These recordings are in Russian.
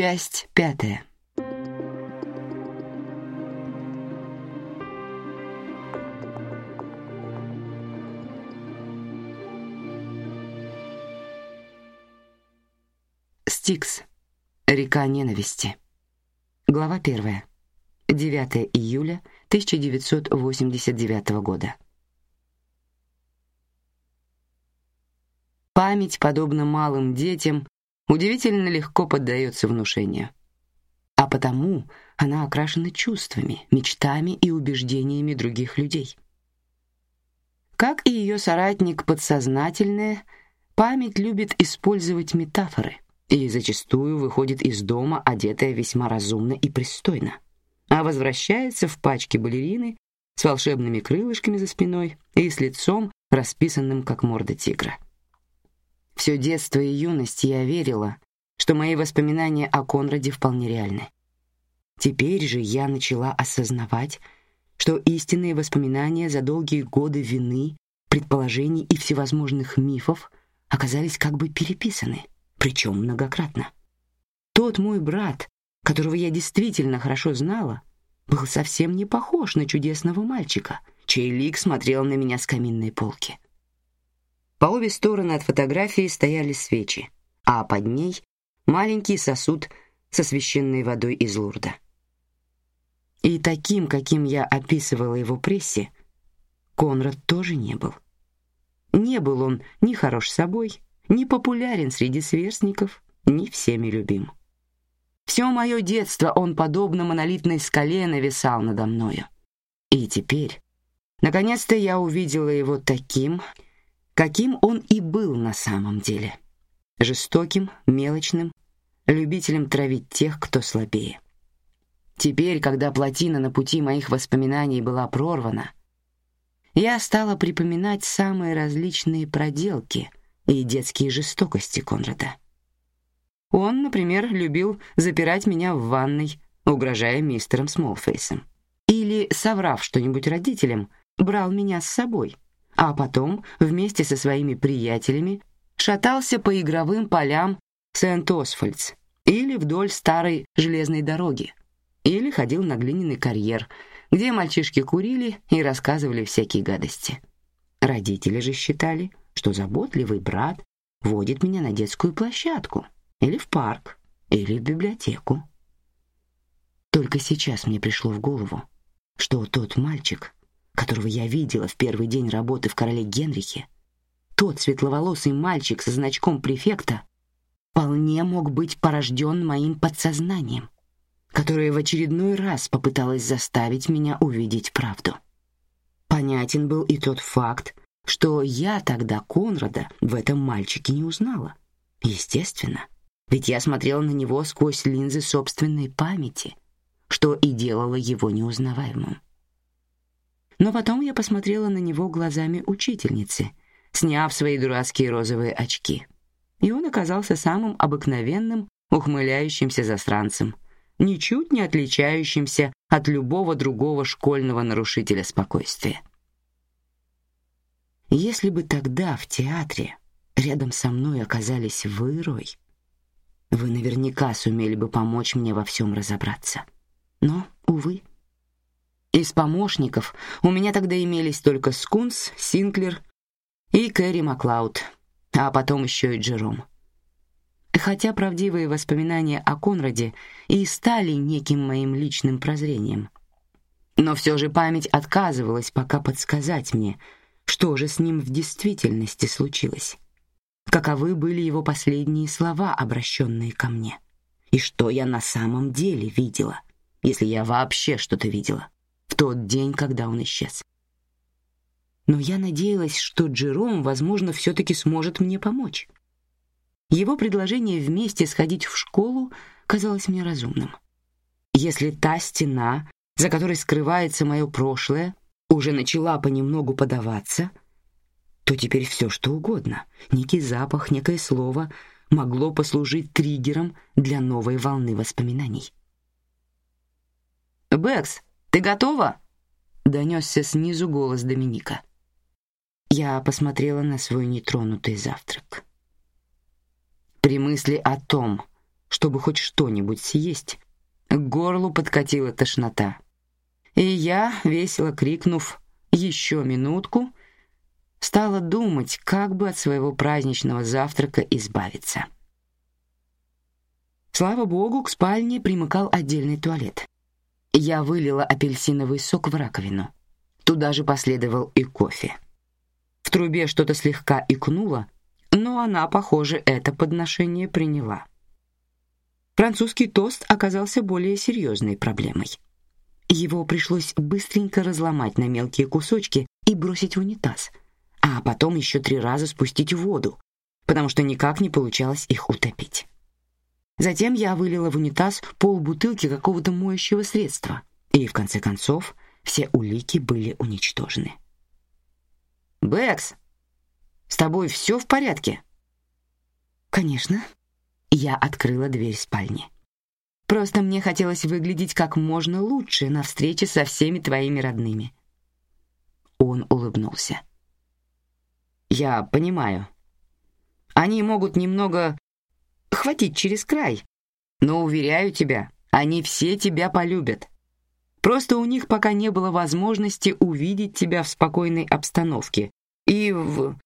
Часть пятая. Стикс. Река ненависти. Глава первая. 9 июля 1989 года. Память, подобно малым детям, удивительно легко поддается внушению. А потому она окрашена чувствами, мечтами и убеждениями других людей. Как и ее соратник подсознательное, память любит использовать метафоры и зачастую выходит из дома одетая весьма разумно и пристойно, а возвращается в пачке балерины с волшебными крылышками за спиной и с лицом, расписанным как морда тигра. Все детство и юность я верила, что мои воспоминания о Конраде вполне реальны. Теперь же я начала осознавать, что истинные воспоминания за долгие годы вины, предположений и всевозможных мифов оказались как бы переписаны, причем многократно. Тот мой брат, которого я действительно хорошо знала, был совсем не похож на чудесного мальчика, чей лик смотрел на меня с каминной полки. По обе стороны от фотографии стояли свечи, а под ней маленький сосуд со священной водой из Лурда. И таким, каким я описывала его прессе, Конрад тоже не был. Не был он ни хорош собой, ни популярен среди сверстников, ни всеми любим. Все мое детство он подобно монолитной скале нависал надо мною. И теперь, наконец-то, я увидела его таким, каким он и был на самом деле: жестоким, мелочным, любителем травить тех, кто слабее. Теперь, когда плотина на пути моих воспоминаний была прорвана, я стала припоминать самые различные проделки и детские жестокости Конрада. Он, например, любил запирать меня в ванной, угрожая мистером Смолфейсом, или, соврав что-нибудь родителям, брал меня с собой а потом вместе со своими приятелями шатался по игровым полям Сент-Освальдс или вдоль старой железной дороги, или ходил на глиняный карьер, где мальчишки курили и рассказывали всякие гадости. Родители же считали, что заботливый брат водит меня на детскую площадку или в парк, или в библиотеку. Только сейчас мне пришло в голову, что тот мальчик которого я видела в первый день работы в короле Генрихе, тот светловолосый мальчик со значком префекта, вполне мог быть порожден моим подсознанием, которое в очередной раз попыталось заставить меня увидеть правду. Понятен был и тот факт, что я тогда Конрада в этом мальчике не узнала. Естественно, ведь я смотрела на него сквозь линзы собственной памяти, что и делало его неузнаваемым. Но потом я посмотрела на него глазами учительницы, сняв свои дурацкие розовые очки. И он оказался самым обыкновенным, ухмыляющимся засранцем, ничуть не отличающимся от любого другого школьного нарушителя спокойствия. Если бы тогда в театре рядом со мной оказались вы, Рой, вы наверняка сумели бы помочь мне во всем разобраться. Но, увы, из помощников. У меня тогда имелись только Скунс, Синклер и Кэрри Маклауд, а потом еще и Джером. Хотя правдивые воспоминания о Конраде и стали неким моим личным прозрением, но все же память отказывалась пока подсказать мне, что же с ним в действительности случилось, каковы были его последние слова, обращенные ко мне, и что я на самом деле видела, если я вообще что-то видела в тот день, когда он исчез. Но я надеялась, что Джером, возможно, все-таки сможет мне помочь. Его предложение вместе сходить в школу казалось мне разумным. Если та стена, за которой скрывается мое прошлое, уже начала понемногу подаваться, то теперь все, что угодно, некий запах, некое слово, могло послужить триггером для новой волны воспоминаний. «Бэкс, ты готова? Донесся снизу голос Доминика. Я посмотрела на свой нетронутый завтрак. При мысли о том, чтобы хоть что-нибудь съесть, к горлу подкатила тошнота. И я, весело крикнув «Еще минутку!», стала думать, как бы от своего праздничного завтрака избавиться. Слава богу, к спальне примыкал отдельный туалет. Я вылила апельсиновый сок в раковину. Туда же последовал и кофе. В трубе что-то слегка икнуло, но она, похоже, это подношение приняла. Французский тост оказался более серьезной проблемой. Его пришлось быстренько разломать на мелкие кусочки и бросить в унитаз, а потом еще три раза спустить в воду, потому что никак не получалось их утопить. Затем я вылила в унитаз полбутылки какого-то моющего средства, и в конце концов все улики были уничтожены. Бэкс, с тобой все в порядке? Конечно. Я открыла дверь спальни. Просто мне хотелось выглядеть как можно лучше на встрече со всеми твоими родными. Он улыбнулся. Я понимаю. Они могут немного хватить через край, но уверяю тебя, они все тебя полюбят. Просто у них пока не было возможности увидеть тебя в спокойной обстановке и в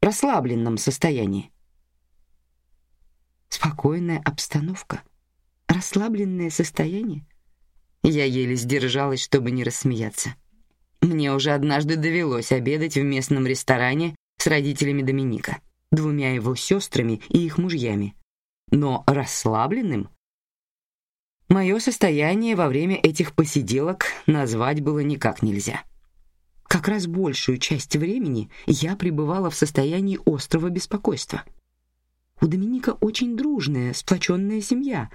расслабленном состоянии. Спокойная обстановка, расслабленное состояние. Я еле сдержалась, чтобы не рассмеяться. Мне уже однажды довелось обедать в местном ресторане с родителями Доминика, двумя его сестрами и их мужьями. Но расслабленным мое состояние во время этих посиделок назвать было никак нельзя. Как раз большую часть времени я пребывала в состоянии острого беспокойства. У Доминика очень дружная, сплоченная семья,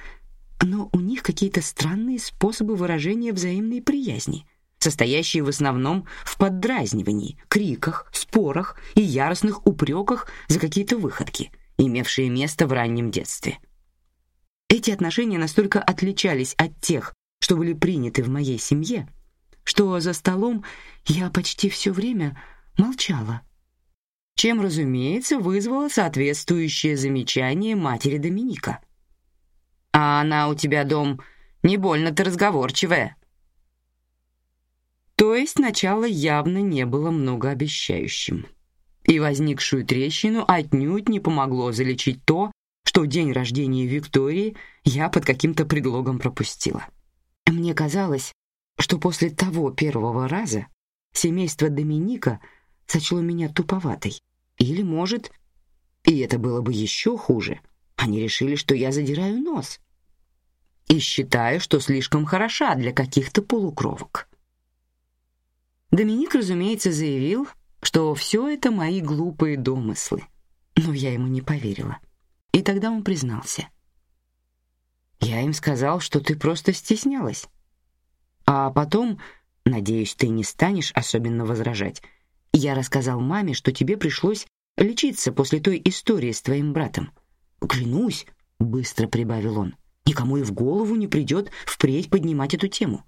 но у них какие-то странные способы выражения взаимной приязни, состоящие в основном в поддразнивании, криках, спорах и яростных упреках за какие-то выходки, имевшие место в раннем детстве. Эти отношения настолько отличались от тех, что были приняты в моей семье, что за столом я почти все время молчала, чем, разумеется, вызвало соответствующее замечание матери Доминика. «А она у тебя, дом, не больно-то разговорчивая». То есть начало явно не было многообещающим. И возникшую трещину отнюдь не помогло залечить то, что день рождения Виктории я под каким-то предлогом пропустила. Мне казалось, что после того первого раза семейство Доминика сочло меня туповатой. Или, может, и это было бы еще хуже, они решили, что я задираю нос. И считаю, что слишком хороша для каких-то полукровок. Доминик, разумеется, заявил, что все это мои глупые домыслы. Но я ему не поверила. И тогда он признался. Я им сказал, что ты просто стеснялась. А потом, надеюсь, ты не станешь особенно возражать. Я рассказал маме, что тебе пришлось лечиться после той истории с твоим братом. Клянусь, быстро прибавил он, никому и в голову не придет впредь поднимать эту тему.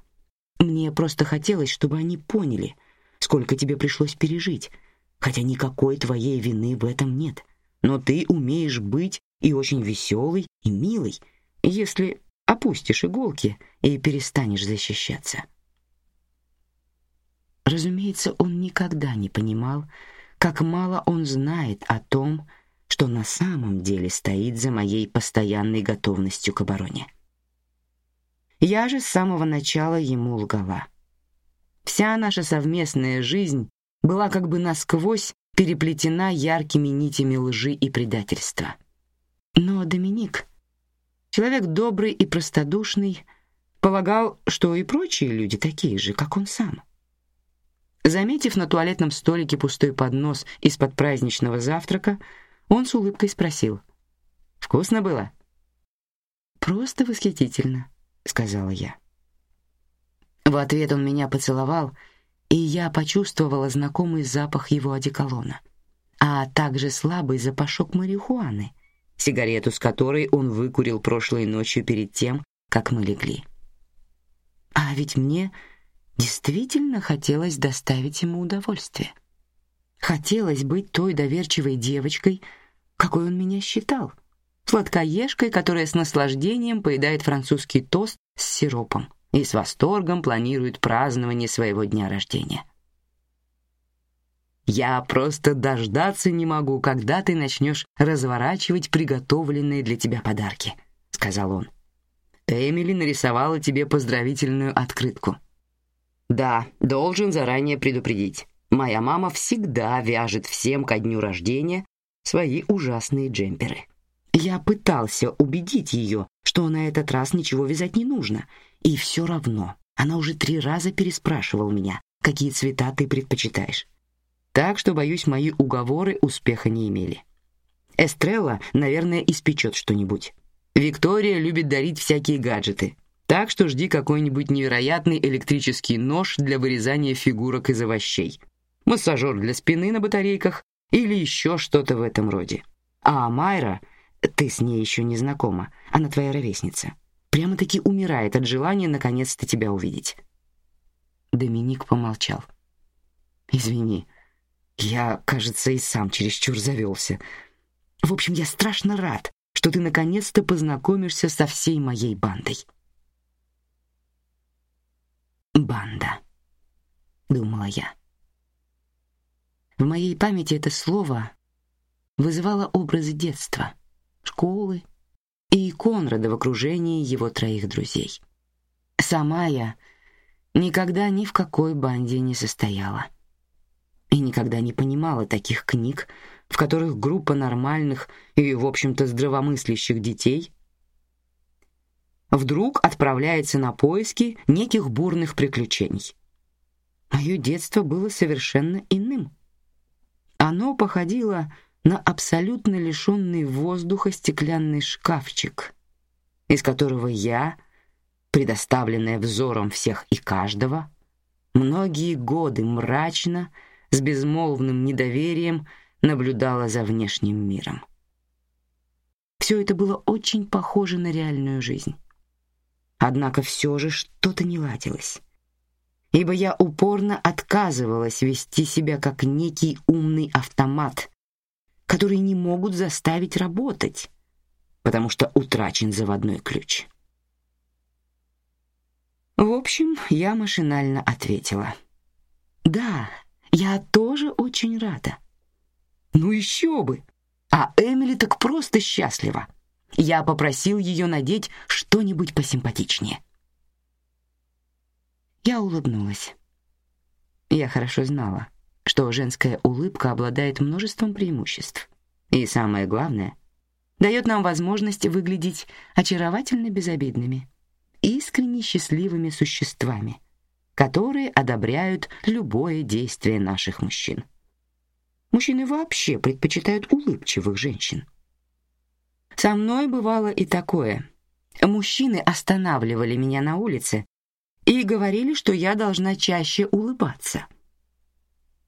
Мне просто хотелось, чтобы они поняли, сколько тебе пришлось пережить, хотя никакой твоей вины в этом нет. Но ты умеешь быть и очень веселый и милый, если опустишь иголки и перестанешь защищаться. Разумеется, он никогда не понимал, как мало он знает о том, что на самом деле стоит за моей постоянной готовностью к обороне. Я же с самого начала ему лгала. Вся наша совместная жизнь была как бы насквозь переплетена яркими нитями лжи и предательства. Но Доминик Человек добрый и простодушный полагал, что и прочие люди такие же, как он сам. Заметив на туалетном столике пустой поднос из-под праздничного завтрака, он с улыбкой спросил: "Вкусно было?" "Просто восхитительно", сказала я. В ответ он меня поцеловал, и я почувствовала знакомый запах его одеколона, а также слабый запашок марихуаны сигарету с которой он выкурил прошлой ночью перед тем, как мы легли. А ведь мне действительно хотелось доставить ему удовольствие. Хотелось быть той доверчивой девочкой, какой он меня считал, сладкоежкой, которая с наслаждением поедает французский тост с сиропом и с восторгом планирует празднование своего дня рождения. Я просто дождаться не могу, когда ты начнешь разворачивать приготовленные для тебя подарки, сказал он. Эмили нарисовала тебе поздравительную открытку. Да, должен заранее предупредить. Моя мама всегда вяжет всем ко дню рождения свои ужасные джемперы. Я пытался убедить ее, что на этот раз ничего вязать не нужно, и все равно она уже три раза переспрашивала меня, какие цвета ты предпочитаешь. Так что, боюсь, мои уговоры успеха не имели. Эстрелла, наверное, испечет что-нибудь. Виктория любит дарить всякие гаджеты, так что жди какой-нибудь невероятный электрический нож для вырезания фигурок из овощей, массажер для спины на батарейках или еще что-то в этом роде. А Майра, ты с ней еще не знакома, она твоя ровесница, прямо-таки умирает от желания наконец-то тебя увидеть. Доминик помолчал. Извини, я, кажется, и сам чересчур завелся. В общем, я страшно рад, что ты наконец-то познакомишься со всей моей бандой. Банда, думала я. В моей памяти это слово вызывало образы детства, школы и Конрада в окружении его троих друзей. Сама я никогда ни в какой банде не состояла и никогда не понимала таких книг, в которых группа нормальных и, в общем-то, здравомыслящих детей вдруг отправляется на поиски неких бурных приключений. Мое детство было совершенно иным. Оно походило на абсолютно лишенный воздуха стеклянный шкафчик, из которого я, предоставленная взором всех и каждого, многие годы мрачно с безмолвным недоверием наблюдала за внешним миром. Все это было очень похоже на реальную жизнь. Однако все же что-то не ладилось, ибо я упорно отказывалась вести себя как некий умный автомат, который не могут заставить работать, потому что утрачен заводной ключ. В общем, я машинально ответила: "Да, я тоже очень рада. Ну еще бы. А Эмили так просто счастлива. Я попросил ее надеть что-нибудь посимпатичнее. Я улыбнулась. Я хорошо знала, что женская улыбка обладает множеством преимуществ. И самое главное, дает нам возможность выглядеть очаровательно безобидными, искренне счастливыми существами, которые одобряют любое действие наших мужчин. Мужчины вообще предпочитают улыбчивых женщин. Со мной бывало и такое. Мужчины останавливали меня на улице и говорили, что я должна чаще улыбаться.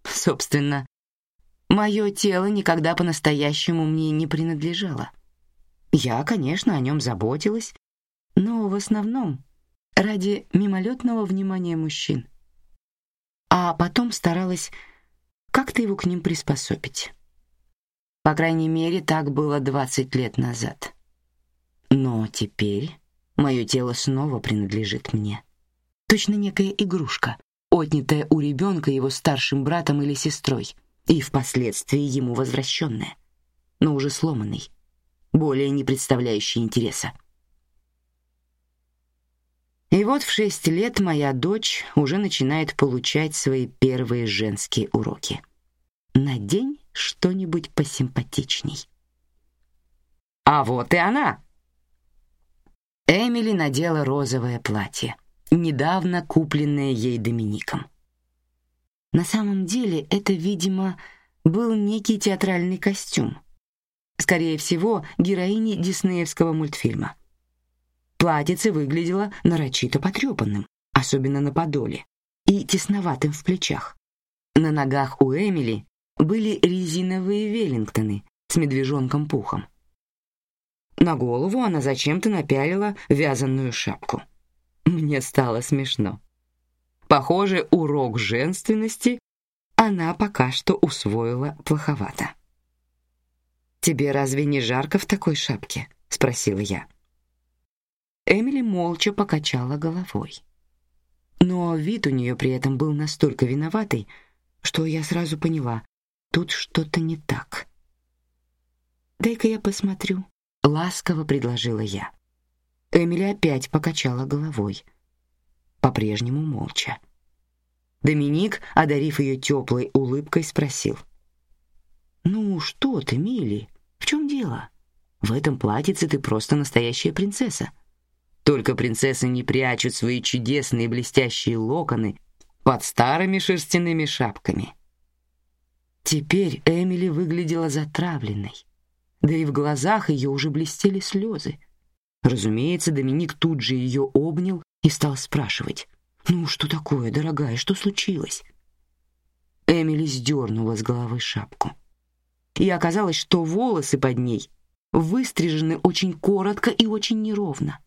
Собственно, мое тело никогда по-настоящему мне не принадлежало. Я, конечно, о нем заботилась, но в основном ради мимолетного внимания мужчин. А потом старалась как-то его к ним приспособить. По крайней мере, так было двадцать лет назад. Но теперь мое тело снова принадлежит мне. Точно некая игрушка, отнятая у ребенка его старшим братом или сестрой, и впоследствии ему возвращенная, но уже сломанный, более не представляющий интереса. И вот в шесть лет моя дочь уже начинает получать свои первые женские уроки. Надень что-нибудь посимпатичней. А вот и она. Эмили надела розовое платье, недавно купленное ей Домиником. На самом деле это, видимо, был некий театральный костюм. Скорее всего, героини диснеевского мультфильма. Платьице выглядело нарочито потрепанным, особенно на подоле, и тесноватым в плечах. На ногах у Эмили были резиновые веллингтоны с медвежонком пухом. На голову она зачем-то напялила вязаную шапку. Мне стало смешно. Похоже, урок женственности она пока что усвоила плоховато. Тебе разве не жарко в такой шапке? спросила я. Эмили молча покачала головой. Но вид у нее при этом был настолько виноватый, что я сразу поняла, тут что-то не так. Дай-ка я посмотрю, ласково предложила я. Эмили опять покачала головой, по-прежнему молча. Доминик, одарив ее теплой улыбкой, спросил: "Ну что ты, Мили, в чем дело? В этом платьице ты просто настоящая принцесса. Только принцессы не прячут свои чудесные блестящие локоны под старыми шерстяными шапками". Теперь Эмили выглядела затравленной, да и в глазах ее уже блестели слезы. Разумеется, Доминик тут же ее обнял и стал спрашивать: «Ну, что такое, дорогая, что случилось?» Эмили сдернула с головы шапку. И оказалось, что волосы под ней выстрижены очень коротко и очень неровно,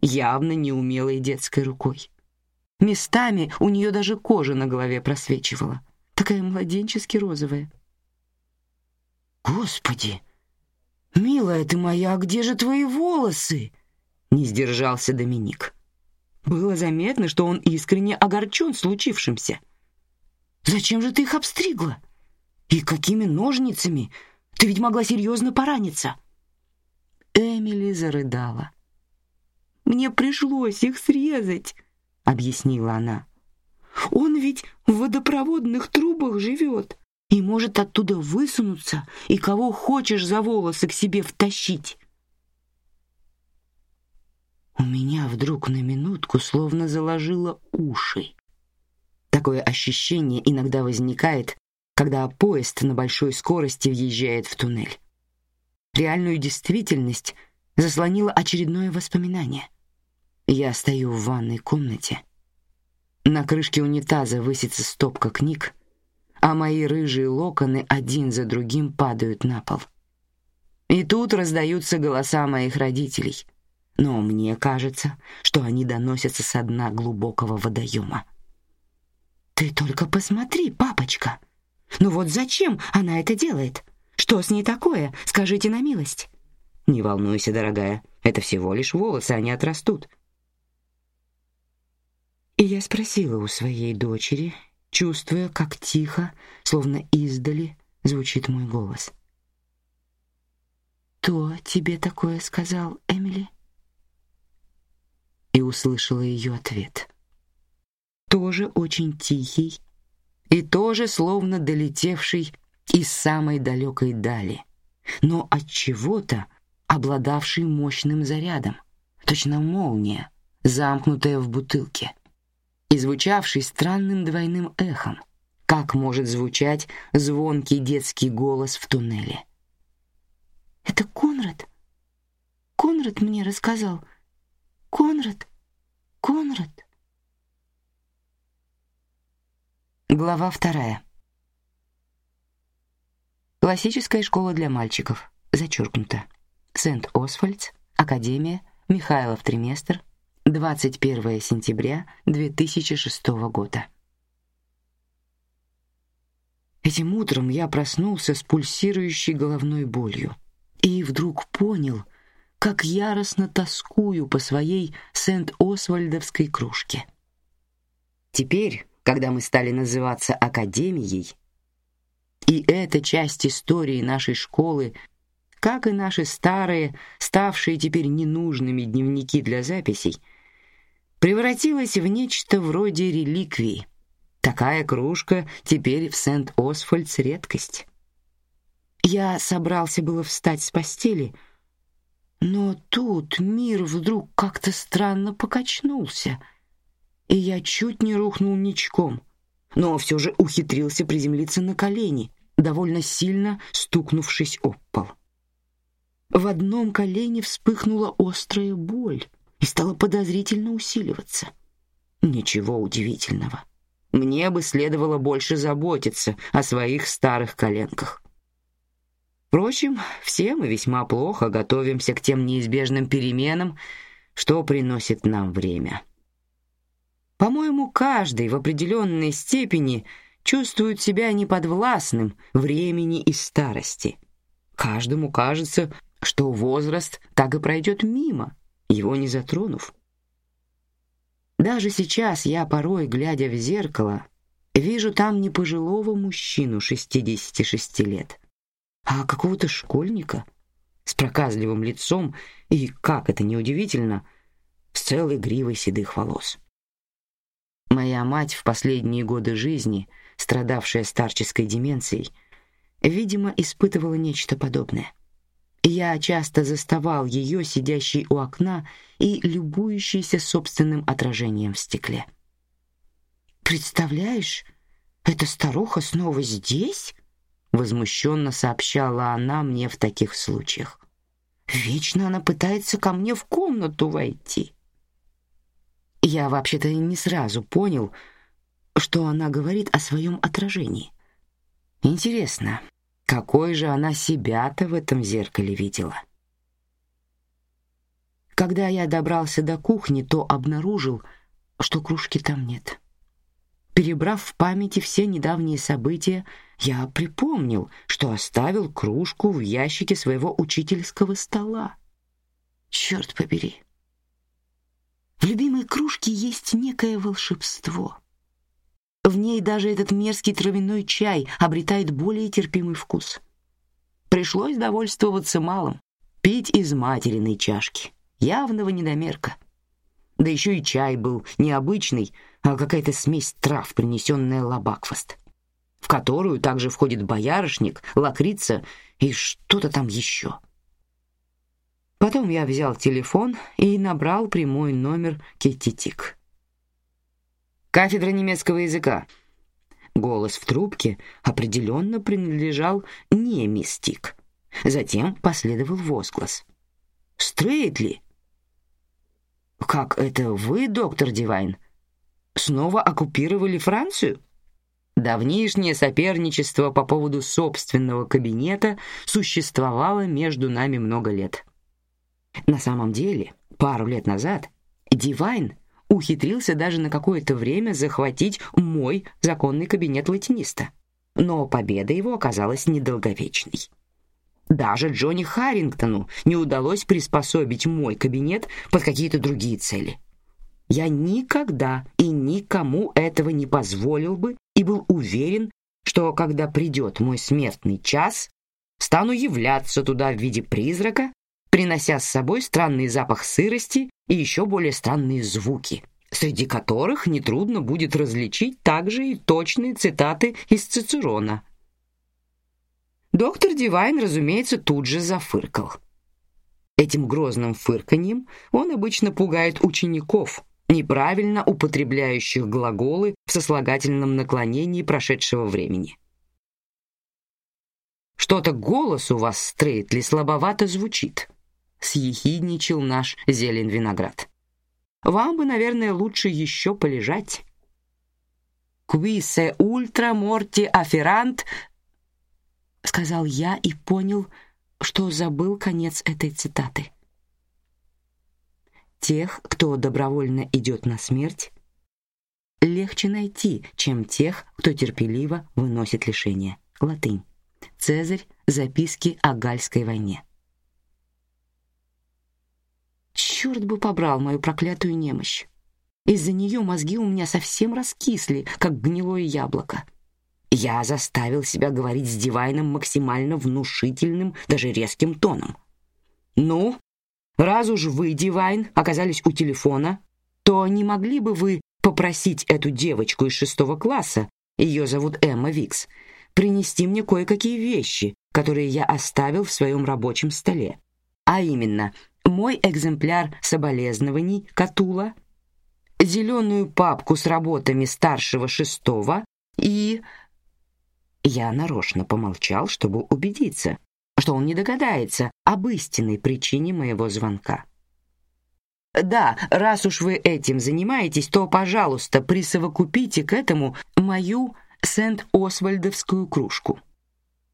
явно неумелой детской рукой. Местами у нее даже кожа на голове просвечивала, такая младенчески розовая. «Господи! Милая ты моя, а где же твои волосы?» — не сдержался Доминик. Было заметно, что он искренне огорчен случившимся. Зачем же ты их обстригла? И какими ножницами? Ты ведь могла серьезно пораниться. Эмили зарыдала. Мне пришлось их срезать, объяснила она. Он ведь в водопроводных трубах живет и может оттуда высунуться и кого хочешь за волосы к себе втащить. У меня вдруг на минутку словно заложило уши. Такое ощущение иногда возникает, когда поезд на большой скорости въезжает в туннель. Реальную действительность заслонило очередное воспоминание. Я стою в ванной комнате. На крышке унитаза высится стопка книг, а мои рыжие локоны один за другим падают на пол. И тут раздаются голоса моих родителей — но мне кажется, что они доносятся с дна глубокого водоема. Ты только посмотри, папочка. Ну вот зачем она это делает? Что с ней такое? Скажите на милость. Не волнуйся, дорогая, это всего лишь волосы, они отрастут. И я спросила у своей дочери, чувствуя, как тихо, словно издали, звучит мой голос. Кто тебе такое сказал, Эмили? И услышала ее ответ. Тоже очень тихий и тоже словно долетевший из самой далекой дали, но от чего-то обладавший мощным зарядом, точно молния, замкнутая в бутылке, и звучавший странным двойным эхом, как может звучать звонкий детский голос в туннеле. Это Конрад. Конрад мне рассказал, Конрад? Конрад? Глава вторая. Классическая школа для мальчиков. Зачеркнуто. Сент-Освальдс, Академия, Михайлов триместр, 21 сентября 2006 года. Этим утром я проснулся с пульсирующей головной болью и вдруг понял, как яростно тоскую по своей Сент-Освальдовской кружке. Теперь, когда мы стали называться академией, и эта часть истории нашей школы, как и наши старые, ставшие теперь ненужными дневники для записей, превратилась в нечто вроде реликвии. Такая кружка теперь в Сент-Освальдс редкость. Я собрался было встать с постели, — но тут мир вдруг как-то странно покачнулся, и я чуть не рухнул ничком, но все же ухитрился приземлиться на колени, довольно сильно стукнувшись об пол. В одном колене вспыхнула острая боль и стала подозрительно усиливаться. Ничего удивительного. Мне бы следовало больше заботиться о своих старых коленках. Впрочем, все мы весьма плохо готовимся к тем неизбежным переменам, что приносит нам время. По-моему, каждый в определенной степени чувствует себя неподвластным времени и старости. Каждому кажется, что возраст так и пройдет мимо, его не затронув. Даже сейчас я порой, глядя в зеркало, вижу там не пожилого мужчину 66 лет, а какого-то школьника с проказливым лицом и, как это неудивительно, с целой гривой седых волос. Моя мать в последние годы жизни, страдавшая старческой деменцией, видимо, испытывала нечто подобное. Я часто заставал ее сидящей у окна и любующейся собственным отражением в стекле. Представляешь, эта старуха снова здесь? Возмущенно сообщала она мне в таких случаях. Вечно она пытается ко мне в комнату войти. Я вообще-то не сразу понял, что она говорит о своем отражении. Интересно, какой же она себя-то в этом зеркале видела? Когда я добрался до кухни, то обнаружил, что кружки там нет. Перебрав в памяти все недавние события, я припомнил, что оставил кружку в ящике своего учительского стола. Черт побери! В любимой кружке есть некое волшебство. В ней даже этот мерзкий травяной чай обретает более терпимый вкус. Пришлось довольствоваться малым, пить из материной чашки, явного недомерка. Да еще и чай был необычный, а какая-то смесь трав, принесенная лабаквост, в которую также входит боярышник, лакрица и что-то там еще. Потом я взял телефон и набрал прямой номер Кеттитик. Кафедра немецкого языка. Голос в трубке определенно принадлежал не мистик. Затем последовал возглас. Стрейтли. Как это вы, доктор Дивайн, снова оккупировали Францию? Давнишнее соперничество по поводу собственного кабинета существовало между нами много лет. На самом деле, пару лет назад Дивайн ухитрился даже на какое-то время захватить мой законный кабинет латиниста. Но победа его оказалась недолговечной. Даже Джонни Харрингтону не удалось приспособить мой кабинет под какие-то другие цели. Я никогда и никому этого не позволил бы и был уверен, что когда придет мой смертный час, стану являться туда в виде призрака принося с собой странный запах сырости и еще более странные звуки, среди которых нетрудно будет различить также и точные цитаты из Цицерона. Доктор Дивайн, разумеется, тут же зафыркал. Этим грозным фырканьем он обычно пугает учеников, неправильно употребляющих глаголы в сослагательном наклонении прошедшего времени. Что-то голос у вас, Стрейтли, слабовато звучит съехидничал наш зелень виноград. Вам бы, наверное, лучше еще полежать. Квисе ультра морти аферант, сказал я и понял, что забыл конец этой цитаты. Тех, кто добровольно идет на смерть, легче найти, чем тех, кто терпеливо выносит лишения. Латынь. Цезарь. Записки о Гальской войне. Черт бы побрал мою проклятую немощь. Из-за нее мозги у меня совсем раскисли, как гнилое яблоко. Я заставил себя говорить с Дивайном максимально внушительным, даже резким тоном. Ну, раз уж вы, Дивайн, оказались у телефона, то не могли бы вы попросить эту девочку из шестого класса, ее зовут Эмма Викс, принести мне кое-какие вещи, которые я оставил в своем рабочем столе, а именно мой экземпляр соболезнований Катула, зеленую папку с работами старшего шестого и... Я нарочно помолчал, чтобы убедиться, что он не догадается об истинной причине моего звонка. Да, раз уж вы этим занимаетесь, то, пожалуйста, присовокупите к этому мою Сент-Освальдовскую кружку.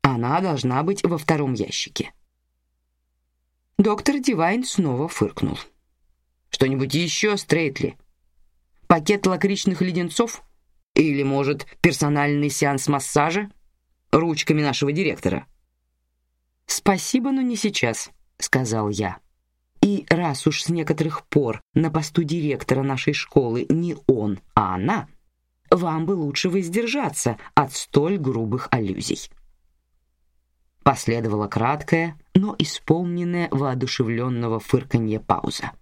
Она должна быть во втором ящике. Доктор Дивайн снова фыркнул. Что-нибудь еще, Стрейтли? Пакет лакричных леденцов? Или, может, персональный сеанс массажа ручками нашего директора? Спасибо, но не сейчас, сказал я. И раз уж с некоторых пор на посту директора нашей школы не он, а она, вам бы лучше воздержаться от столь грубых аллюзий. Последовала краткая, но исполненная воодушевленного фырканья пауза.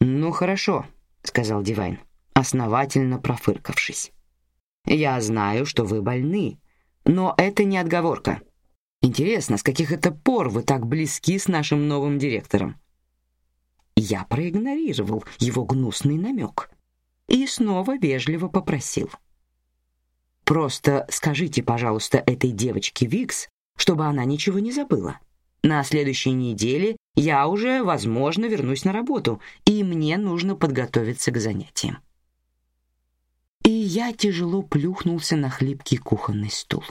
Ну хорошо, сказал Дивайн, основательно профыркавшись. Я знаю, что вы больны, но это не отговорка. Интересно, с каких это пор вы так близки с нашим новым директором? Я проигнорировал его гнусный намек и снова вежливо попросил: "Просто скажите, пожалуйста, этой девочке Викс, чтобы она ничего не забыла. На следующей неделе я уже, возможно, вернусь на работу, и мне нужно подготовиться к занятиям". И я тяжело плюхнулся на хлипкий кухонный стул.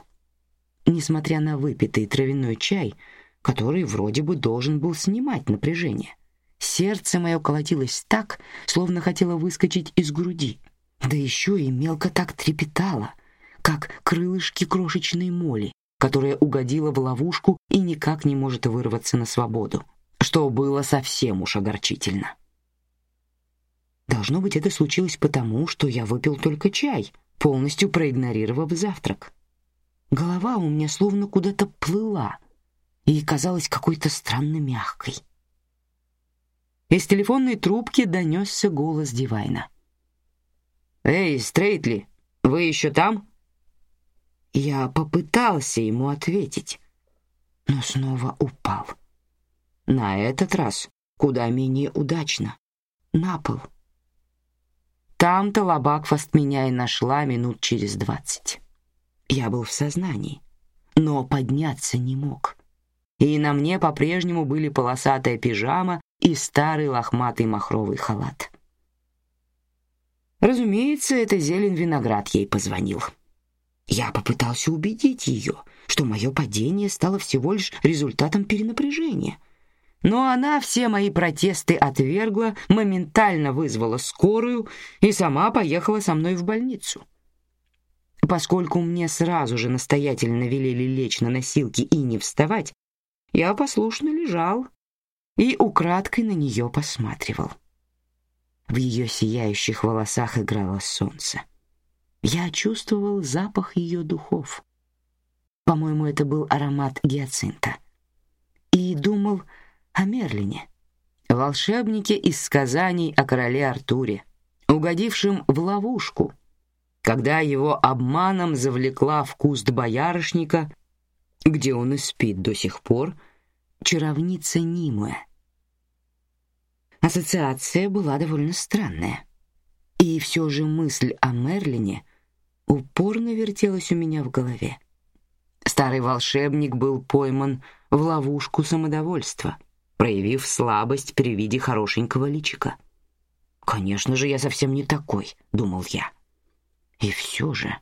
Несмотря на выпитый травяной чай, который вроде бы должен был снимать напряжение, сердце мое колотилось так, словно хотело выскочить из груди, да еще и мелко так трепетало, как крылышки крошечной моли, которая угодила в ловушку и никак не может вырваться на свободу, что было совсем уж огорчительно. Должно быть, это случилось потому, что я выпил только чай, полностью проигнорировав завтрак. Голова у меня словно куда-то плыла и казалась какой-то странно мягкой. Из телефонной трубки донесся голос Дивайна. «Эй, Стрейтли, вы еще там?» Я попытался ему ответить, но снова упал. На этот раз куда менее удачно. На пол. Там-то Лабакфаст меня и нашла минут через двадцать. Я был в сознании, но подняться не мог. И на мне по-прежнему были полосатая пижама и старый лохматый махровый халат. Разумеется, это зелень виноград ей позвонил. Я попытался убедить ее, что мое падение стало всего лишь результатом перенапряжения — но она все мои протесты отвергла, моментально вызвала скорую и сама поехала со мной в больницу. Поскольку мне сразу же настоятельно велели лечь на носилки и не вставать, я послушно лежал и украдкой на нее посматривал. В ее сияющих волосах играло солнце. Я чувствовал запах ее духов. По-моему, это был аромат гиацинта. И думал, о Мерлине, волшебнике из сказаний о короле Артуре, угодившем в ловушку, когда его обманом завлекла в куст боярышника, где он и спит до сих пор, чаровница Нимуэ. Ассоциация была довольно странная, и все же мысль о Мерлине упорно вертелась у меня в голове. Старый волшебник был пойман в ловушку самодовольства — проявив слабость при виде хорошенького личика. Конечно же, я совсем не такой, думал я. И все же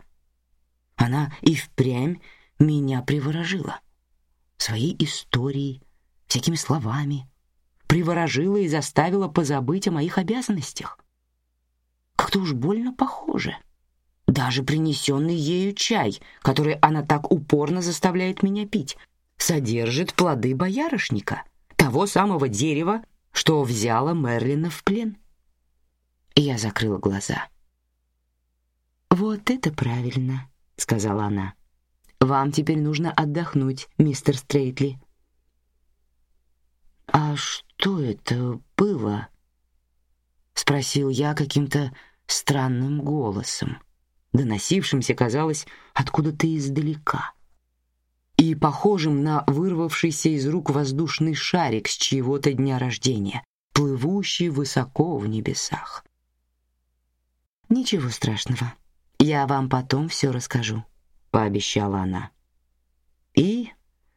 она и впрямь меня приворожила своей историей, всякими словами, приворожила и заставила позабыть о моих обязанностях. Как-то уж больно похоже. Даже принесенный ею чай, который она так упорно заставляет меня пить, содержит плоды боярышника — того самого дерева, что взяло Мерлина в плен. Я закрыла глаза. Вот это правильно, сказала она. Вам теперь нужно отдохнуть, мистер Стрейтли. А что это было? спросил я каким-то странным голосом, доносившимся, казалось, откуда-то издалека и похожим на вырвавшийся из рук воздушный шарик с чьего-то дня рождения, плывущий высоко в небесах. Ничего страшного, я вам потом все расскажу, пообещала она. И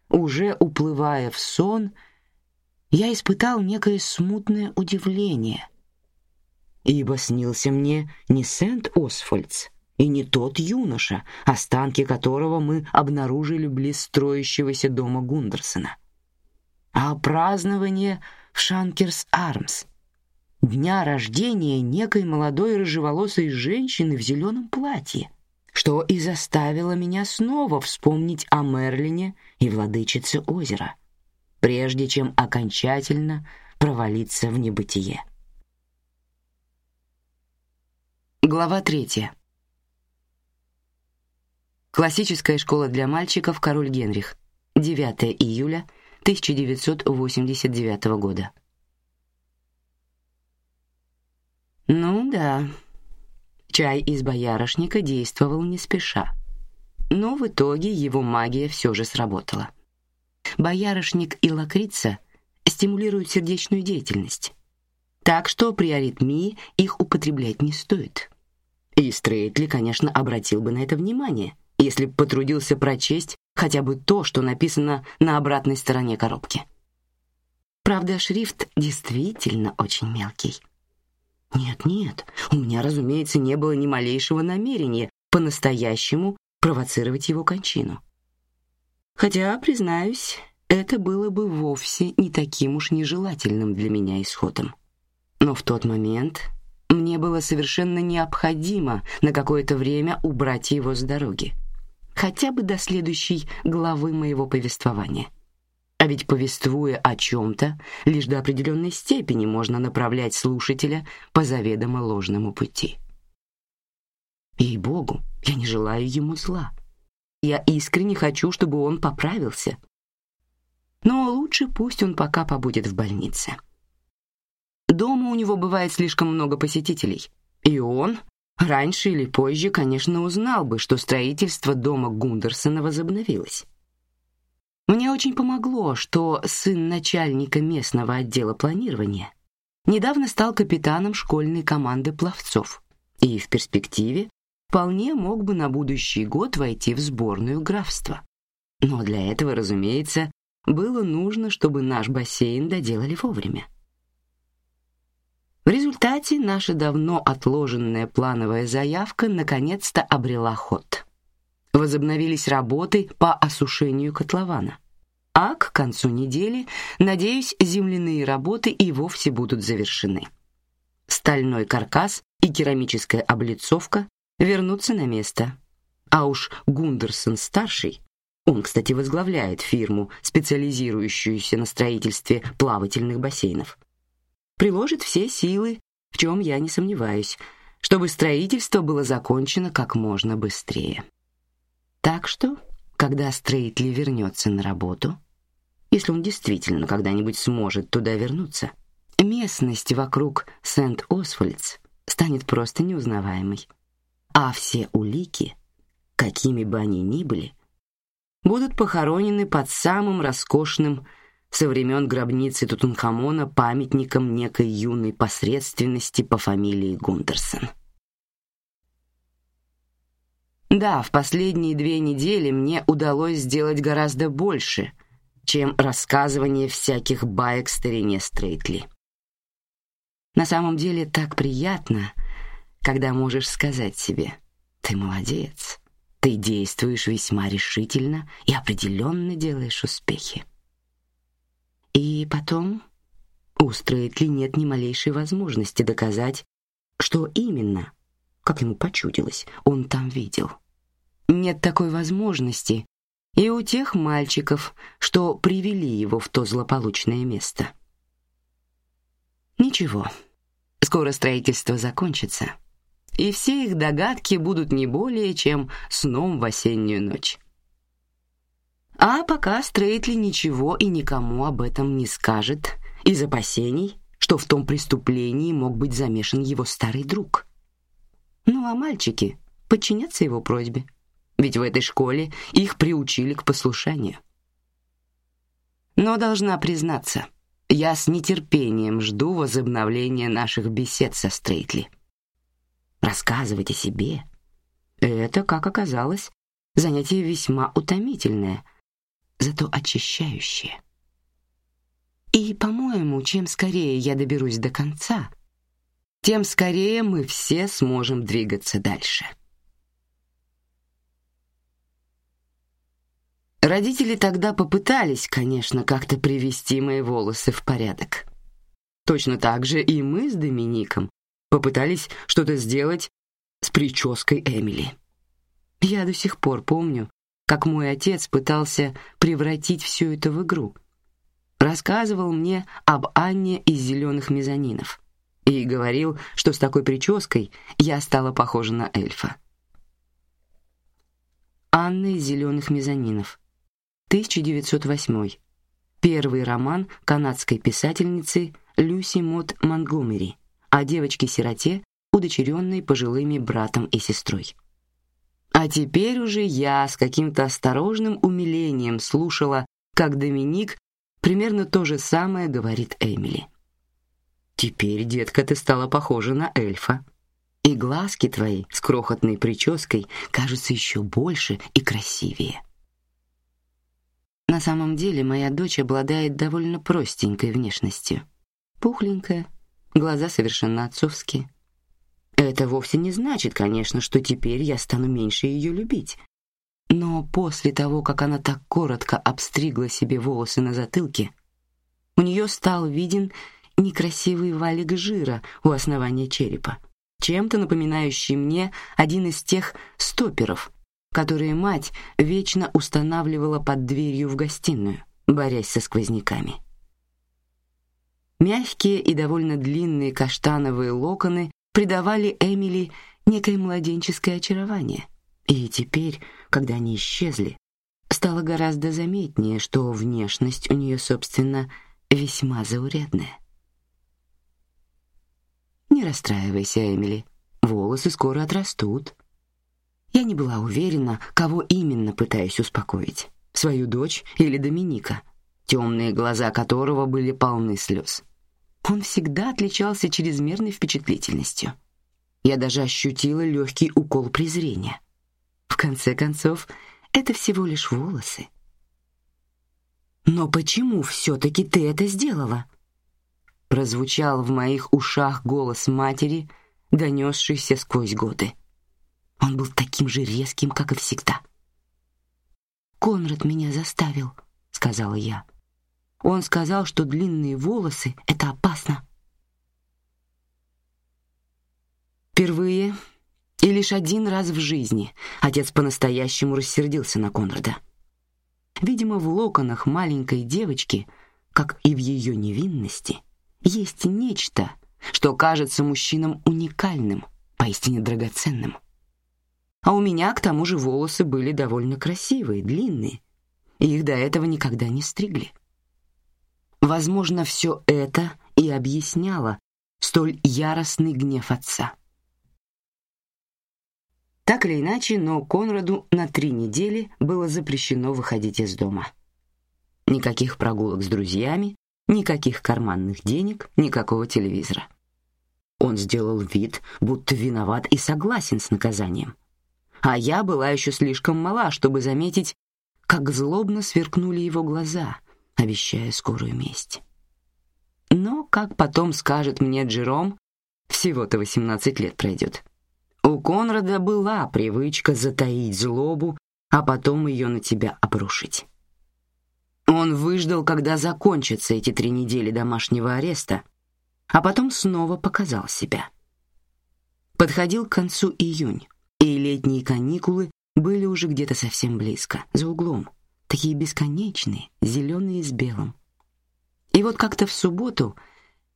уже уплывая в сон, я испытал некое смутное удивление, ибо снился мне не Сент-Освальдс, и не тот юноша, останки которого мы обнаружили близ строящегося дома Гундерсона, а празднование в Шанкерс Армс, дня рождения некой молодой рыжеволосой женщины в зеленом платье, что и заставило меня снова вспомнить о Мерлине и владычице озера. прежде чем окончательно провалиться в небытие. Глава третья. Классическая школа для мальчиков Король Генрих. 9 июля 1989 года. Ну да. Чай из боярышника действовал не спеша. Но в итоге его магия все же сработала. Боярышник и лакрица стимулируют сердечную деятельность. Так что при аритмии их употреблять не стоит. И Стрейтли, конечно, обратил бы на это внимание, если бы потрудился прочесть хотя бы то, что написано на обратной стороне коробки. Правда, шрифт действительно очень мелкий. Нет, нет, у меня, разумеется, не было ни малейшего намерения по-настоящему провоцировать его кончину. Хотя, признаюсь, это было бы вовсе не таким уж нежелательным для меня исходом. Но в тот момент мне было совершенно необходимо на какое-то время убрать его с дороги, хотя бы до следующей главы моего повествования. А ведь повествуя о чем-то, лишь до определенной степени можно направлять слушателя по заведомо ложному пути. И Богу, я не желаю ему зла. Я искренне хочу, чтобы он поправился. Но лучше пусть он пока побудет в больнице. Дома у него бывает слишком много посетителей, и он раньше или позже, конечно, узнал бы, что строительство дома Гундерсона возобновилось. Мне очень помогло, что сын начальника местного отдела планирования недавно стал капитаном школьной команды пловцов и в перспективе вполне мог бы на будущий год войти в сборную графства. Но для этого, разумеется, было нужно, чтобы наш бассейн доделали вовремя. В результате наша давно отложенная плановая заявка наконец-то обрела ход. Возобновились работы по осушению котлована. А к концу недели, надеюсь, земляные работы и вовсе будут завершены. Стальной каркас и керамическая облицовка вернутся на место. А уж Гундерсон старший, он, кстати, возглавляет фирму, специализирующуюся на строительстве плавательных бассейнов, приложит все силы, в чем я не сомневаюсь, чтобы строительство было закончено как можно быстрее. Так что, когда Стрейтли вернется на работу, если он действительно когда-нибудь сможет туда вернуться, местность вокруг Сент-Освальдс станет просто неузнаваемой, а все улики, какими бы они ни были, будут похоронены под самым роскошным со времен гробницы Тутанхамона памятником некой юной посредственности по фамилии Гундерсон. Да, в последние две недели мне удалось сделать гораздо больше, чем рассказывание всяких баек старине Стрейтли. На самом деле так приятно, когда можешь сказать себе: "Ты молодец, ты действуешь весьма решительно и определенно делаешь успехи". И потом, у Стрейтли нет ни малейшей возможности доказать, что именно, как ему почудилось, он там видел. Нет такой возможности и у тех мальчиков, что привели его в то злополучное место. Ничего, скоро строительство закончится, и все их догадки будут не более чем сном в осеннюю ночь. А пока Стрейтли ничего и никому об этом не скажет из опасений, что в том преступлении мог быть замешан его старый друг. Ну а мальчики подчинятся его просьбе, ведь в этой школе их приучили к послушанию. Но должна признаться, я с нетерпением жду возобновления наших бесед со Стрейтли. Рассказывать о себе — это, как оказалось, занятие весьма утомительное — зато очищающее. И, по-моему, чем скорее я доберусь до конца, тем скорее мы все сможем двигаться дальше. Родители тогда попытались, конечно, как-то привести мои волосы в порядок. Точно так же и мы с Домиником попытались что-то сделать с прической Эмили. Я до сих пор помню, как мой отец пытался превратить все это в игру. рассказывал мне об Анне из зеленых мезонинов и говорил, что с такой прической я стала похожа на эльфа. Анна из зеленых мезонинов, 1908. Первый роман канадской писательницы Люси Мот Монгомери о девочке-сироте, удочеренной пожилыми братом и сестрой. А теперь уже я с каким-то осторожным умилением слушала, как Доминик примерно то же самое говорит Эмили. Теперь, детка, ты стала похожа на эльфа. И глазки твои с крохотной прической кажутся еще больше и красивее. На самом деле моя дочь обладает довольно простенькой внешностью. Пухленькая, глаза совершенно отцовские. Это вовсе не значит, конечно, что теперь я стану меньше ее любить. Но после того, как она так коротко обстригла себе волосы на затылке, у нее стал виден некрасивый валик жира у основания черепа, чем-то напоминающий мне один из тех стоперов, которые мать вечно устанавливала под дверью в гостиную, борясь со сквозняками. Мягкие и довольно длинные каштановые локоны придавали Эмили некое младенческое очарование. И теперь, когда они исчезли, стало гораздо заметнее, что внешность у нее, собственно, весьма заурядная. Не расстраивайся, Эмили. Волосы скоро отрастут. Я не была уверена, кого именно пытаюсь успокоить: свою дочь или Доминика, темные глаза которого были полны слез. Он всегда отличался чрезмерной впечатлительностью. Я даже ощутила легкий укол презрения. В конце концов, это всего лишь волосы. Но почему все-таки ты это сделала? Прозвучал в моих ушах голос матери, донесшийся сквозь годы. Он был таким же резким, как и всегда. Конрад меня заставил, сказала я. Он сказал, что длинные волосы — это опасно. Впервые и лишь один раз в жизни отец по-настоящему рассердился на Конрада. Видимо, в локонах маленькой девочки, как и в ее невинности, есть нечто, что кажется мужчинам уникальным, поистине драгоценным. А у меня к тому же волосы были довольно красивые, длинные, и их до этого никогда не стригли. Возможно, все это и объясняло столь яростный гнев отца. Так или иначе, но Конраду на три недели было запрещено выходить из дома. Никаких прогулок с друзьями, никаких карманных денег, никакого телевизора. Он сделал вид, будто виноват и согласен с наказанием. А я была еще слишком мала, чтобы заметить, как злобно сверкнули его глаза — обещая скорую месть. Но, как потом скажет мне Джером, всего-то 18 лет пройдет. У Конрада была привычка затаить злобу, а потом ее на тебя обрушить. Он выждал, когда закончатся эти три недели домашнего ареста, а потом снова показал себя. Подходил к концу июнь, и летние каникулы были уже где-то совсем близко, за углом такие бесконечные, зеленые с белым. И вот как-то в субботу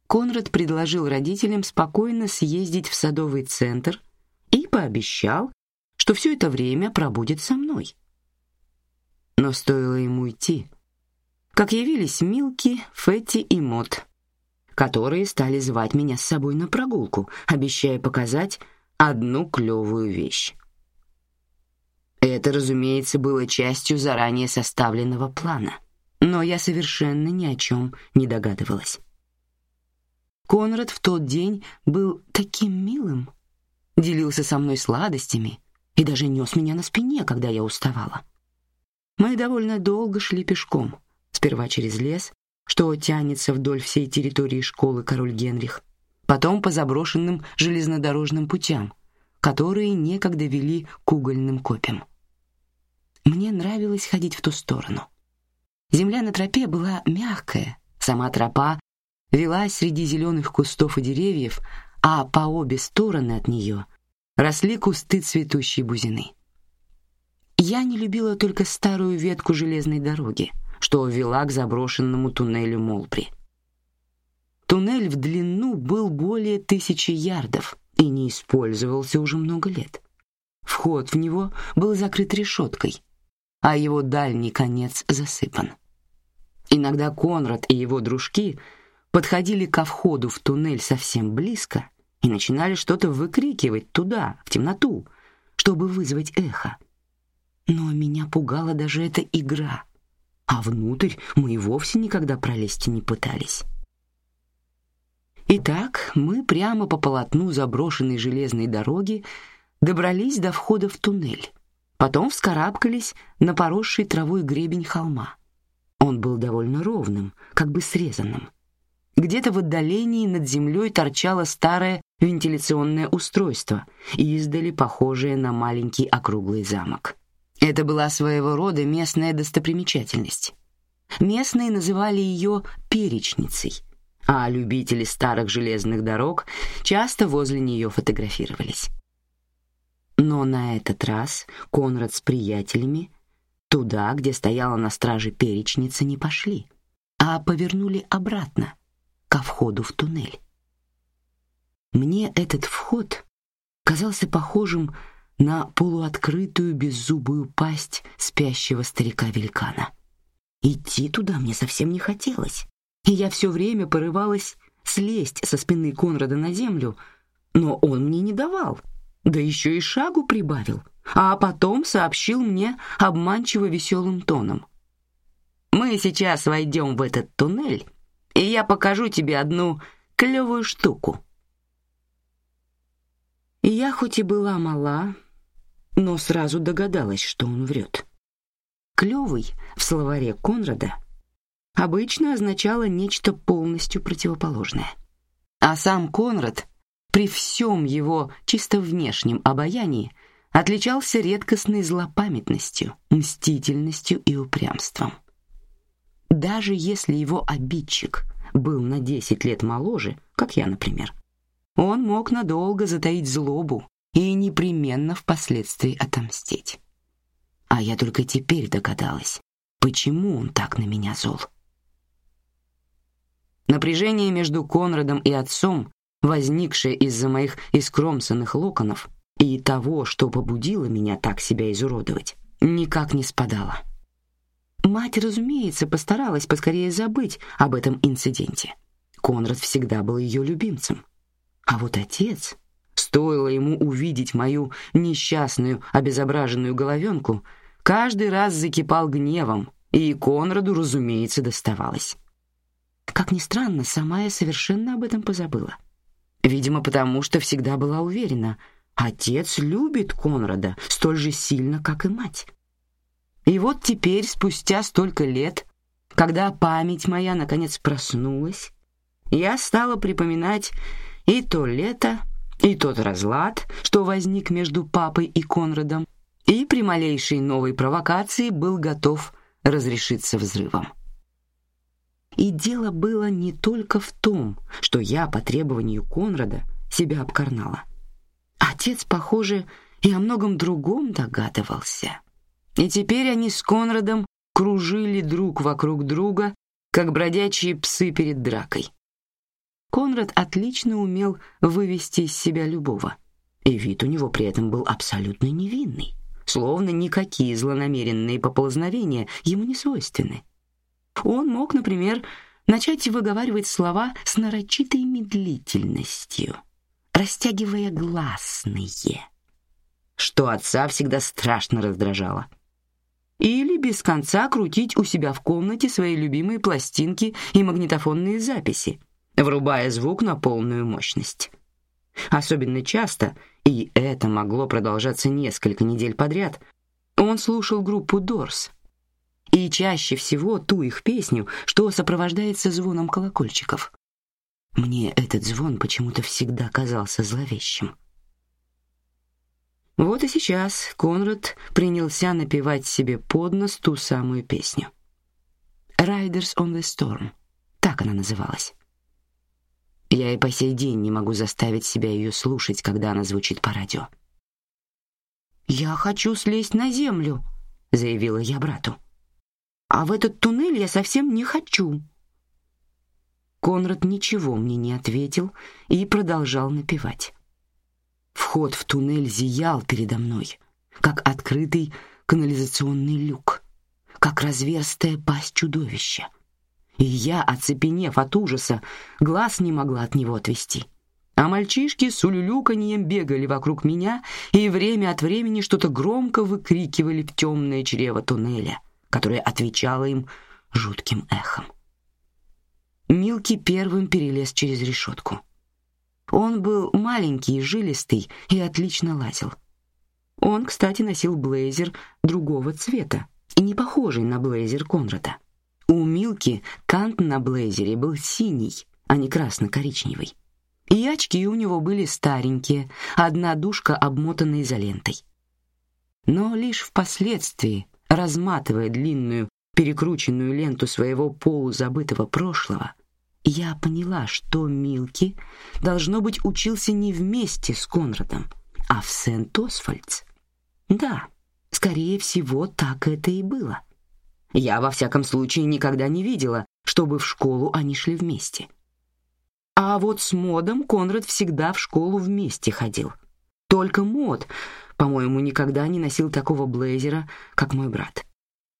Конрад предложил родителям спокойно съездить в садовый центр и пообещал, что все это время пробудет со мной. Но стоило ему идти, как явились Милки, Фетти и Мот, которые стали звать меня с собой на прогулку, обещая показать одну клевую вещь. Это, разумеется, было частью заранее составленного плана, но я совершенно ни о чем не догадывалась. Конрад в тот день был таким милым, делился со мной сладостями и даже нес меня на спине, когда я уставала. Мы довольно долго шли пешком, сперва через лес, что тянется вдоль всей территории школы Король Генрих, потом по заброшенным железнодорожным путям, которые некогда вели к угольным копям. Мне нравилось ходить в ту сторону. Земля на тропе была мягкая, сама тропа вела среди зеленых кустов и деревьев, а по обе стороны от нее росли кусты цветущей бузины. Я не любила только старую ветку железной дороги, что вела к заброшенному туннелю Молбри. Туннель в длину был более тысячи ярдов и не использовался уже много лет. Вход в него был закрыт решеткой, а его дальний конец засыпан. Иногда Конрад и его дружки подходили ко входу в туннель совсем близко и начинали что-то выкрикивать туда, в темноту, чтобы вызвать эхо. Но меня пугала даже эта игра, а внутрь мы и вовсе никогда пролезть не пытались. Итак, мы прямо по полотну заброшенной железной дороги добрались до входа в туннель. Потом вскарабкались на поросший травой гребень холма. Он был довольно ровным, как бы срезанным. Где-то в отдалении над землей торчало старое вентиляционное устройство, издали похожее на маленький округлый замок. Это была своего рода местная достопримечательность. Местные называли ее перечницей, а любители старых железных дорог часто возле нее фотографировались. Но на этот раз Конрад с приятелями туда, где стояла на страже перечница, не пошли, а повернули обратно, ко входу в туннель. Мне этот вход казался похожим на полуоткрытую беззубую пасть спящего старика-великана. Идти туда мне совсем не хотелось, и я все время порывалась слезть со спины Конрада на землю, но он мне не давал — да еще и шагу прибавил, а потом сообщил мне обманчиво веселым тоном. «Мы сейчас войдем в этот туннель, и я покажу тебе одну клевую штуку». Я хоть и была мала, но сразу догадалась, что он врет. «Клевый» в словаре Конрада обычно означало нечто полностью противоположное. А сам Конрад при всем его чисто внешнем обаянии отличался редкостной злопамятностью, мстительностью и упрямством. Даже если его обидчик был на десять лет моложе, как я, например, он мог надолго затаить злобу и непременно впоследствии отомстить. А я только теперь догадалась, почему он так на меня зол. Напряжение между Конрадом и отцом возникшее из-за моих искромсанных локонов и того, что побудило меня так себя изуродовать, никак не спадало. Мать, разумеется, постаралась поскорее забыть об этом инциденте. Конрад всегда был ее любимцем. А вот отец, стоило ему увидеть мою несчастную, обезображенную головенку, каждый раз закипал гневом, и Конраду, разумеется, доставалось. Как ни странно, сама я совершенно об этом позабыла. Видимо, потому что всегда была уверена, отец любит Конрада столь же сильно, как и мать. И вот теперь, спустя столько лет, когда память моя наконец проснулась, я стала припоминать и то лето, и тот разлад, что возник между папой и Конрадом, и при малейшей новой провокации был готов разрешиться взрывом. И дело было не только в том, что я по требованию Конрада себя обкарнала. Отец, похоже, и о многом другом догадывался. И теперь они с Конрадом кружили друг вокруг друга, как бродячие псы перед дракой. Конрад отлично умел вывести из себя любого, и вид у него при этом был абсолютно невинный, словно никакие злонамеренные поползновения ему не свойственны. Он мог, например, начать выговаривать слова с нарочитой медлительностью, растягивая гласные, что отца всегда страшно раздражало. Или без конца крутить у себя в комнате свои любимые пластинки и магнитофонные записи, врубая звук на полную мощность. Особенно часто, и это могло продолжаться несколько недель подряд, он слушал группу Дорс — и чаще всего ту их песню, что сопровождается звоном колокольчиков. Мне этот звон почему-то всегда казался зловещим. Вот и сейчас Конрад принялся напевать себе под нос ту самую песню. «Riders on the Storm», так она называлась. Я и по сей день не могу заставить себя ее слушать, когда она звучит по радио. «Я хочу слезть на землю», — заявила я брату. А в этот туннель я совсем не хочу. Конрад ничего мне не ответил и продолжал напевать. Вход в туннель зиял передо мной, как открытый канализационный люк, как разверстая пасть чудовища. И я, оцепенев от ужаса, глаз не могла от него отвести. А мальчишки с улюлюканьем бегали вокруг меня и время от времени что-то громко выкрикивали в темное чрево туннеля, которое отвечало им жутким эхом. Милки первым перелез через решетку. Он был маленький, жилистый и отлично лазил. Он, кстати, носил блейзер другого цвета и не похожий на блейзер Конрада. У Милки кант на блейзере был синий, а не красно-коричневый. И очки у него были старенькие, одна дужка обмотана изолентой. Но лишь впоследствии, разматывая длинную перекрученную ленту своего полузабытого прошлого, я поняла, что Милки должно быть учился не вместе с Конрадом, а в Сент-Освальдс. Да, скорее всего, так это и было. Я во всяком случае никогда не видела, чтобы в школу они шли вместе. А вот с Модом Конрад всегда в школу вместе ходил. Только Мод, по-моему, никогда не носил такого блейзера, как мой брат.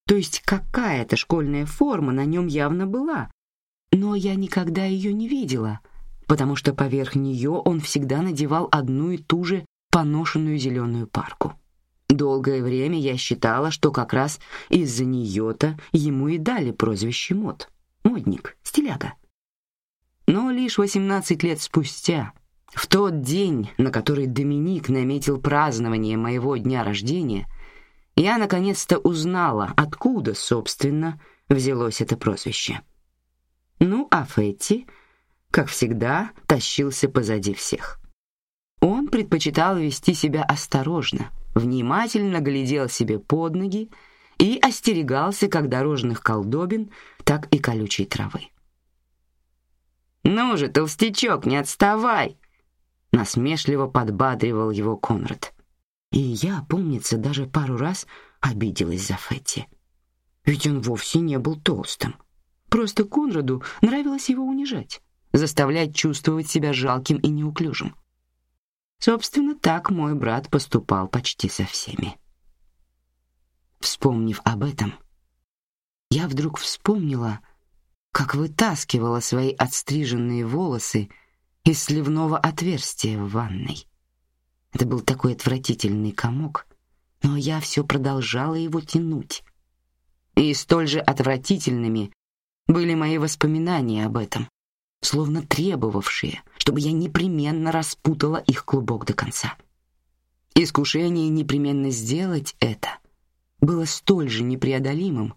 То есть какая-то школьная форма на нем явно была, но я никогда ее не видела, потому что поверх нее он всегда надевал одну и ту же поношенную зеленую парку. Долгое время я считала, что как раз из-за нее-то ему и дали прозвище мод, модник, стиляга. Но лишь восемнадцать лет спустя, в тот день, на который Доминик наметил празднование моего дня рождения, я наконец-то узнала, откуда, собственно, взялось это прозвище. Ну, а Фетти, как всегда, тащился позади всех. Он предпочитал вести себя осторожно, внимательно глядел себе под ноги и остерегался как дорожных колдобин, так и колючей травы. «Ну же, толстячок, не отставай!» Насмешливо подбадривал его Конрад. И я, помнится, даже пару раз обиделась за Фетти. Ведь он вовсе не был толстым. Просто Конраду нравилось его унижать, заставлять чувствовать себя жалким и неуклюжим. Собственно, так мой брат поступал почти со всеми. Вспомнив об этом, я вдруг вспомнила, как вытаскивала свои отстриженные волосы из сливного отверстия в ванной. Это был такой отвратительный комок, но я все продолжала его тянуть. И столь же отвратительными были мои воспоминания об этом, словно требовавшие, чтобы я непременно распутала их клубок до конца. Искушение непременно сделать это было столь же непреодолимым,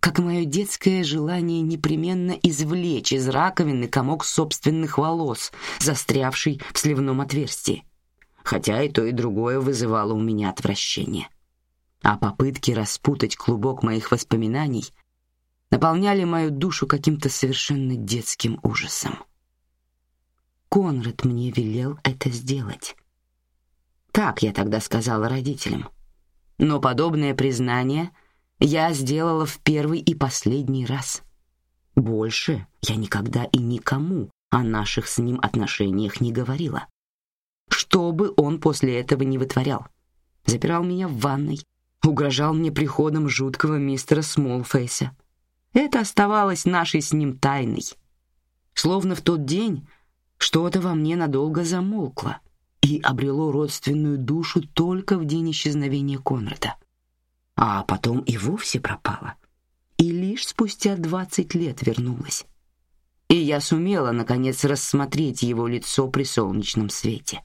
как мое детское желание непременно извлечь из раковины комок собственных волос, застрявший в сливном отверстии, хотя и то и другое вызывало у меня отвращение. А попытки распутать клубок моих воспоминаний наполняли мою душу каким-то совершенно детским ужасом. Конрад мне велел это сделать. Так я тогда сказала родителям. Но подобное признание я сделала в первый и последний раз. Больше я никогда и никому о наших с ним отношениях не говорила. Что бы он после этого не вытворял, запирал меня в ванной, угрожал мне приходом жуткого мистера Смолфейса, это оставалось нашей с ним тайной. Словно в тот день что-то во мне надолго замолкло и обрело родственную душу только в день исчезновения Конрада. А потом и вовсе пропало. И лишь спустя двадцать лет вернулась. И я сумела, наконец, рассмотреть его лицо при солнечном свете.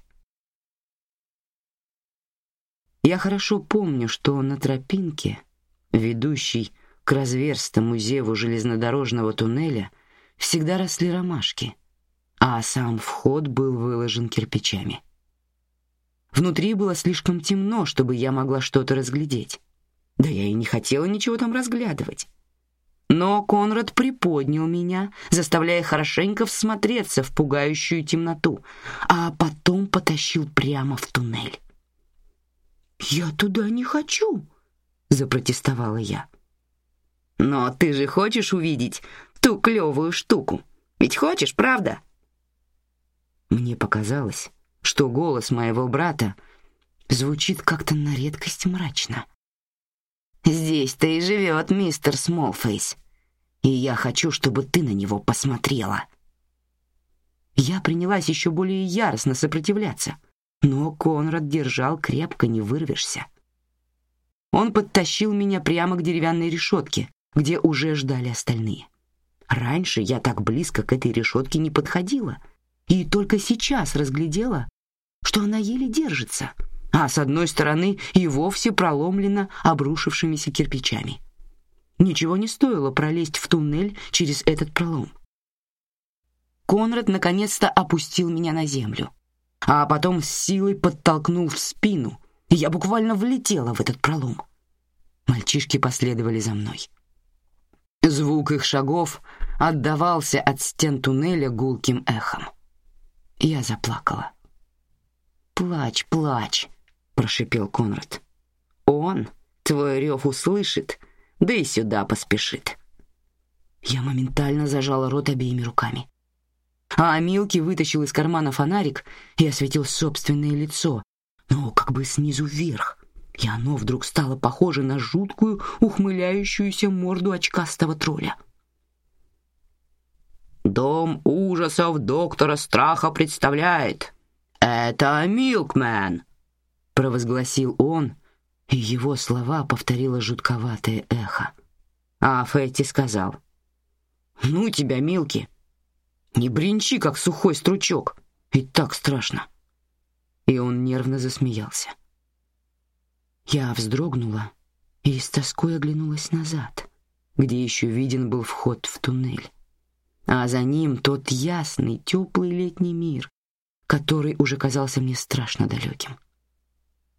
Я хорошо помню, что на тропинке, ведущей к разверстому зеву железнодорожного туннеля всегда росли ромашки, а сам вход был выложен кирпичами. Внутри было слишком темно, чтобы я могла что-то разглядеть. Да я и не хотела ничего там разглядывать. Но Конрад приподнял меня, заставляя хорошенько всмотреться в пугающую темноту, а потом потащил прямо в туннель. «Я туда не хочу!» — запротестовала я. Но ты же хочешь увидеть ту клевую штуку? Ведь хочешь, правда? Мне показалось, что голос моего брата звучит как-то на редкость мрачно. Здесь-то и живет мистер Смолфейс, и я хочу, чтобы ты на него посмотрела. Я принялась еще более яростно сопротивляться, но Конрад держал крепко, не вырвешься. Он подтащил меня прямо к деревянной решетке, где уже ждали остальные. Раньше я так близко к этой решетке не подходила, и только сейчас разглядела, что она еле держится, а с одной стороны и вовсе проломлена обрушившимися кирпичами. Ничего не стоило пролезть в туннель через этот пролом. Конрад наконец-то опустил меня на землю, а потом с силой подтолкнул в спину, и я буквально влетела в этот пролом. Мальчишки последовали за мной. Звук их шагов отдавался от стен туннеля гулким эхом. Я заплакала. «Плачь, плачь», — прошипел Конрад. «Он твой рев услышит, да и сюда поспешит». Я моментально зажала рот обеими руками. А Милки вытащил из кармана фонарик и осветил собственное лицо, но как бы снизу вверх, и оно вдруг стало похоже на жуткую ухмыляющуюся морду очкастого тролля. «Дом ужасов доктора Страха представляет. Это Милкмен!» — провозгласил он, и его слова повторило жутковатое эхо. А Фетти сказал, «Ну тебя, Милки, не бренчи, как сухой стручок, и так страшно». И он нервно засмеялся. Я вздрогнула и с тоской оглянулась назад, где еще виден был вход в туннель, а за ним тот ясный, теплый летний мир, который уже казался мне страшно далеким.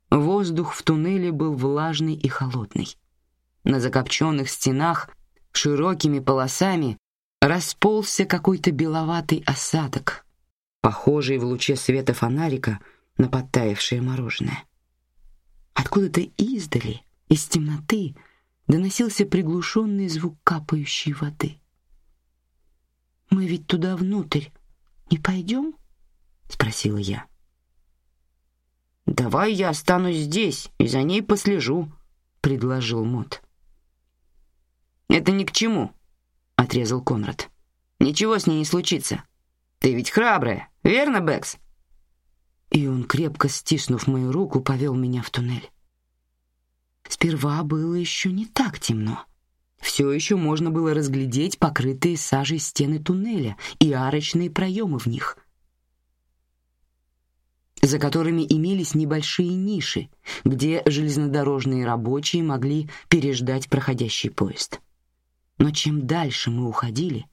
Воздух в туннеле был влажный и холодный. На закопченных стенах широкими полосами расползся какой-то беловатый осадок, похожий в луче света фонарика на подтаявшее мороженое. Откуда-то издали, из темноты, доносился приглушенный звук капающей воды. «Мы ведь туда внутрь не пойдем?» — спросила я. «Давай я останусь здесь и за ней послежу», — предложил Мот. «Это ни к чему», — отрезал Конрад. «Ничего с ней не случится. Ты ведь храбрая, верно, Бэкс?» И он, крепко стиснув мою руку, повел меня в туннель. Сперва было еще не так темно. Все еще можно было разглядеть покрытые сажей стены туннеля и арочные проемы в них, за которыми имелись небольшие ниши, где железнодорожные рабочие могли переждать проходящий поезд. Но чем дальше мы уходили,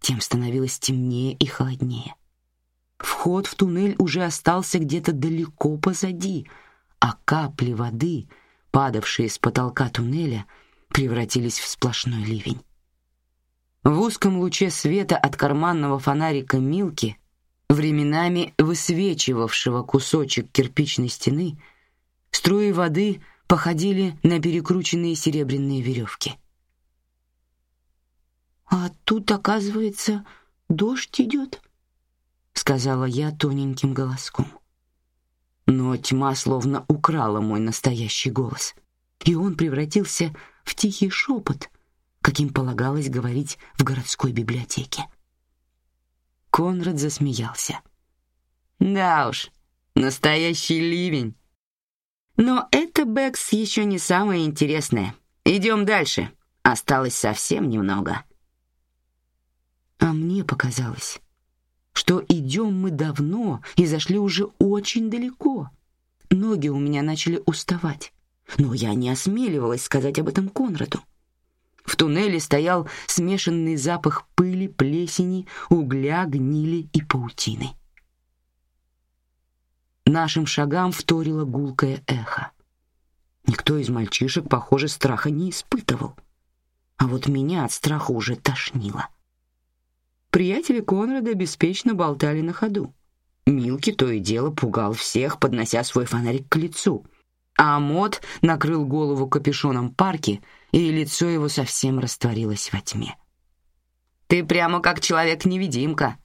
тем становилось темнее и холоднее. Вход в туннель уже остался где-то далеко позади, а капли воды, падавшие с потолка туннеля, превратились в сплошной ливень. В узком луче света от карманного фонарика Милки, временами высвечивавшего кусочек кирпичной стены, струи воды походили на перекрученные серебряные веревки. «А тут, оказывается, дождь идет», сказала я тоненьким голоском. Но тьма словно украла мой настоящий голос, и он превратился в тихий шепот, каким полагалось говорить в городской библиотеке. Конрад засмеялся. Да уж, настоящий ливень. Но это Бэкс еще не самое интересное. Идем дальше. Осталось совсем немного. А мне показалось, что идем мы давно и зашли уже очень далеко. Ноги у меня начали уставать, но я не осмеливалась сказать об этом Конраду. В туннеле стоял смешанный запах пыли, плесени, угля, гнили и паутины. Нашим шагам вторило гулкое эхо. Никто из мальчишек, похоже, страха не испытывал. А вот меня от страха уже тошнило. Приятели Конрада беспечно болтали на ходу. Милки то и дело пугал всех, поднося свой фонарик к лицу. А Мот накрыл голову капюшоном парки и лицо его совсем растворилось во тьме. Ты прямо как человек-невидимка,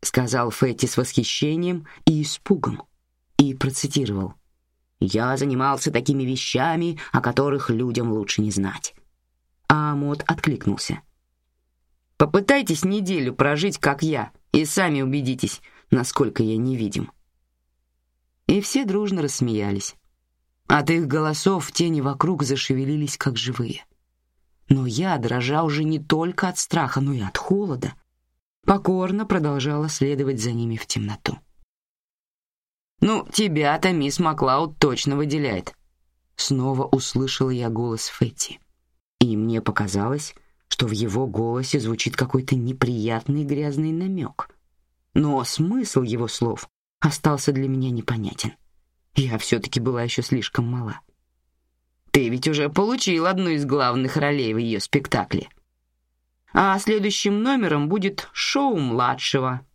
сказал Фетти с восхищением и испугом, и процитировал: "Я занимался такими вещами, о которых людям лучше не знать". А Амот откликнулся: "Попытайтесь неделю прожить как я, и сами убедитесь, насколько я невидим". И все дружно рассмеялись. От их голосов тени вокруг зашевелились как живые. Но я дрожал уже не только от страха, но и от холода. Покорно продолжала следовать за ними в темноту. «Ну, тебя-то мисс Маклауд точно выделяет», — снова услышал я голос Фетти. И мне показалось, что в его голосе звучит какой-то неприятный грязный намек. Но смысл его слов остался для меня непонятен. Я все-таки была еще слишком мала. Ты ведь уже получил одну из главных ролей в ее спектакле. А следующим номером будет шоу младшего.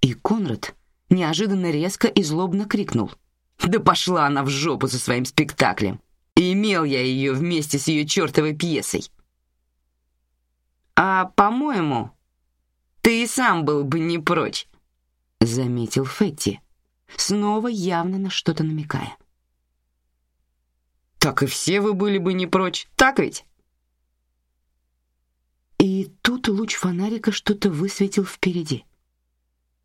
И Конрад неожиданно резко и злобно крикнул: "Да пошла она в жопу со своим спектаклем! имел я ее вместе с ее чертовой пьесой!" А, по-моему, ты и сам был бы не прочь, заметил Фетти, снова явно на что-то намекая. Так и все вы были бы не прочь, так ведь? И тут луч фонарика что-то высветил впереди.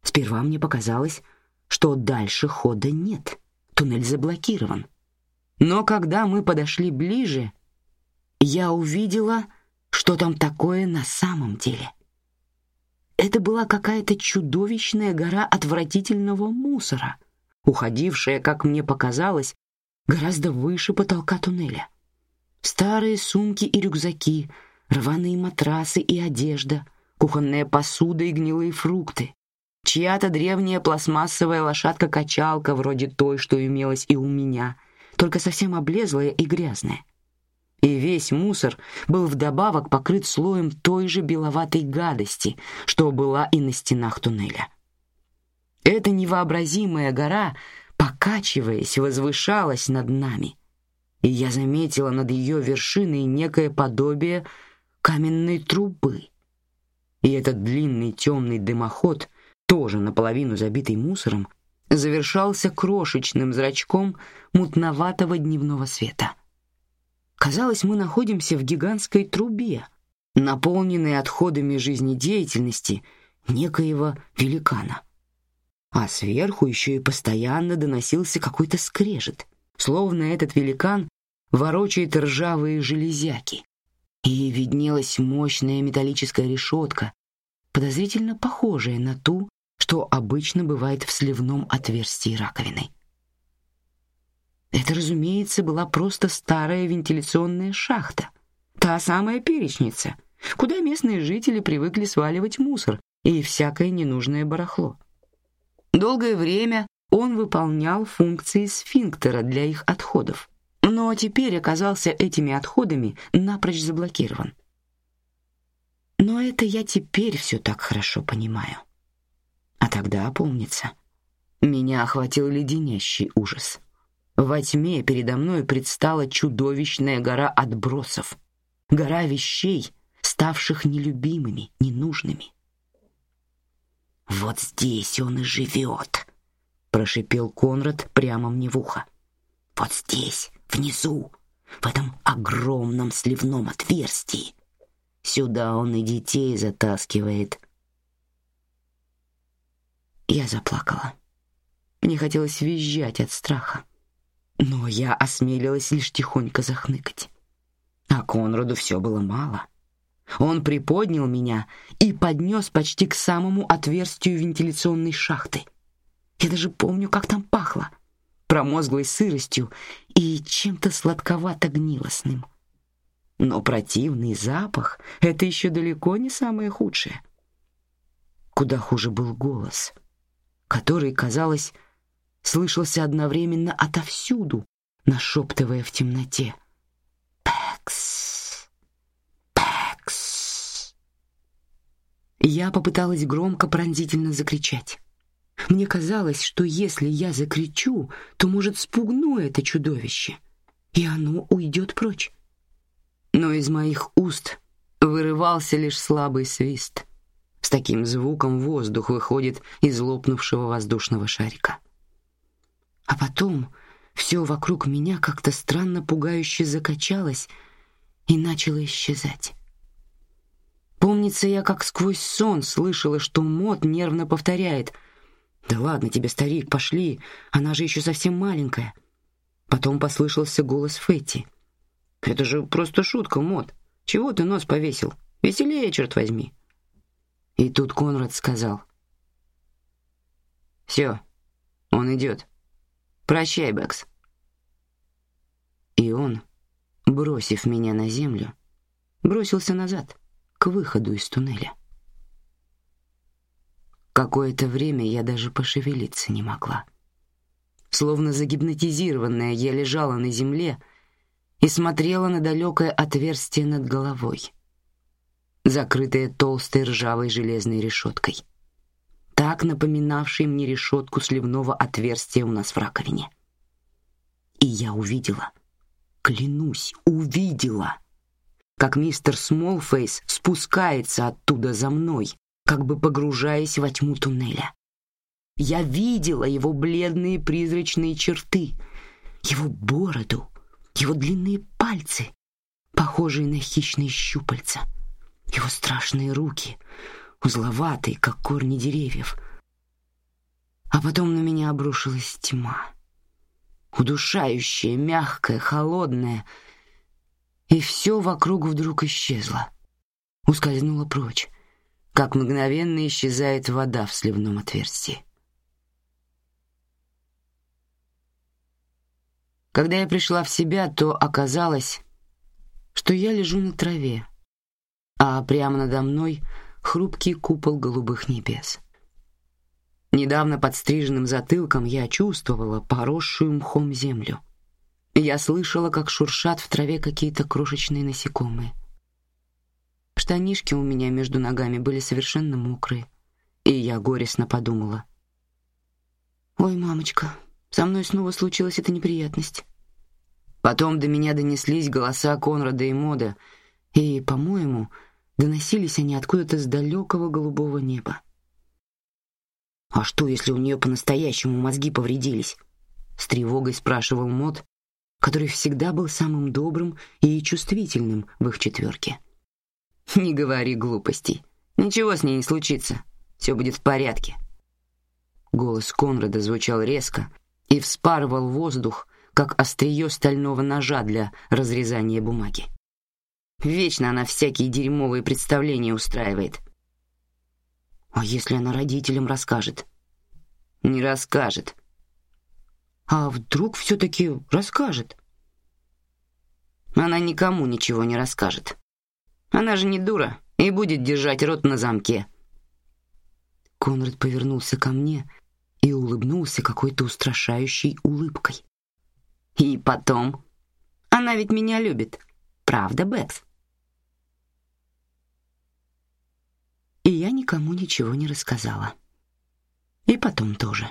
Сперва мне показалось, что дальше хода нет, туннель заблокирован. Но когда мы подошли ближе, я увидела, что там такое на самом деле. Это была какая-то чудовищная гора отвратительного мусора, уходившая, как мне показалось, гораздо выше потолка туннеля. Старые сумки и рюкзаки, рваные матрасы и одежда, кухонная посуда и гнилые фрукты, чья-то древняя пластмассовая лошадка-качалка вроде той, что имелась и у меня, только совсем облезлая и грязная. И весь мусор был вдобавок покрыт слоем той же беловатой гадости, что была и на стенах туннеля. Эта невообразимая гора покачиваясь, возвышалась над нами, и я заметила над ее вершиной некое подобие каменной трубы. И этот длинный темный дымоход, тоже наполовину забитый мусором, завершался крошечным зрачком мутноватого дневного света. Казалось, мы находимся в гигантской трубе, наполненной отходами жизнедеятельности некоего великана а сверху еще и постоянно доносился какой-то скрежет, словно этот великан ворочает ржавые железяки. И виднелась мощная металлическая решетка, подозрительно похожая на ту, что обычно бывает в сливном отверстии раковины. Это, разумеется, была просто старая вентиляционная шахта, та самая перечница, куда местные жители привыкли сваливать мусор и всякое ненужное барахло. Долгое время он выполнял функции сфинктера для их отходов, но теперь оказался этими отходами напрочь заблокирован. Но это я теперь все так хорошо понимаю. А тогда, помнится, меня охватил леденящий ужас. Во тьме передо мной предстала чудовищная гора отбросов, гора вещей, ставших нелюбимыми, ненужными. Вот здесь он и живет, прошипел Конрад прямо мне в ухо. Вот здесь, внизу, в этом огромном сливном отверстии. Сюда он и детей затаскивает. Я заплакала. Мне хотелось визжать от страха, но я осмелилась лишь тихонько захныкать. А Конраду все было мало. Он приподнял меня и поднес почти к самому отверстию вентиляционной шахты. Я даже помню, как там пахло промозглой сыростью и чем-то сладковато-гнилостным. Но противный запах — это еще далеко не самое худшее. Куда хуже был голос, который, казалось, слышался одновременно отовсюду, нашептывая в темноте. «Пэкс!» Я попыталась громко пронзительно закричать. Мне казалось, что если я закричу, то, может, спугну это чудовище, и оно уйдет прочь. но из моих уст вырывался лишь слабый свист. С таким звуком воздух выходит из лопнувшего воздушного шарика. А потом все вокруг меня как-то странно пугающе закачалось и начало исчезать. Помнится, я как сквозь сон слышала, что Мот нервно повторяет: "Да ладно тебе, старик, пошли, она же еще совсем маленькая". Потом послышался голос Фетти: "Это же просто шутка, Мот. Чего ты нос повесил? Веселее, черт возьми". И тут Конрад сказал: "Все, он идет. Прощай, Бэкс". И он, бросив меня на землю, бросился назад к выходу из туннеля. Какое-то время я даже пошевелиться не могла. Словно загипнотизированная, я лежала на земле и смотрела на далекое отверстие над головой, закрытое толстой ржавой железной решеткой, так напоминавшей мне решетку сливного отверстия у нас в раковине. И я увидела, клянусь, увидела как мистер Смолфейс спускается оттуда за мной, как бы погружаясь во тьму туннеля. Я видела его бледные призрачные черты, его бороду, его длинные пальцы, похожие на хищные щупальца, его страшные руки, узловатые, как корни деревьев. А потом на меня обрушилась тьма, удушающая, мягкая, холодная, и все вокруг вдруг исчезло, ускользнуло прочь, как мгновенно исчезает вода в сливном отверстии. Когда я пришла в себя, то оказалось, что я лежу на траве, а прямо надо мной хрупкий купол голубых небес. Недавно подстриженным затылком я чувствовала поросшую мхом землю — я слышала, как шуршат в траве какие-то крошечные насекомые. Штанишки у меня между ногами были совершенно мокрые, и я горестно подумала: "Ой, мамочка, со мной снова случилась эта неприятность". Потом до меня донеслись голоса Конрада и Мода, и, по-моему, доносились они откуда-то с далекого голубого неба. А что, если у нее по-настоящему мозги повредились? С тревогой спрашивал Мод, который всегда был самым добрым и чувствительным в их четверке. Не говори глупостей. Ничего с ней не случится. Все будет в порядке. Голос Конрада звучал резко и вспарывал воздух, как острие стального ножа для разрезания бумаги. Вечно она всякие дерьмовые представления устраивает. А если она родителям расскажет? Не расскажет. А вдруг все-таки расскажет? Она никому ничего не расскажет. Она же не дура и будет держать рот на замке. Конрад повернулся ко мне и улыбнулся какой-то устрашающей улыбкой. И потом, она ведь меня любит, правда, Бэкс? И я никому ничего не рассказала. И потом тоже.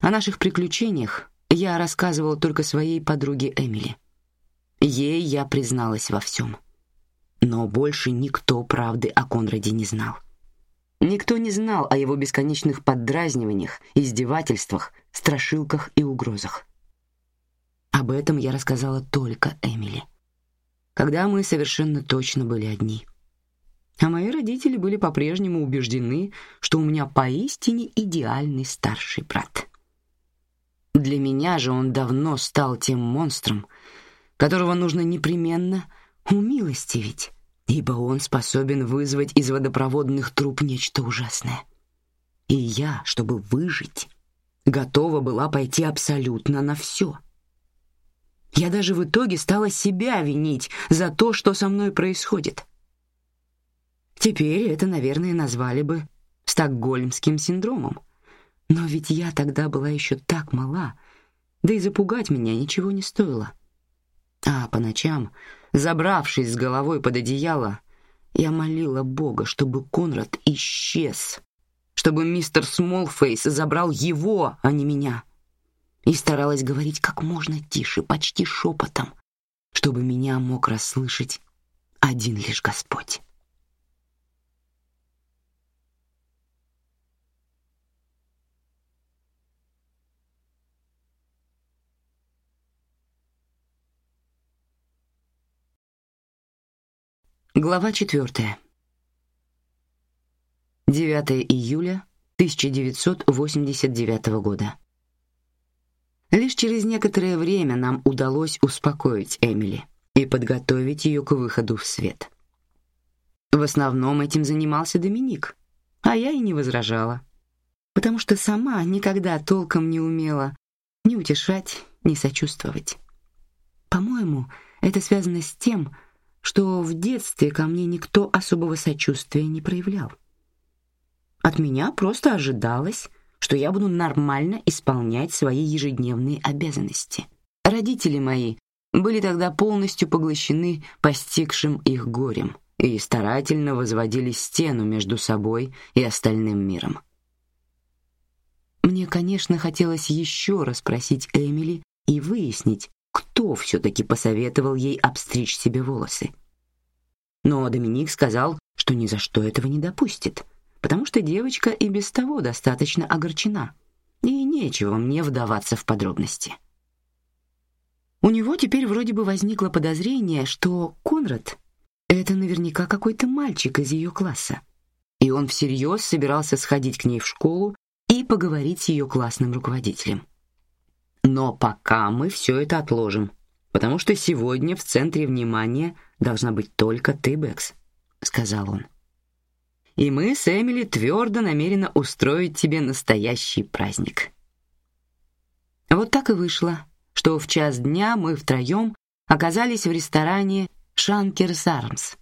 О наших приключениях я рассказывала только своей подруге Эмили. Ей я призналась во всем. Но больше никто правды о Конраде не знал. Никто не знал о его бесконечных поддразниваниях, издевательствах, страшилках и угрозах. Об этом я рассказала только Эмили, когда мы совершенно точно были одни. А мои родители были по-прежнему убеждены, что у меня поистине идеальный старший брат. Для меня же он давно стал тем монстром, которого нужно непременно умилостивить, ибо он способен вызвать из водопроводных труб нечто ужасное. И я, чтобы выжить, готова была пойти абсолютно на все. Я даже в итоге стала себя винить за то, что со мной происходит. Теперь это, наверное, назвали бы стокгольмским синдромом — но ведь я тогда была еще так мала, да и запугать меня ничего не стоило. А по ночам, забравшись с головой под одеяло, я молила Бога, чтобы Конрад исчез, чтобы мистер Смолфейс забрал его, а не меня. И старалась говорить как можно тише, почти шепотом, чтобы меня мог расслышать один лишь Господь. Глава четвертая. 9 июля 1989 года. Лишь через некоторое время нам удалось успокоить Эмили и подготовить ее к выходу в свет. В основном этим занимался Доминик, а я и не возражала, потому что сама никогда толком не умела ни утешать, ни сочувствовать. По-моему, это связано с тем, что в детстве ко мне никто особого сочувствия не проявлял. От меня просто ожидалось, что я буду нормально исполнять свои ежедневные обязанности. Родители мои были тогда полностью поглощены постигшим их горем и старательно возводили стену между собой и остальным миром. Мне, конечно, хотелось еще раз спросить Эмили и выяснить, кто все-таки посоветовал ей обстричь себе волосы. Но Доминик сказал, что ни за что этого не допустит, потому что девочка и без того достаточно огорчена, и нечего мне вдаваться в подробности. У него теперь вроде бы возникло подозрение, что Конрад — это наверняка какой-то мальчик из ее класса, и он всерьез собирался сходить к ней в школу и поговорить с ее классным руководителем. Но пока мы все это отложим, потому что сегодня в центре внимания должна быть только ты, Бэкс, сказал он. И мы с Эмили твердо намерены устроить тебе настоящий праздник. Вот так и вышло, что в час дня мы втроем оказались в ресторане Шанкерс Армс,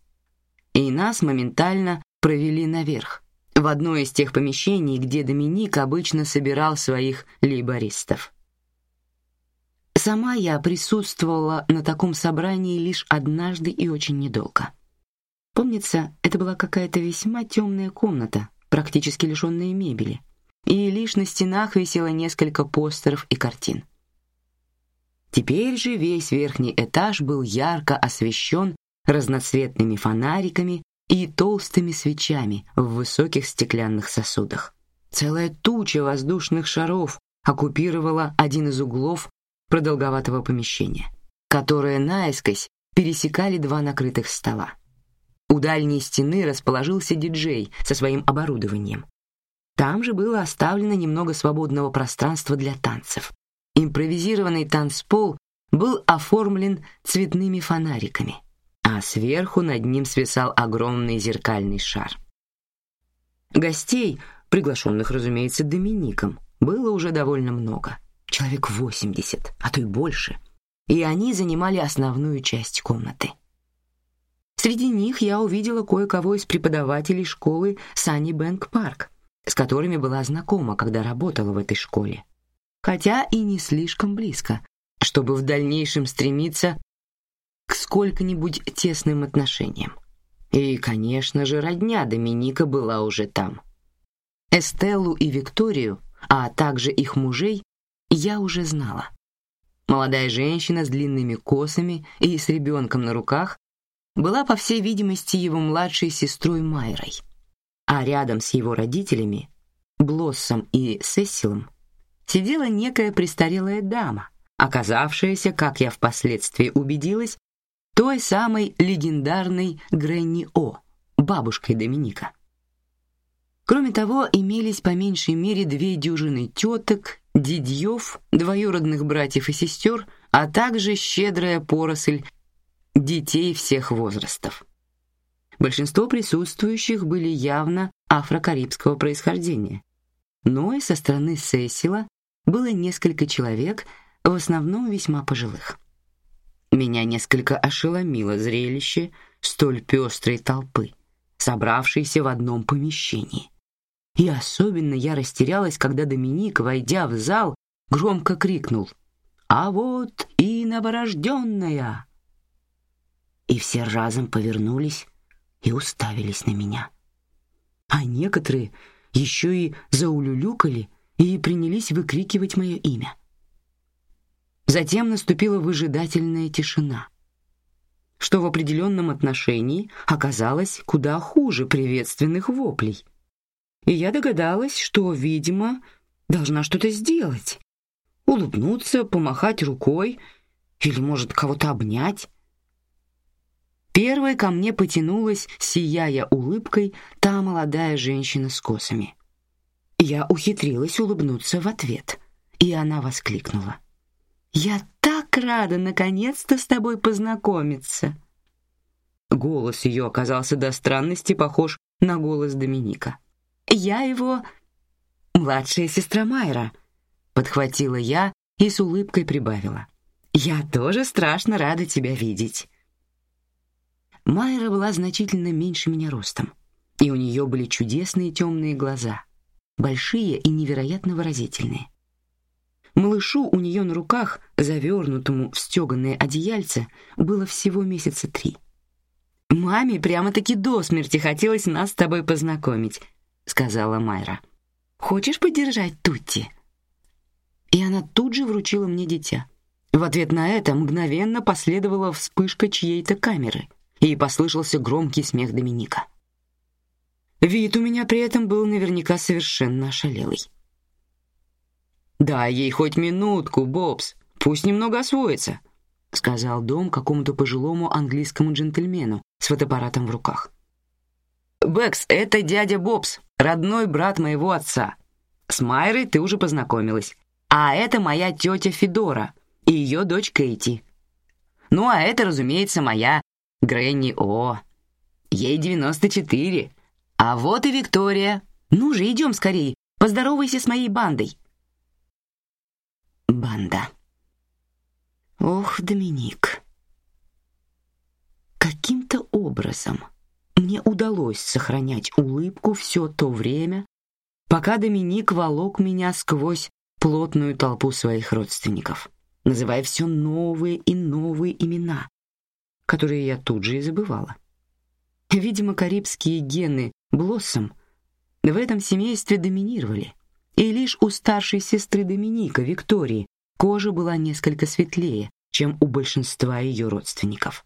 и нас моментально провели наверх, в одно из тех помещений, где Доминик обычно собирал своих лейбористов. Сама я присутствовала на таком собрании лишь однажды и очень недолго. Помнится, это была какая-то весьма темная комната, практически лишенная мебели, и лишь на стенах висело несколько постеров и картин. Теперь же весь верхний этаж был ярко освещен разноцветными фонариками и толстыми свечами в высоких стеклянных сосудах. Целая туча воздушных шаров оккупировала один из углов продолговатого помещения, которое наискось пересекали два накрытых стола. У дальней стены расположился диджей со своим оборудованием. Там же было оставлено немного свободного пространства для танцев. Импровизированный танцпол был оформлен цветными фонариками, а сверху над ним свисал огромный зеркальный шар. Гостей, приглашенных, разумеется, Домиником, было уже довольно много — человек восемьдесят, а то и больше, и они занимали основную часть комнаты. Среди них я увидела кое-кого из преподавателей школы Санни Бэнк Парк, с которыми была знакома, когда работала в этой школе, хотя и не слишком близко, чтобы в дальнейшем стремиться к сколько-нибудь тесным отношениям. И, конечно же, родня Доминика была уже там. Эстеллу и Викторию, а также их мужей, я уже знала. Молодая женщина с длинными косами и с ребенком на руках была, по всей видимости, его младшей сестрой Майрой, а рядом с его родителями, Блоссом и Сесилом, сидела некая престарелая дама, оказавшаяся, как я впоследствии убедилась, той самой легендарной Гренни О, бабушкой Доминика. Кроме того, имелись по меньшей мере две дюжины теток дядьев, двоюродных братьев и сестер, а также щедрая поросль детей всех возрастов. Большинство присутствующих были явно афрокарибского происхождения, но и со стороны Сесила было несколько человек, в основном весьма пожилых. Меня несколько ошеломило зрелище столь пестрой толпы, собравшейся в одном помещении. И особенно я растерялась, когда Доминик, войдя в зал, громко крикнул: "А вот и новорожденная!" И все разом повернулись и уставились на меня. А некоторые еще и заулюлюкали и принялись выкрикивать мое имя. Затем наступила выжидательная тишина, что в определенном отношении оказалось куда хуже приветственных воплей. И я догадалась, что, видимо, должна что-то сделать. Улыбнуться, помахать рукой или, может, кого-то обнять. Первой ко мне потянулась, сияя улыбкой, та молодая женщина с косами. Я ухитрилась улыбнуться в ответ, и она воскликнула: "Я так рада наконец-то с тобой познакомиться!" Голос ее оказался до странности похож на голос Доминика. «Я его младшая сестра Майра», — подхватила я и с улыбкой прибавила. «Я тоже страшно рада тебя видеть». Майра была значительно меньше меня ростом, и у нее были чудесные темные глаза, большие и невероятно выразительные. Малышу у нее на руках, завернутому в стеганое одеяльце, было всего месяца три. Маме прямо-таки до смерти хотелось нас с тобой познакомить, сказала Майра. Хочешь подержать Тутти? И она тут же вручила мне дитя. В ответ на это мгновенно последовала вспышка чьей-то камеры, и послышался громкий смех Доминика. Вид у меня при этом был наверняка совершенно ошалелый. «Дай ей хоть минутку, Бобс, пусть немного освоится», — сказал Дом какому-то пожилому английскому джентльмену с фотоаппаратом в руках. «Бэкс, это дядя Бобс, родной брат моего отца. С Майрой ты уже познакомилась. А это моя тетя Федора и ее дочь Кейти. Ну, а это, разумеется, моя Гренни О. Ей девяносто четыре. А вот и Виктория. Ну же, идем скорее, поздоровайся с моей бандой». Банда. Ох, Доминик. Каким-то образом мне удалось сохранять улыбку все то время, пока Доминик волок меня сквозь плотную толпу своих родственников, называя все новые и новые имена, которые я тут же и забывала. Видимо, карибские гены Блоссом в этом семействе доминировали, и лишь у старшей сестры Доминика, Виктории, кожа была несколько светлее, чем у большинства ее родственников.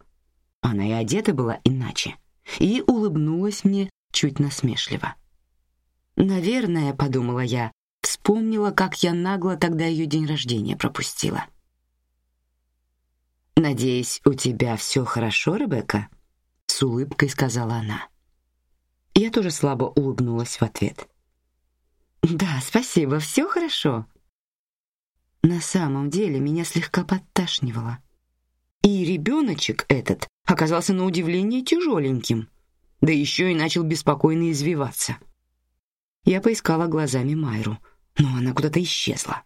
Она и одета была иначе, и улыбнулась мне чуть насмешливо. Наверное, подумала я, вспомнила, как я нагло тогда ее день рождения пропустила. Надеюсь, у тебя все хорошо, Ребекка, с улыбкой сказала она. Я тоже слабо улыбнулась в ответ. Да, спасибо, все хорошо. На самом деле меня слегка подташнивало. И ребеночек этот оказался на удивление тяжеленьким, да еще и начал беспокойно извиваться. Я поискала глазами Майру, но она куда-то исчезла.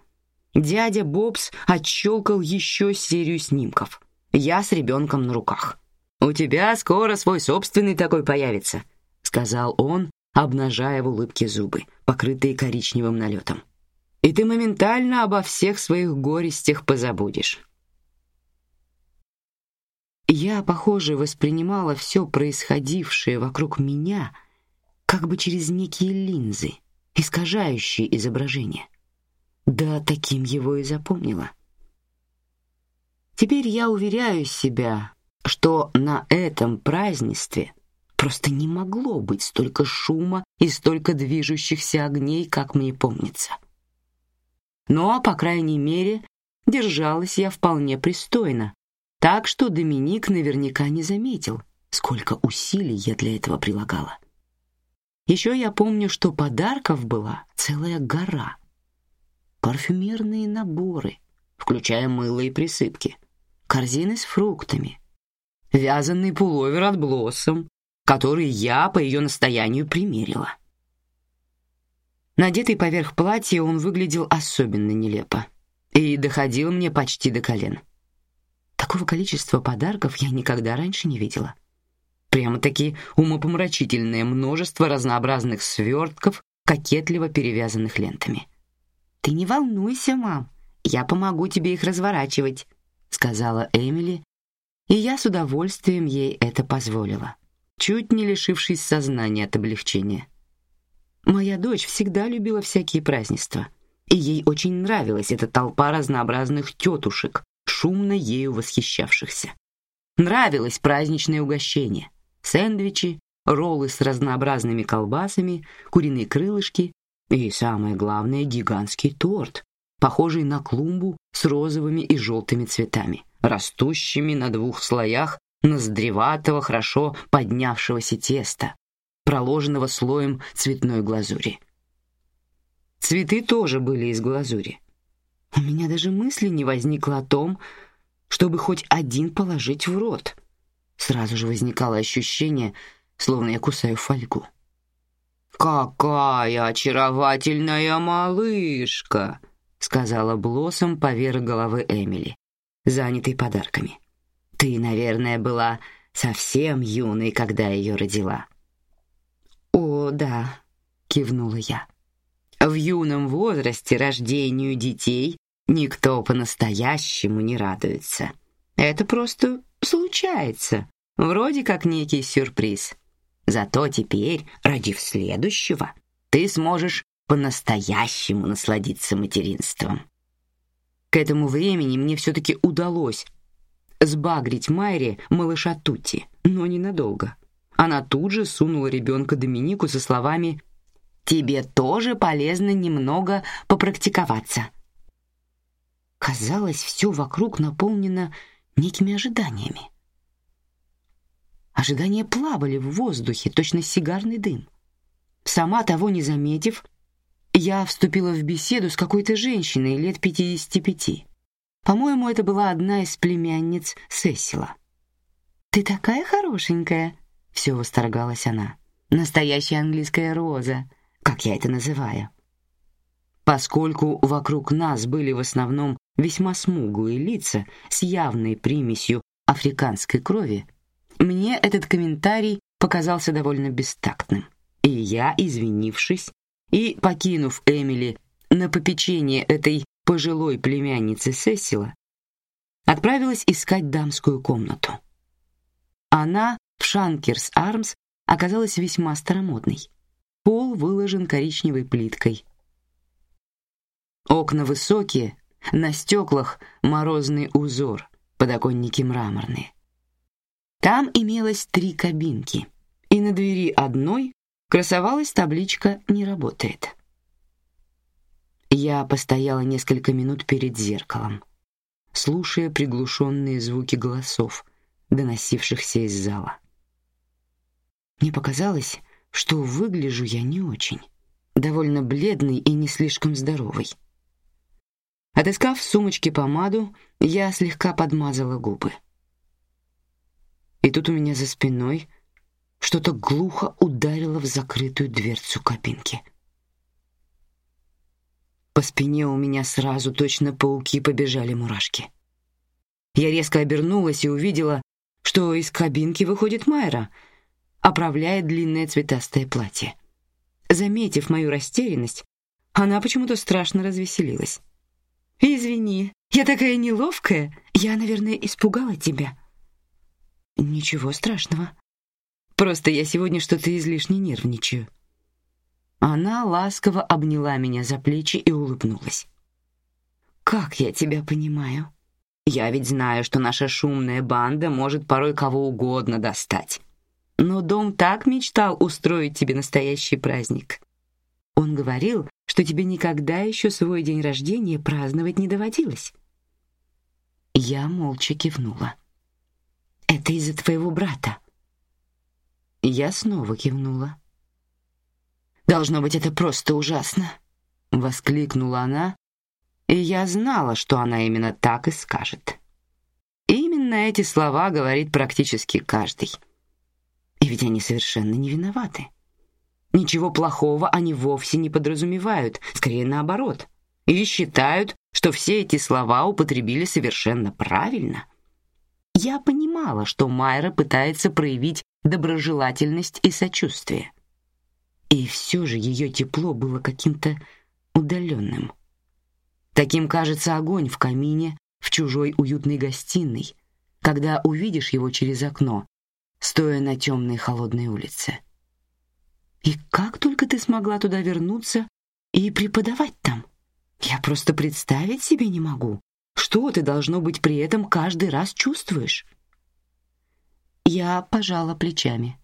Дядя Бобс отщелкал еще серию снимков. Я с ребенком на руках. «У тебя скоро свой собственный такой появится», — сказал он, обнажая в улыбке зубы, покрытые коричневым налетом. «И ты моментально обо всех своих горестях позабудешь». Я, похоже, воспринимала все происходившее вокруг меня как бы через некие линзы, искажающие изображение. Да, таким его и запомнила. Теперь я уверяю себя, что на этом празднестве просто не могло быть столько шума и столько движущихся огней, как мне помнится. Но, по крайней мере, держалась я вполне пристойно, так что Доминик наверняка не заметил, сколько усилий я для этого прилагала. Еще я помню, что подарков была целая гора. Парфюмерные наборы, включая мыло и присыпки — корзины с фруктами, вязаный пуловер от Блоссом, который я по ее настоянию примерила. Надетый поверх платья он выглядел особенно нелепо и доходил мне почти до колен. Такого количества подарков я никогда раньше не видела. Прямо-таки умопомрачительное множество разнообразных свертков, кокетливо перевязанных лентами. «Ты не волнуйся, мам, я помогу тебе их разворачивать», сказала Эмили, и я с удовольствием ей это позволила, чуть не лишившись сознания от облегчения. Моя дочь всегда любила всякие празднества, и ей очень нравилась эта толпа разнообразных тетушек, шумно ею восхищавшихся. Нравилось праздничное угощение: сэндвичи, роллы с разнообразными колбасами, куриные крылышки и самое главное гигантский торт, похожий на клумбу с розовыми и желтыми цветами, растущими на двух слоях ноздреватого, хорошо поднявшегося теста, проложенного слоем цветной глазури. Цветы тоже были из глазури. У меня даже мысли не возникло о том, чтобы хоть один положить в рот. Сразу же возникало ощущение, словно я кусаю фольгу. «Какая очаровательная малышка!» — сказала Блоссом поверх головы Эмили, занятой подарками. «Ты, наверное, была совсем юной, когда ее родила». «О, да», — кивнула я. В юном возрасте рождению детей никто по-настоящему не радуется. Это просто случается, вроде как некий сюрприз. Зато теперь, родив следующего, ты сможешь по-настоящему насладиться материнством. К этому времени мне все-таки удалось сбагрить Майре малыша Тути, но ненадолго. Она тут же сунула ребенка Доминику со словами Тебе тоже полезно немного попрактиковаться. Казалось, все вокруг наполнено некими ожиданиями. Ожидания плавали в воздухе, точно сигарный дым. Сама того не заметив, я вступила в беседу с какой-то женщиной лет пятидесяти пяти. По-моему, это была одна из племянниц Сесила. «Ты такая хорошенькая!» — все восторгалась она. «Настоящая английская роза как я это называю. Поскольку вокруг нас были в основном весьма смуглые лица с явной примесью африканской крови, мне этот комментарий показался довольно бестактным. И я, извинившись и покинув Эмили на попечение этой пожилой племянницы Сесила, отправилась искать дамскую комнату. Она в Шанкерс Армс оказалась весьма старомодной. Пол выложен коричневой плиткой. Окна высокие, на стеклах морозный узор, подоконники мраморные. Там имелось три кабинки, и на двери одной красовалась табличка «Не работает». Я постояла несколько минут перед зеркалом, слушая приглушенные звуки голосов, доносившихся из зала. Мне показалось, что выгляжу я не очень, довольно бледный и не слишком здоровый. Отыскав в сумочке помаду, я слегка подмазала губы. И тут у меня за спиной что-то глухо ударило в закрытую дверцу кабинки. По спине у меня сразу точно пауки побежали мурашки. Я резко обернулась и увидела, что из кабинки выходит Майра — оправляя длинное цветастое платье. Заметив мою растерянность, она почему-то страшно развеселилась. «Извини, я такая неловкая. Я, наверное, испугала тебя». «Ничего страшного. Просто я сегодня что-то излишне нервничаю». Она ласково обняла меня за плечи и улыбнулась. «Как я тебя понимаю. Я ведь знаю, что наша шумная банда может порой кого угодно достать но дом так мечтал устроить тебе настоящий праздник. Он говорил, что тебе никогда еще свой день рождения праздновать не доводилось. Я молча кивнула. Это из-за твоего брата. Я снова кивнула. Должно быть, это просто ужасно, воскликнула она, и я знала, что она именно так и скажет. Именно эти слова говорит практически каждый. И ведь они совершенно не виноваты. Ничего плохого они вовсе не подразумевают, скорее наоборот. И считают, что все эти слова употребили совершенно правильно. Я понимала, что Майра пытается проявить доброжелательность и сочувствие. И все же ее тепло было каким-то удаленным. Таким кажется огонь в камине в чужой уютной гостиной, когда увидишь его через окно стоя на темной холодной улице. И как только ты смогла туда вернуться и преподавать там? Я просто представить себе не могу, что ты должно быть при этом каждый раз чувствуешь. Я пожала плечами.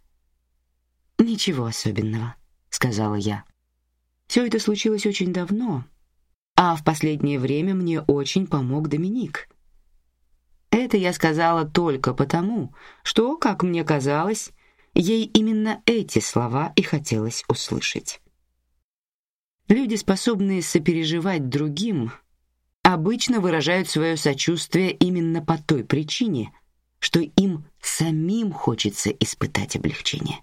Ничего особенного, сказала я. Все это случилось очень давно, а в последнее время мне очень помог Доминик. Это я сказала только потому, что, как мне казалось, ей именно эти слова и хотелось услышать. Люди, способные сопереживать другим, обычно выражают свое сочувствие именно по той причине, что им самим хочется испытать облегчение.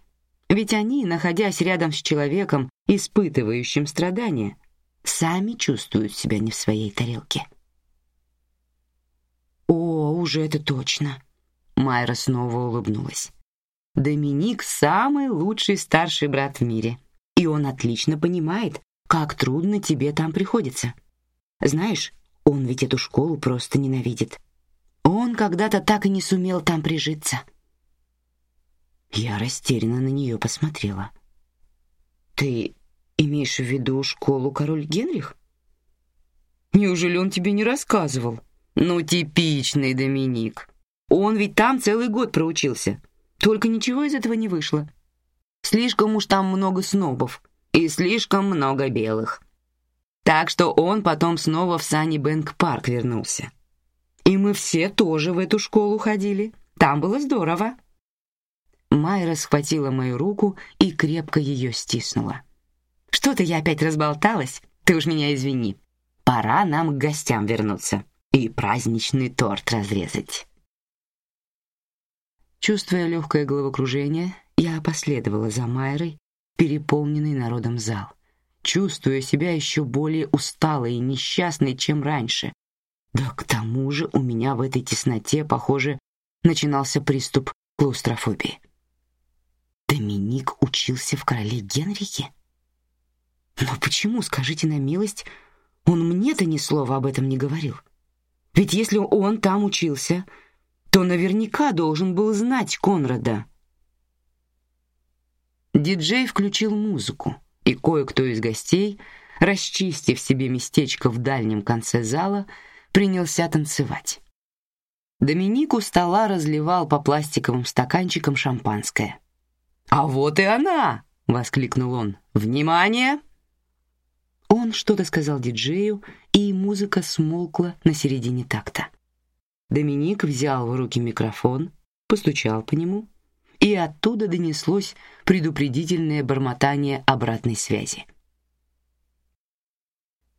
Ведь они, находясь рядом с человеком, испытывающим страдания, сами чувствуют себя не в своей тарелке. О, уже это точно. Майра снова улыбнулась. Доминик самый лучший старший брат в мире, и он отлично понимает, как трудно тебе там приходится. Знаешь, он ведь эту школу просто ненавидит. Он когда-то так и не сумел там прижиться. Я растерянно на нее посмотрела. Ты имеешь в виду школу Король Генрих? Неужели он тебе не рассказывал? Ну, типичный Доминик. Он ведь там целый год проучился. Только ничего из этого не вышло. Слишком уж там много снобов и слишком много белых. Так что он потом снова в Санни-Бэнк парк вернулся. И мы все тоже в эту школу ходили. Там было здорово. Майра схватила мою руку и крепко ее стиснула. Что-то я опять разболталась. Ты уж меня извини. Пора нам к гостям вернуться и праздничный торт разрезать. Чувствуя легкое головокружение, я последовала за Майрой, переполненный народом зал чувствуя себя еще более усталой и несчастной, чем раньше. Да к тому же у меня в этой тесноте, похоже, начинался приступ клаустрофобии. Доминик учился в короле Генрихе? Но почему, скажите на милость, он мне-то ни слова об этом не говорил? Ведь если он там учился, то наверняка должен был знать Конрада. Диджей включил музыку и кое-кто из гостей, расчистив себе местечко в дальнем конце зала, принялся танцевать. Доминик у стола разливал по пластиковым стаканчикам шампанское. «А вот и она!» — воскликнул он. «Внимание!» Он что-то сказал диджею, и музыка смолкла на середине такта. Доминик взял в руки микрофон, постучал по нему и оттуда донеслось предупредительное бормотание обратной связи.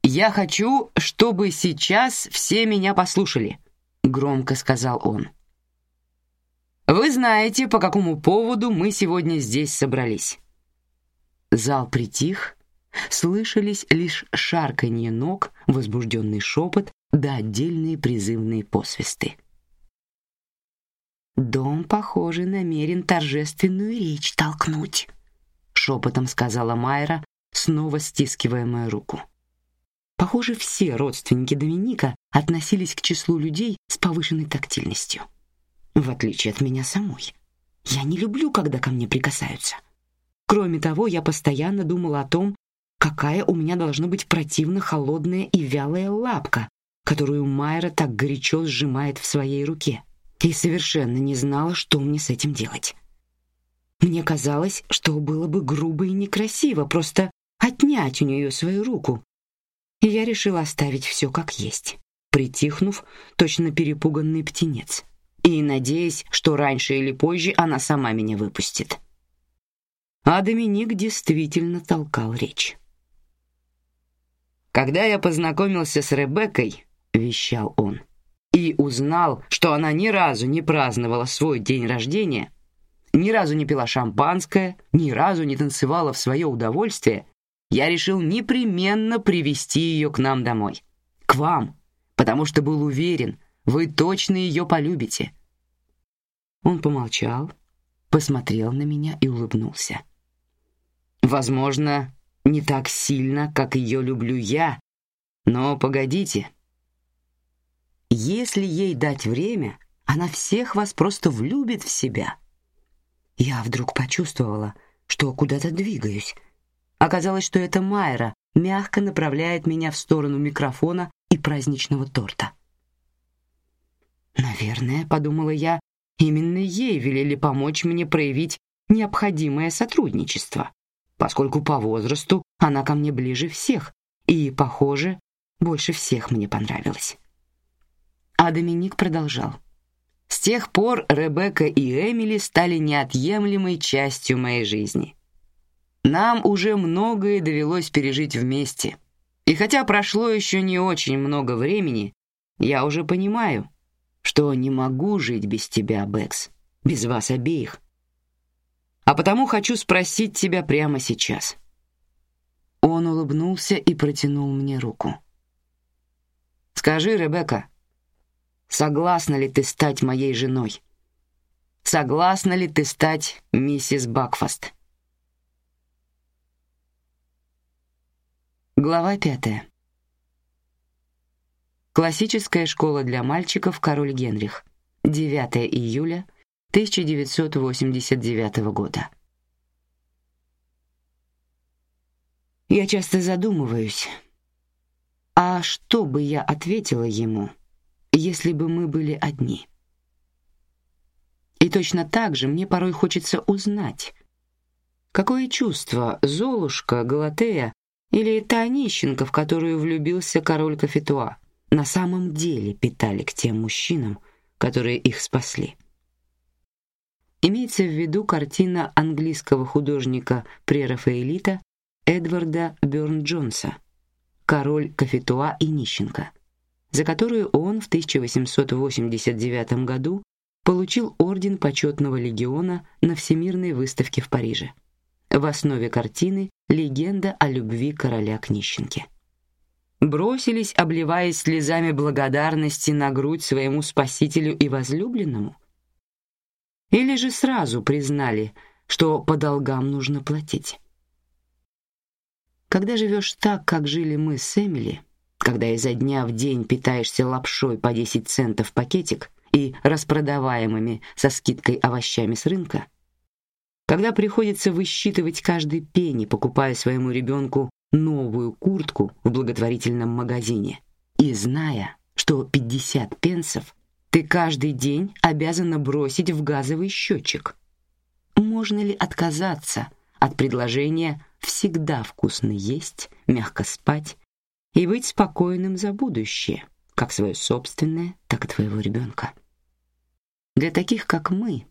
«Я хочу, чтобы сейчас все меня послушали», — громко сказал он. «Вы знаете, по какому поводу мы сегодня здесь собрались». Зал притих, слышались лишь шарканье ног, возбужденный шепот да отдельные призывные посвисты. Дом, похоже, намерен торжественную речь толкнуть, шепотом сказала Майра, снова стискивая мою руку. Похоже, все родственники Доминика относились к числу людей с повышенной тактильностью, в отличие от меня самой. Я не люблю, когда ко мне прикасаются. Кроме того, я постоянно думала о том, какая у меня должна быть противно холодная и вялая лапка, которую Майра так горячо сжимает в своей руке и совершенно не знала, что мне с этим делать. Мне казалось, что было бы грубо и некрасиво просто отнять у нее свою руку. И я решила оставить все как есть, притихнув, точно перепуганный птенец, и надеясь, что раньше или позже она сама меня выпустит. А Доминик действительно толкал речь. Когда я познакомился с Ребеккой, вещал он, — и узнал, что она ни разу не праздновала свой день рождения, ни разу не пила шампанское, ни разу не танцевала в свое удовольствие, я решил непременно привести ее к нам домой, к вам, потому что был уверен, вы точно ее полюбите. Он помолчал, посмотрел на меня и улыбнулся. Возможно, не так сильно, как ее люблю я, но погодите, если ей дать время, она всех вас просто влюбит в себя. Я вдруг почувствовала, что куда-то двигаюсь. Оказалось, что это Майра мягко направляет меня в сторону микрофона и праздничного торта. Наверное, подумала я, Именно ей велели помочь мне проявить необходимое сотрудничество, поскольку по возрасту она ко мне ближе всех и, похоже, больше всех мне понравилась. А Доминик продолжал. С тех пор Ребекка и Эмили стали неотъемлемой частью моей жизни. Нам уже многое довелось пережить вместе. И хотя прошло еще не очень много времени, я уже понимаю, что не могу жить без тебя, Бэкс, без вас обеих. А потому хочу спросить тебя прямо сейчас. Он улыбнулся и протянул мне руку. Скажи, Ребекка, согласна ли ты стать моей женой? Согласна ли ты стать миссис Бакфаст? Глава пятая. Классическая школа для мальчиков Король Генрих. 9 июля 1989 года. Я часто задумываюсь, а что бы я ответила ему, если бы мы были одни? И точно так же мне порой хочется узнать, какое чувство Золушка, Галатея или та в которую влюбился король Кафетуа, на самом деле питали к тем мужчинам, которые их спасли. Имеется в виду картина английского художника прерафаэлита Эдварда Бёрн-Джонса «Король Кафетуа и нищенка», за которую он в 1889 году получил орден почетного легиона на Всемирной выставке в Париже. В основе картины легенда о любви короля к нищенке бросились, обливаясь слезами благодарности на грудь своему спасителю и возлюбленному? Или же сразу признали, что по долгам нужно платить? Когда живешь так, как жили мы с Эмили, когда изо дня в день питаешься лапшой по 10 центов пакетик и распродаваемыми со скидкой овощами с рынка, когда приходится высчитывать каждый пенни, покупая своему ребенку новую куртку в благотворительном магазине и зная, что 50 пенсов ты каждый день обязана бросить в газовый счетчик. Можно ли отказаться от предложения всегда вкусно есть, мягко спать и быть спокойным за будущее, как свое собственное, так и твоего ребенка? Для таких, как мы,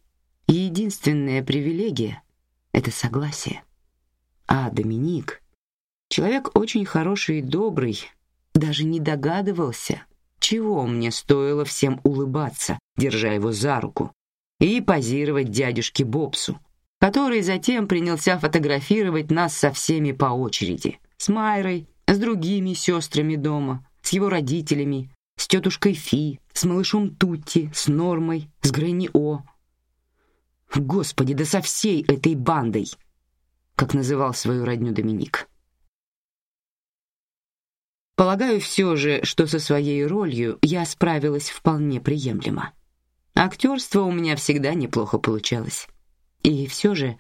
единственная привилегия — это согласие. А Доминик Человек очень хороший и добрый, даже не догадывался, чего мне стоило всем улыбаться, держа его за руку, и позировать дядюшке Бобсу, который затем принялся фотографировать нас со всеми по очереди, с Майрой, с другими сестрами дома, с его родителями, с тетушкой Фи, с малышом Тутти, с Нормой, с Грэнни О. Господи, да со всей этой бандой, как называл свою родню Доминик. Полагаю все же, что со своей ролью я справилась вполне приемлемо. Актерство у меня всегда неплохо получалось. И все же,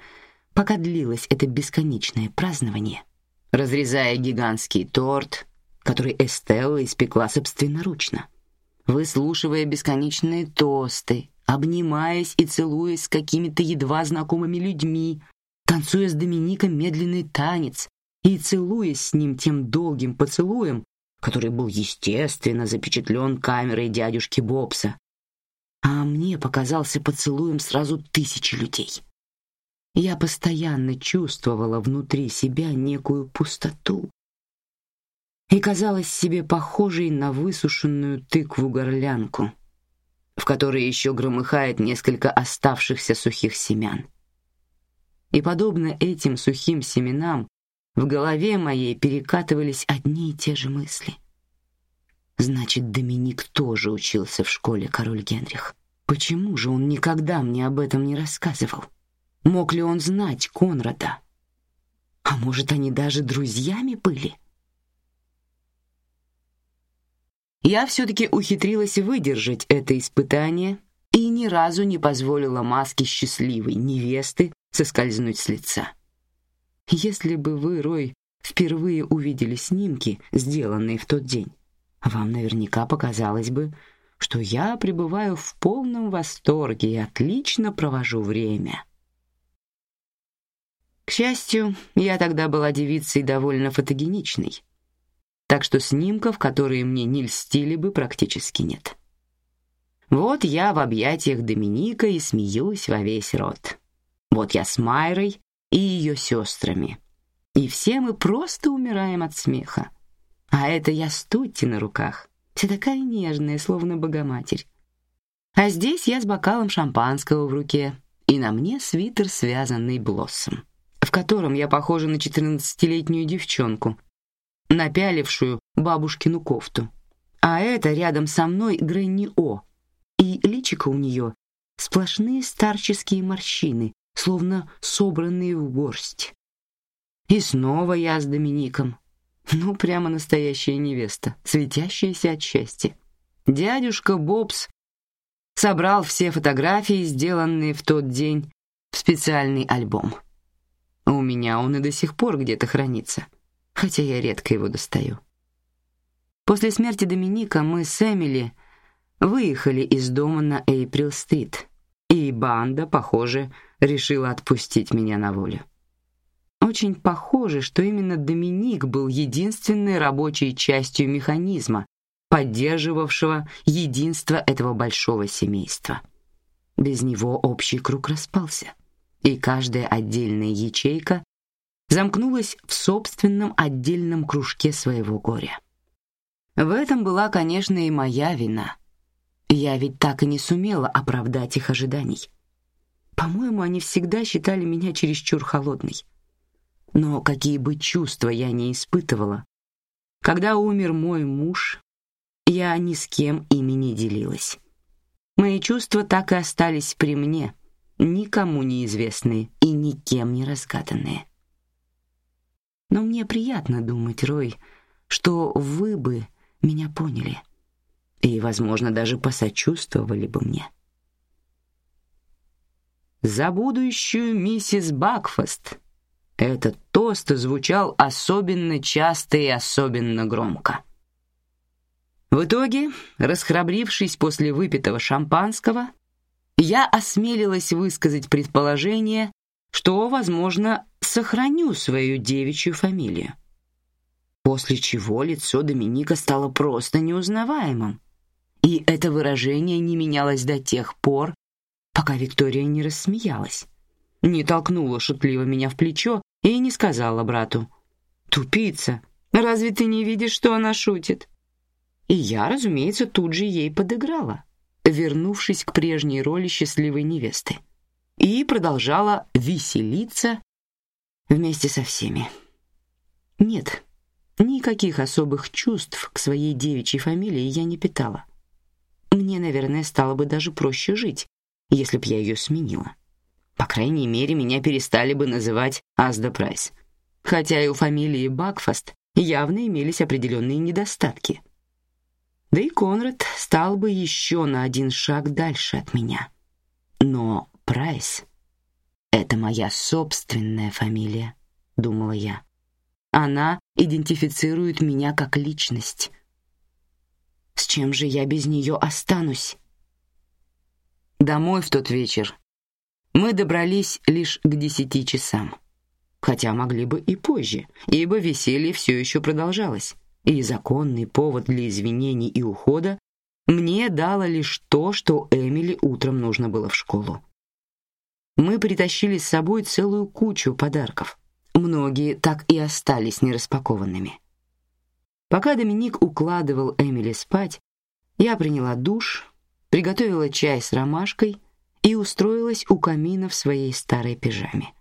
пока длилось это бесконечное празднование, разрезая гигантский торт, который Эстелла испекла собственноручно, выслушивая бесконечные тосты, обнимаясь и целуясь с какими-то едва знакомыми людьми, танцуя с Домиником медленный танец, и целуясь с ним тем долгим поцелуем, который был естественно запечатлен камерой дядюшки Бобса, а мне показался поцелуем сразу тысячи людей. Я постоянно чувствовала внутри себя некую пустоту и казалась себе похожей на высушенную тыкву-горлянку, в которой еще громыхает несколько оставшихся сухих семян. И подобно этим сухим семенам в голове моей перекатывались одни и те же мысли. Значит, Доминик тоже учился в школе Король Генрих. Почему же он никогда мне об этом не рассказывал? Мог ли он знать Конрада? А может, они даже друзьями были? Я все-таки ухитрилась выдержать это испытание и ни разу не позволила маске счастливой невесты соскользнуть с лица. Если бы вы, Рой, впервые увидели снимки, сделанные в тот день, вам наверняка показалось бы, что я пребываю в полном восторге и отлично провожу время. К счастью, я тогда была девицей довольно фотогеничной, так что снимков, которые мне не льстили бы, практически нет. Вот я в объятиях Доминика и смеюсь во весь рот. Вот я с Майрой и ее сестрами. И все мы просто умираем от смеха. А это я с на руках, вся такая нежная, словно Богоматерь. А здесь я с бокалом шампанского в руке, и на мне свитер, связанный блоссом, в котором я похожа на четырнадцатилетнюю девчонку, напялившую бабушкину кофту. А это рядом со мной Гренни О, и личико у нее сплошные старческие морщины, словно собранные в горсть. И снова я с Домиником. Ну, прямо настоящая невеста, светящаяся от счастья. Дядюшка Бобс собрал все фотографии, сделанные в тот день, в специальный альбом. У меня он и до сих пор где-то хранится, хотя я редко его достаю. После смерти Доминика мы с Эмили выехали из дома на Эйприл-стрит, и банда, похоже, решила отпустить меня на волю. Очень похоже, что именно Доминик был единственной рабочей частью механизма, поддерживавшего единство этого большого семейства. Без него общий круг распался, и каждая отдельная ячейка замкнулась в собственном отдельном кружке своего горя. В этом была, конечно, и моя вина. Я ведь так и не сумела оправдать их ожиданий. По-моему, они всегда считали меня чересчур холодной. Но какие бы чувства я ни испытывала, когда умер мой муж, я ни с кем ими не делилась. Мои чувства так и остались при мне, никому неизвестные и никем не разгаданные. Но мне приятно думать, Рой, что вы бы меня поняли и, возможно, даже посочувствовали бы мне. За будущую миссис Бакфаст этот тост звучал особенно часто и особенно громко. В итоге, расхрабрившись после выпитого шампанского, я осмелилась высказать предположение, что, возможно, сохраню свою девичью фамилию. После чего лицо Доминика стало просто неузнаваемым, и это выражение не менялось до тех пор, пока Виктория не рассмеялась, не толкнула шутливо меня в плечо и не сказала брату. «Тупица, разве ты не видишь, что она шутит?» И я, разумеется, тут же ей подыграла, вернувшись к прежней роли счастливой невесты. И продолжала веселиться вместе со всеми. Нет, никаких особых чувств к своей девичьей фамилии я не питала. Мне, наверное, стало бы даже проще жить, если б я ее сменила. По крайней мере, меня перестали бы называть Азда Прайс. Хотя и у фамилии Бакфаст явно имелись определенные недостатки. Да и Конрад стал бы еще на один шаг дальше от меня. Но Прайс — это моя собственная фамилия, думала я. Она идентифицирует меня как личность. С чем же я без нее останусь? Домой в тот вечер мы добрались лишь к десяти часам, хотя могли бы и позже, ибо веселье все еще продолжалось, и законный повод для извинений и ухода мне дало лишь то, что Эмили утром нужно было в школу. Мы притащили с собой целую кучу подарков. Многие так и остались нераспакованными. Пока Доминик укладывал Эмили спать, я приняла душ, приготовила чай с ромашкой и устроилась у камина в своей старой пижаме.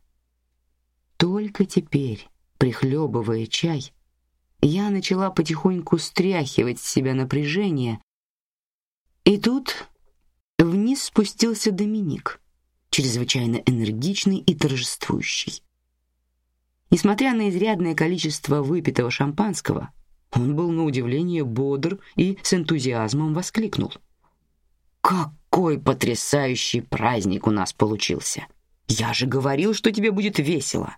Только теперь, прихлебывая чай, я начала потихоньку стряхивать с себя напряжение, и тут вниз спустился Доминик, чрезвычайно энергичный и торжествующий. Несмотря на изрядное количество выпитого шампанского, он был на удивление бодр и с энтузиазмом воскликнул: "Как какой потрясающий праздник у нас получился! Я же говорил, что тебе будет весело!»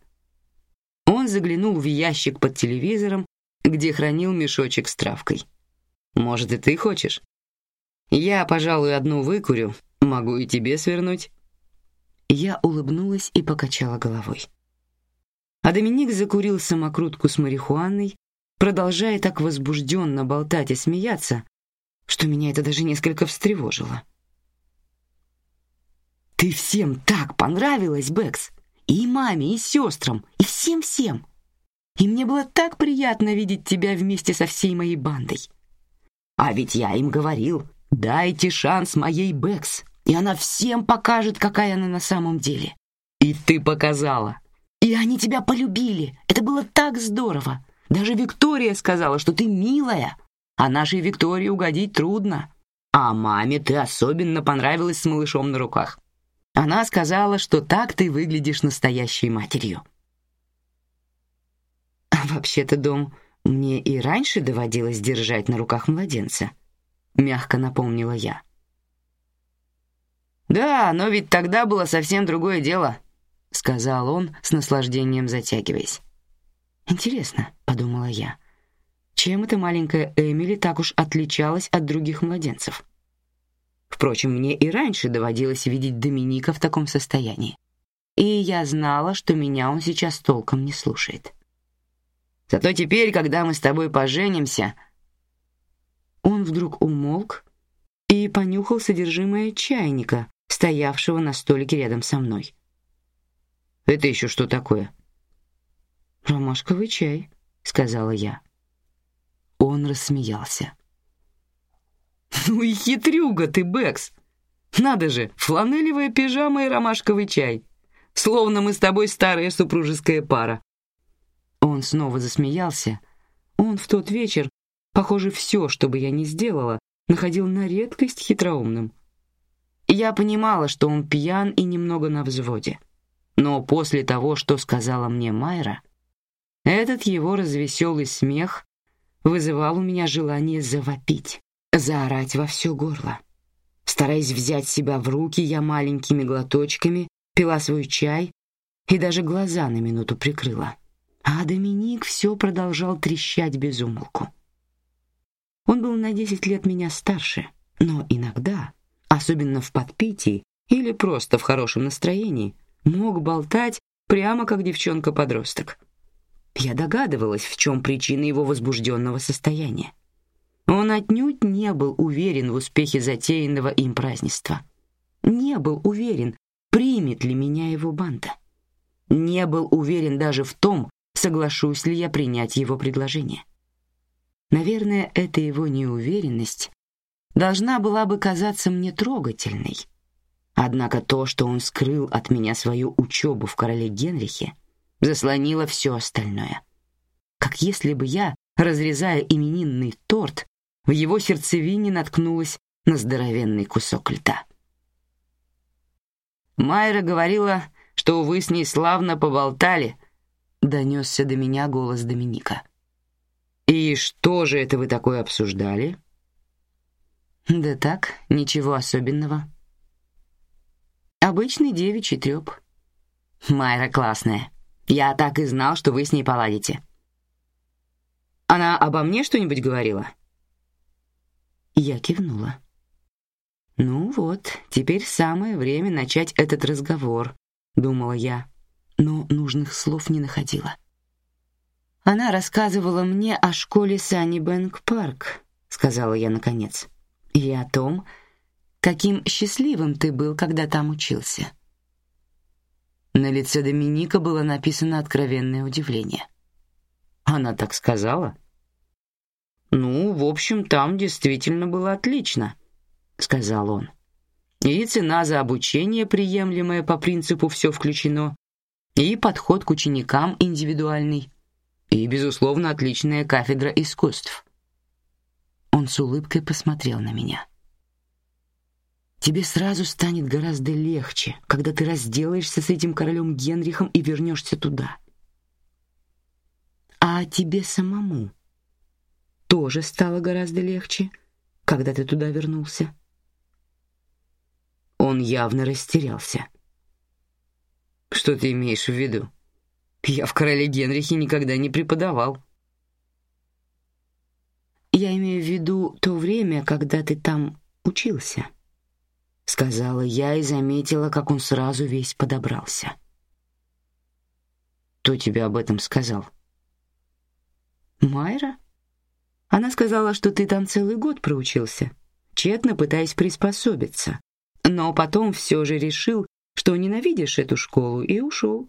Он заглянул в ящик под телевизором, где хранил мешочек с травкой. «Может, и ты хочешь?» Я, пожалуй, одну выкурю, могу и тебе свернуть. Я улыбнулась и покачала головой. А Доминик закурил самокрутку с марихуаной, продолжая так возбужденно болтать и смеяться, что меня это даже несколько встревожило. Ты всем так понравилась, Бэкс, и маме, и сестрам, и всем-всем. И мне было так приятно видеть тебя вместе со всей моей бандой. А ведь я им говорил, дайте шанс моей Бэкс, и она всем покажет, какая она на самом деле. И ты показала. И они тебя полюбили. Это было так здорово. Даже Виктория сказала, что ты милая. А нашей Виктории угодить трудно. А маме ты особенно понравилась с малышом на руках. Она сказала, что так ты выглядишь настоящей матерью. А вообще-то, дом, мне и раньше доводилось держать на руках младенца, мягко напомнила я. Да, но ведь тогда было совсем другое дело, сказал он с наслаждением затягиваясь. Интересно, подумала я, чем эта маленькая Эмили так уж отличалась от других младенцев? Впрочем, мне и раньше доводилось видеть Доминика в таком состоянии. И я знала, что меня он сейчас толком не слушает. Зато теперь, когда мы с тобой поженимся, он вдруг умолк и понюхал содержимое чайника, стоявшего на столике рядом со мной. Это еще что такое? Ромашковый чай, сказала я. Он рассмеялся. Ну и хитрюга ты, Бэкс. Надо же, фланелевая пижама и ромашковый чай. Словно мы с тобой старая супружеская пара. Он снова засмеялся. Он в тот вечер, похоже, все, что бы я ни сделала, находил на редкость хитроумным. Я понимала, что он пьян и немного на взводе. Но после того, что сказала мне Майра, этот его развеселый смех вызывал у меня желание завопить заорать во все горло. Стараясь взять себя в руки, я маленькими глоточками пила свой чай и даже глаза на минуту прикрыла. А Доминик все продолжал трещать без умолку. Он был на десять лет меня старше, но иногда, особенно в подпитии или просто в хорошем настроении, мог болтать прямо как девчонка-подросток. Я догадывалась, в чем причина его возбужденного состояния. Он отнюдь не был уверен в успехе затеянного им празднества. Не был уверен, примет ли меня его банда. Не был уверен даже в том, соглашусь ли я принять его предложение. Наверное, эта его неуверенность должна была бы казаться мне трогательной. Однако то, что он скрыл от меня свою учебу в короле Генрихе, заслонило все остальное. Как если бы я, разрезая именинный торт, в его сердцевине наткнулась на здоровенный кусок льда. Майра говорила, что вы с ней славно поболтали, донесся до меня голос Доминика. И что же это вы такое обсуждали? Да так, ничего особенного. Обычный девичий треп. Майра классная. Я так и знал, что вы с ней поладите. Она обо мне что-нибудь говорила? Я кивнула. Ну вот, теперь самое время начать этот разговор, думала я, но нужных слов не находила. Она рассказывала мне о школе Саннибэнк Парк, сказала я наконец, и о том, каким счастливым ты был, когда там учился. На лице Доминика было написано откровенное удивление. Она так сказала? Ну, в общем, там действительно было отлично, сказал он. И цена за обучение приемлемая по принципу все включено, и подход к ученикам индивидуальный, и безусловно отличная кафедра искусств. Он с улыбкой посмотрел на меня. Тебе сразу станет гораздо легче, когда ты разделаешься с этим королем Генрихом и вернешься туда. А тебе самому тоже стало гораздо легче, когда ты туда вернулся. Он явно растерялся. Что ты имеешь в виду? Я в короле Генрихе никогда не преподавал. Я имею в виду то время, когда ты там учился, сказала я и заметила, как он сразу весь подобрался. Кто тебе об этом сказал? Майра? Она сказала, что ты там целый год проучился, тщетно пытаясь приспособиться, но потом все же решил, что ненавидишь эту школу и ушел.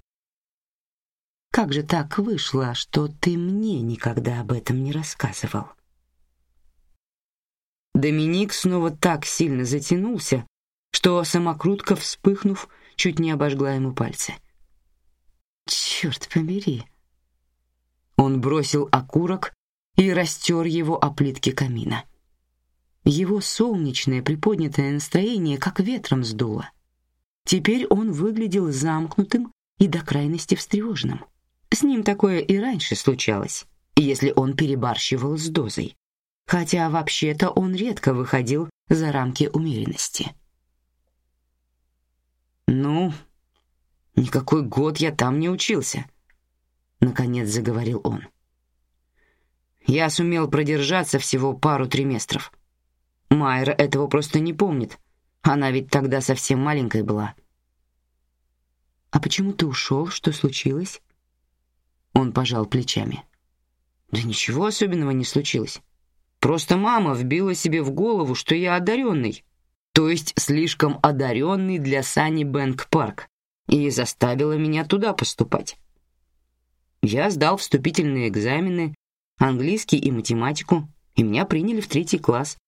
Как же так вышло, что ты мне никогда об этом не рассказывал? Доминик снова так сильно затянулся, что самокрутка, вспыхнув, чуть не обожгла ему пальцы. Черт побери! Он бросил окурок и растер его о плитки камина. Его солнечное приподнятое настроение как ветром сдуло. Теперь он выглядел замкнутым и до крайности встревоженным. С ним такое и раньше случалось, если он перебарщивал с дозой. Хотя вообще-то он редко выходил за рамки умеренности. Ну, никакой год я там не учился, наконец заговорил он. Я сумел продержаться всего пару триместров. Майра этого просто не помнит. Она ведь тогда совсем маленькая была. А почему ты ушел? Что случилось? Он пожал плечами. Да ничего особенного не случилось. Просто мама вбила себе в голову, что я одаренный, то есть слишком одаренный для Сани Бэнк Парк, и заставила меня туда поступать. Я сдал вступительные экзамены, английский и математику, и меня приняли в третий класс.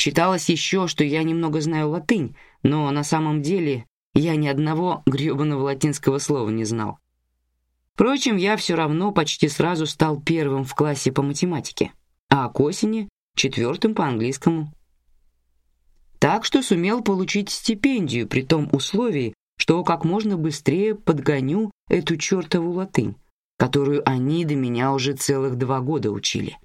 Считалось еще, что я немного знаю латынь, но на самом деле я ни одного гребаного латинского слова не знал. Впрочем, я все равно почти сразу стал первым в классе по математике, а к осени четвертым по английскому. Так что сумел получить стипендию при том условии, что как можно быстрее подгоню эту чертову латынь, которую они до меня уже целых два года учили.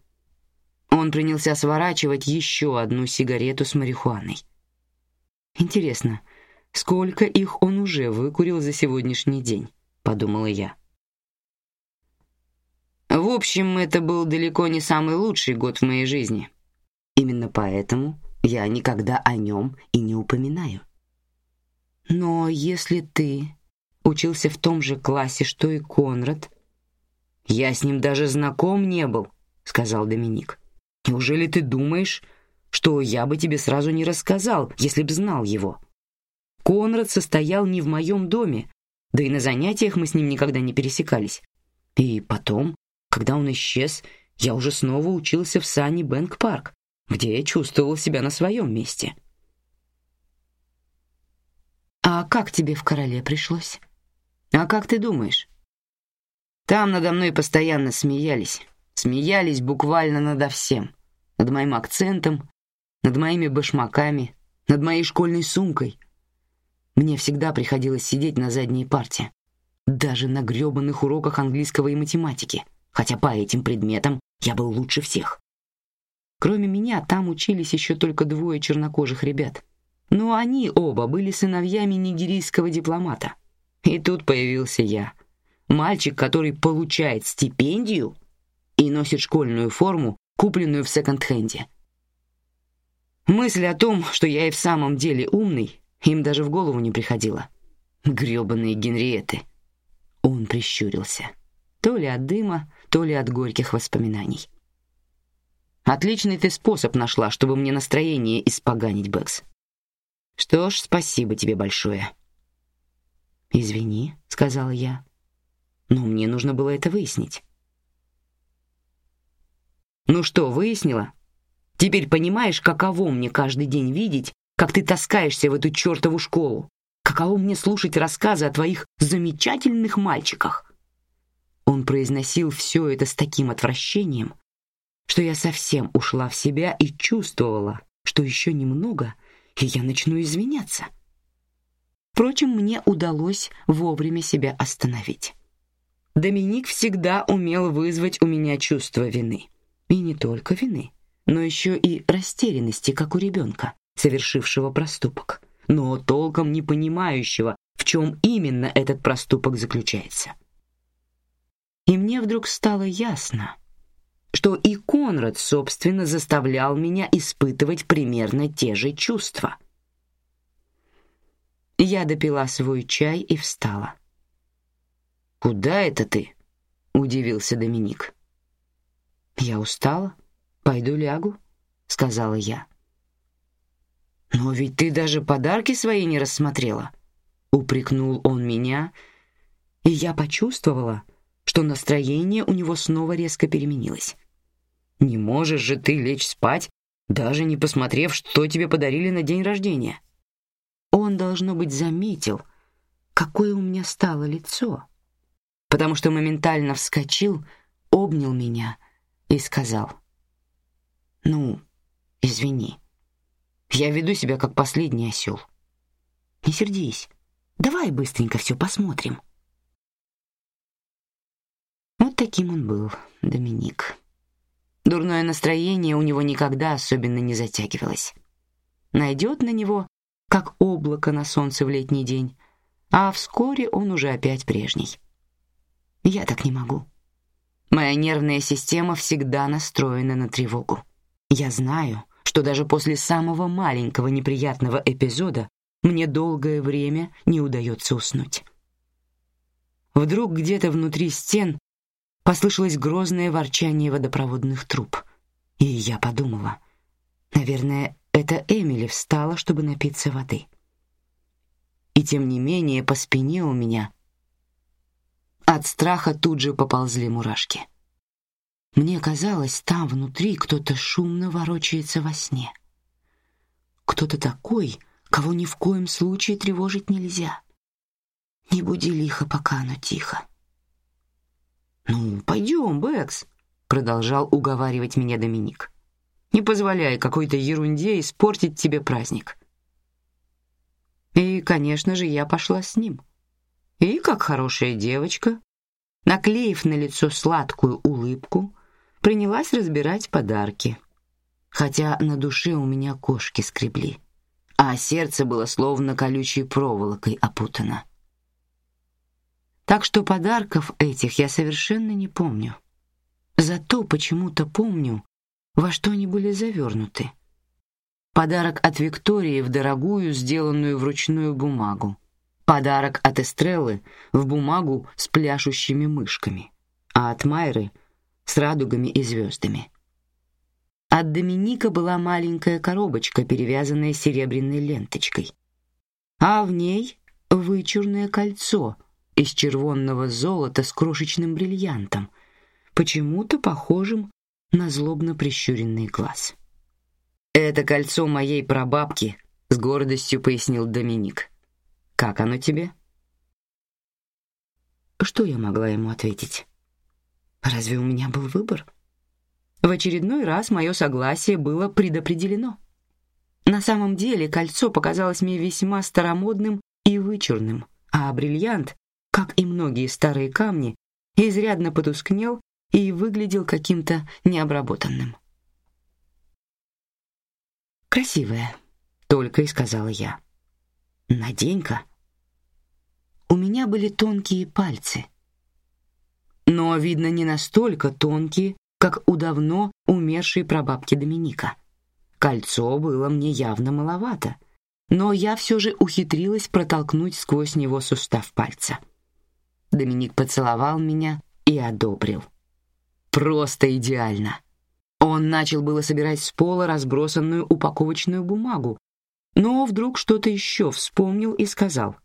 Он принялся сворачивать еще одну сигарету с марихуаной. Интересно, сколько их он уже выкурил за сегодняшний день, подумала я. В общем, это был далеко не самый лучший год в моей жизни. Именно поэтому я никогда о нем и не упоминаю. Но если ты учился в том же классе, что и Конрад, я с ним даже знаком не был, сказал Доминик. Неужели ты думаешь, что я бы тебе сразу не рассказал, если б знал его? Конрад состоял не в моем доме, да и на занятиях мы с ним никогда не пересекались. И потом, когда он исчез, я уже снова учился в Санни Бэнк Парк, где я чувствовал себя на своем месте. А как тебе в Короле пришлось? А как ты думаешь? Там надо мной постоянно смеялись, смеялись буквально надо всем над моим акцентом, над моими башмаками, над моей школьной сумкой. Мне всегда приходилось сидеть на задней парте, даже на грёбаных уроках английского и математики, хотя по этим предметам я был лучше всех. Кроме меня там учились еще только двое чернокожих ребят, но они оба были сыновьями нигерийского дипломата. И тут появился я, мальчик, который получает стипендию и носит школьную форму купленную в секонд-хенде. Мысль о том, что я и в самом деле умный, им даже в голову не приходила. Грёбаные Генриеты. Он прищурился, то ли от дыма, то ли от горьких воспоминаний. Отличный ты способ нашла, чтобы мне настроение испоганить, Бэкс. Что ж, спасибо тебе большое. Извини, сказала я. Но мне нужно было это выяснить. Ну что, выяснила? Теперь понимаешь, каково мне каждый день видеть, как ты таскаешься в эту чертову школу? Каково мне слушать рассказы о твоих замечательных мальчиках? Он произносил все это с таким отвращением, что я совсем ушла в себя и чувствовала, что еще немного, и я начну извиняться. Впрочем, мне удалось вовремя себя остановить. Доминик всегда умел вызвать у меня чувство вины. И не только вины, но еще и растерянности, как у ребенка, совершившего проступок, но толком не понимающего, в чем именно этот проступок заключается. И мне вдруг стало ясно, что и Конрад, собственно, заставлял меня испытывать примерно те же чувства. Я допила свой чай и встала. «Куда это ты?» — удивился Доминик. «Я устала. Пойду лягу», — сказала я. «Но ведь ты даже подарки свои не рассмотрела», — упрекнул он меня, и я почувствовала, что настроение у него снова резко переменилось. «Не можешь же ты лечь спать, даже не посмотрев, что тебе подарили на день рождения». Он, должно быть, заметил, какое у меня стало лицо, потому что моментально вскочил, обнял меня и сказал, «Ну, извини». Я веду себя как последний осел. Не сердись. Давай быстренько все посмотрим. Вот таким он был, Доминик. Дурное настроение у него никогда особенно не затягивалось. Найдет на него, как облако на солнце в летний день, а вскоре он уже опять прежний. Я так не могу. Моя нервная система всегда настроена на тревогу. Я знаю, что даже после самого маленького неприятного эпизода мне долгое время не удается уснуть. Вдруг где-то внутри стен послышалось грозное ворчание водопроводных труб, и я подумала, наверное, это Эмили встала, чтобы напиться воды. И тем не менее по спине у меня от страха тут же поползли мурашки. Мне казалось, там внутри кто-то шумно ворочается во сне. Кто-то такой, кого ни в коем случае тревожить нельзя. Не буди лихо, пока оно тихо. Пойдем, Бэкс, продолжал уговаривать меня Доминик. Не позволяй какой-то ерунде испортить тебе праздник. И, конечно же, я пошла с ним. И, как хорошая девочка, наклеив на лицо сладкую улыбку, принялась разбирать подарки, хотя на душе у меня кошки скребли, а сердце было словно колючей проволокой опутано. Так что подарков этих я совершенно не помню. Зато почему-то помню, во что они были завернуты. Подарок от Виктории в дорогую, сделанную вручную бумагу. Подарок от Эстреллы в бумагу с пляшущими мышками, а от Майры — с радугами и звездами. От Доминика была маленькая коробочка, перевязанная серебряной ленточкой, а в ней вычурное кольцо из червонного золота с крошечным бриллиантом, почему-то похожим на злобно прищуренный глаз. Это кольцо моей прабабки, с гордостью пояснил Доминик. Как оно тебе? Что я могла ему ответить? Разве у меня был выбор? В очередной раз мое согласие было предопределено. На самом деле кольцо показалось мне весьма старомодным и вычурным, а бриллиант, как и многие старые камни, изрядно потускнел и выглядел каким-то необработанным. Красивая, только и сказала я. Надень-ка. У меня были тонкие пальцы, но, видно, не настолько тонкие, как у давно умершей прабабки Доминика. Кольцо было мне явно маловато, но я все же ухитрилась протолкнуть сквозь него сустав пальца. Доминик поцеловал меня и одобрил. Просто идеально. Он начал было собирать с пола разбросанную упаковочную бумагу, но вдруг что-то еще вспомнил и сказал: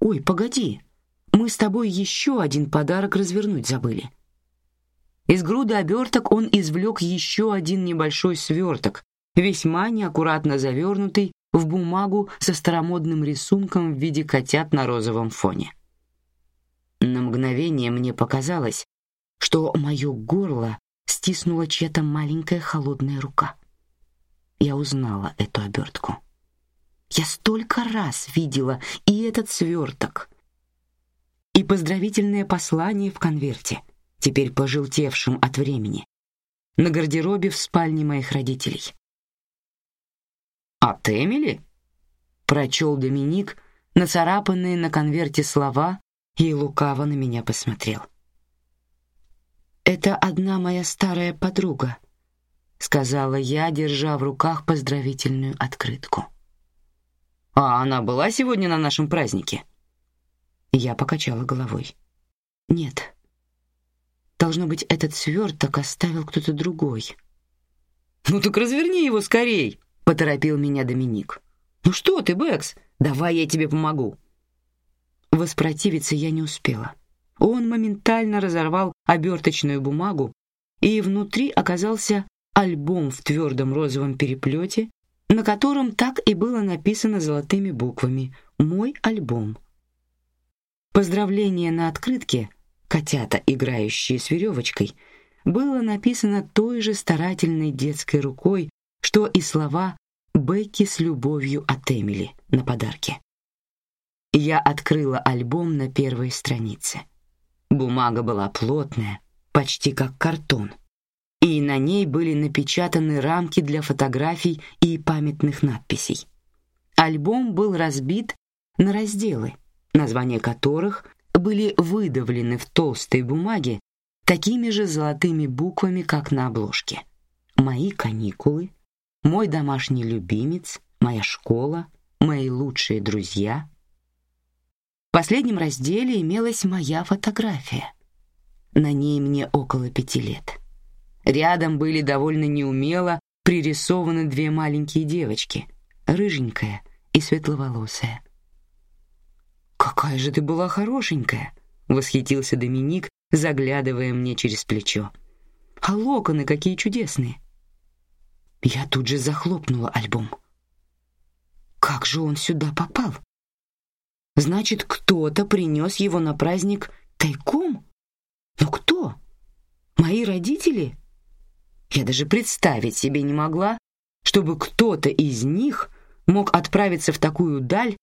"Ой, погоди, мы с тобой еще один подарок развернуть забыли. Из груды оберток он извлек еще один небольшой сверток, весьма неаккуратно завернутый в бумагу со старомодным рисунком в виде котят на розовом фоне. На мгновение мне показалось, что мое горло стиснула чья-то маленькая холодная рука. Я узнала эту обертку. Я столько раз видела и этот сверток, и поздравительное послание в конверте, теперь пожелтевшем от времени, на гардеробе в спальне моих родителей. «От Эмили?» — прочел Доминик нацарапанные на конверте слова и лукаво на меня посмотрел. Это одна моя старая подруга, сказала я, держа в руках поздравительную открытку. А она была сегодня на нашем празднике? Я покачала головой. Нет. Должно быть, этот сверток оставил кто-то другой. Ну так разверни его скорей, поторопил меня Доминик. Ну что ты, Бэкс? Давай я тебе помогу. Воспротивиться я не успела. Он моментально разорвал оберточную бумагу, и внутри оказался альбом в твердом розовом переплете, на котором так и было написано золотыми буквами «Мой альбом». Поздравление на открытке «Котята, играющие с веревочкой» было написано той же старательной детской рукой, что и слова «Бекки с любовью от Эмили» на подарке. Я открыла альбом на первой странице. Бумага была плотная, почти как картон, и на ней были напечатаны рамки для фотографий и памятных надписей. Альбом был разбит на разделы, названия которых были выдавлены в толстой бумаге такими же золотыми буквами, как на обложке. Мои каникулы, мой домашний любимец, моя школа, мои лучшие друзья. В последнем разделе имелась моя фотография. На ней мне около пяти лет. Рядом были довольно неумело пририсованы две маленькие девочки, рыженькая и светловолосая. Какая же ты была хорошенькая, восхитился Доминик, заглядывая мне через плечо. А локоны какие чудесные. Я тут же захлопнула альбом. Как же он сюда попал? Значит, кто-то принес его на праздник тайком? Но кто? Мои родители? Я даже представить себе не могла, чтобы кто-то из них мог отправиться в такую даль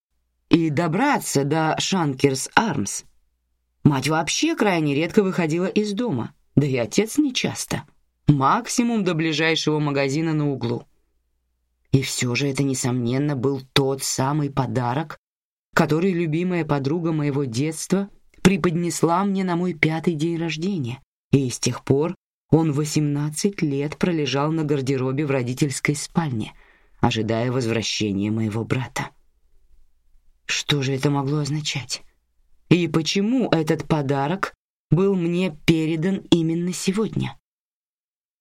и добраться до Шанкерс Армс. Мать вообще крайне редко выходила из дома, да и отец не часто. Максимум до ближайшего магазина на углу. И все же это несомненно был тот самый подарок, который любимая подруга моего детства преподнесла мне на мой пятый день рождения. И с тех пор он восемнадцать лет пролежал на гардеробе в родительской спальне, ожидая возвращения моего брата. Что же это могло означать? И почему этот подарок был мне передан именно сегодня?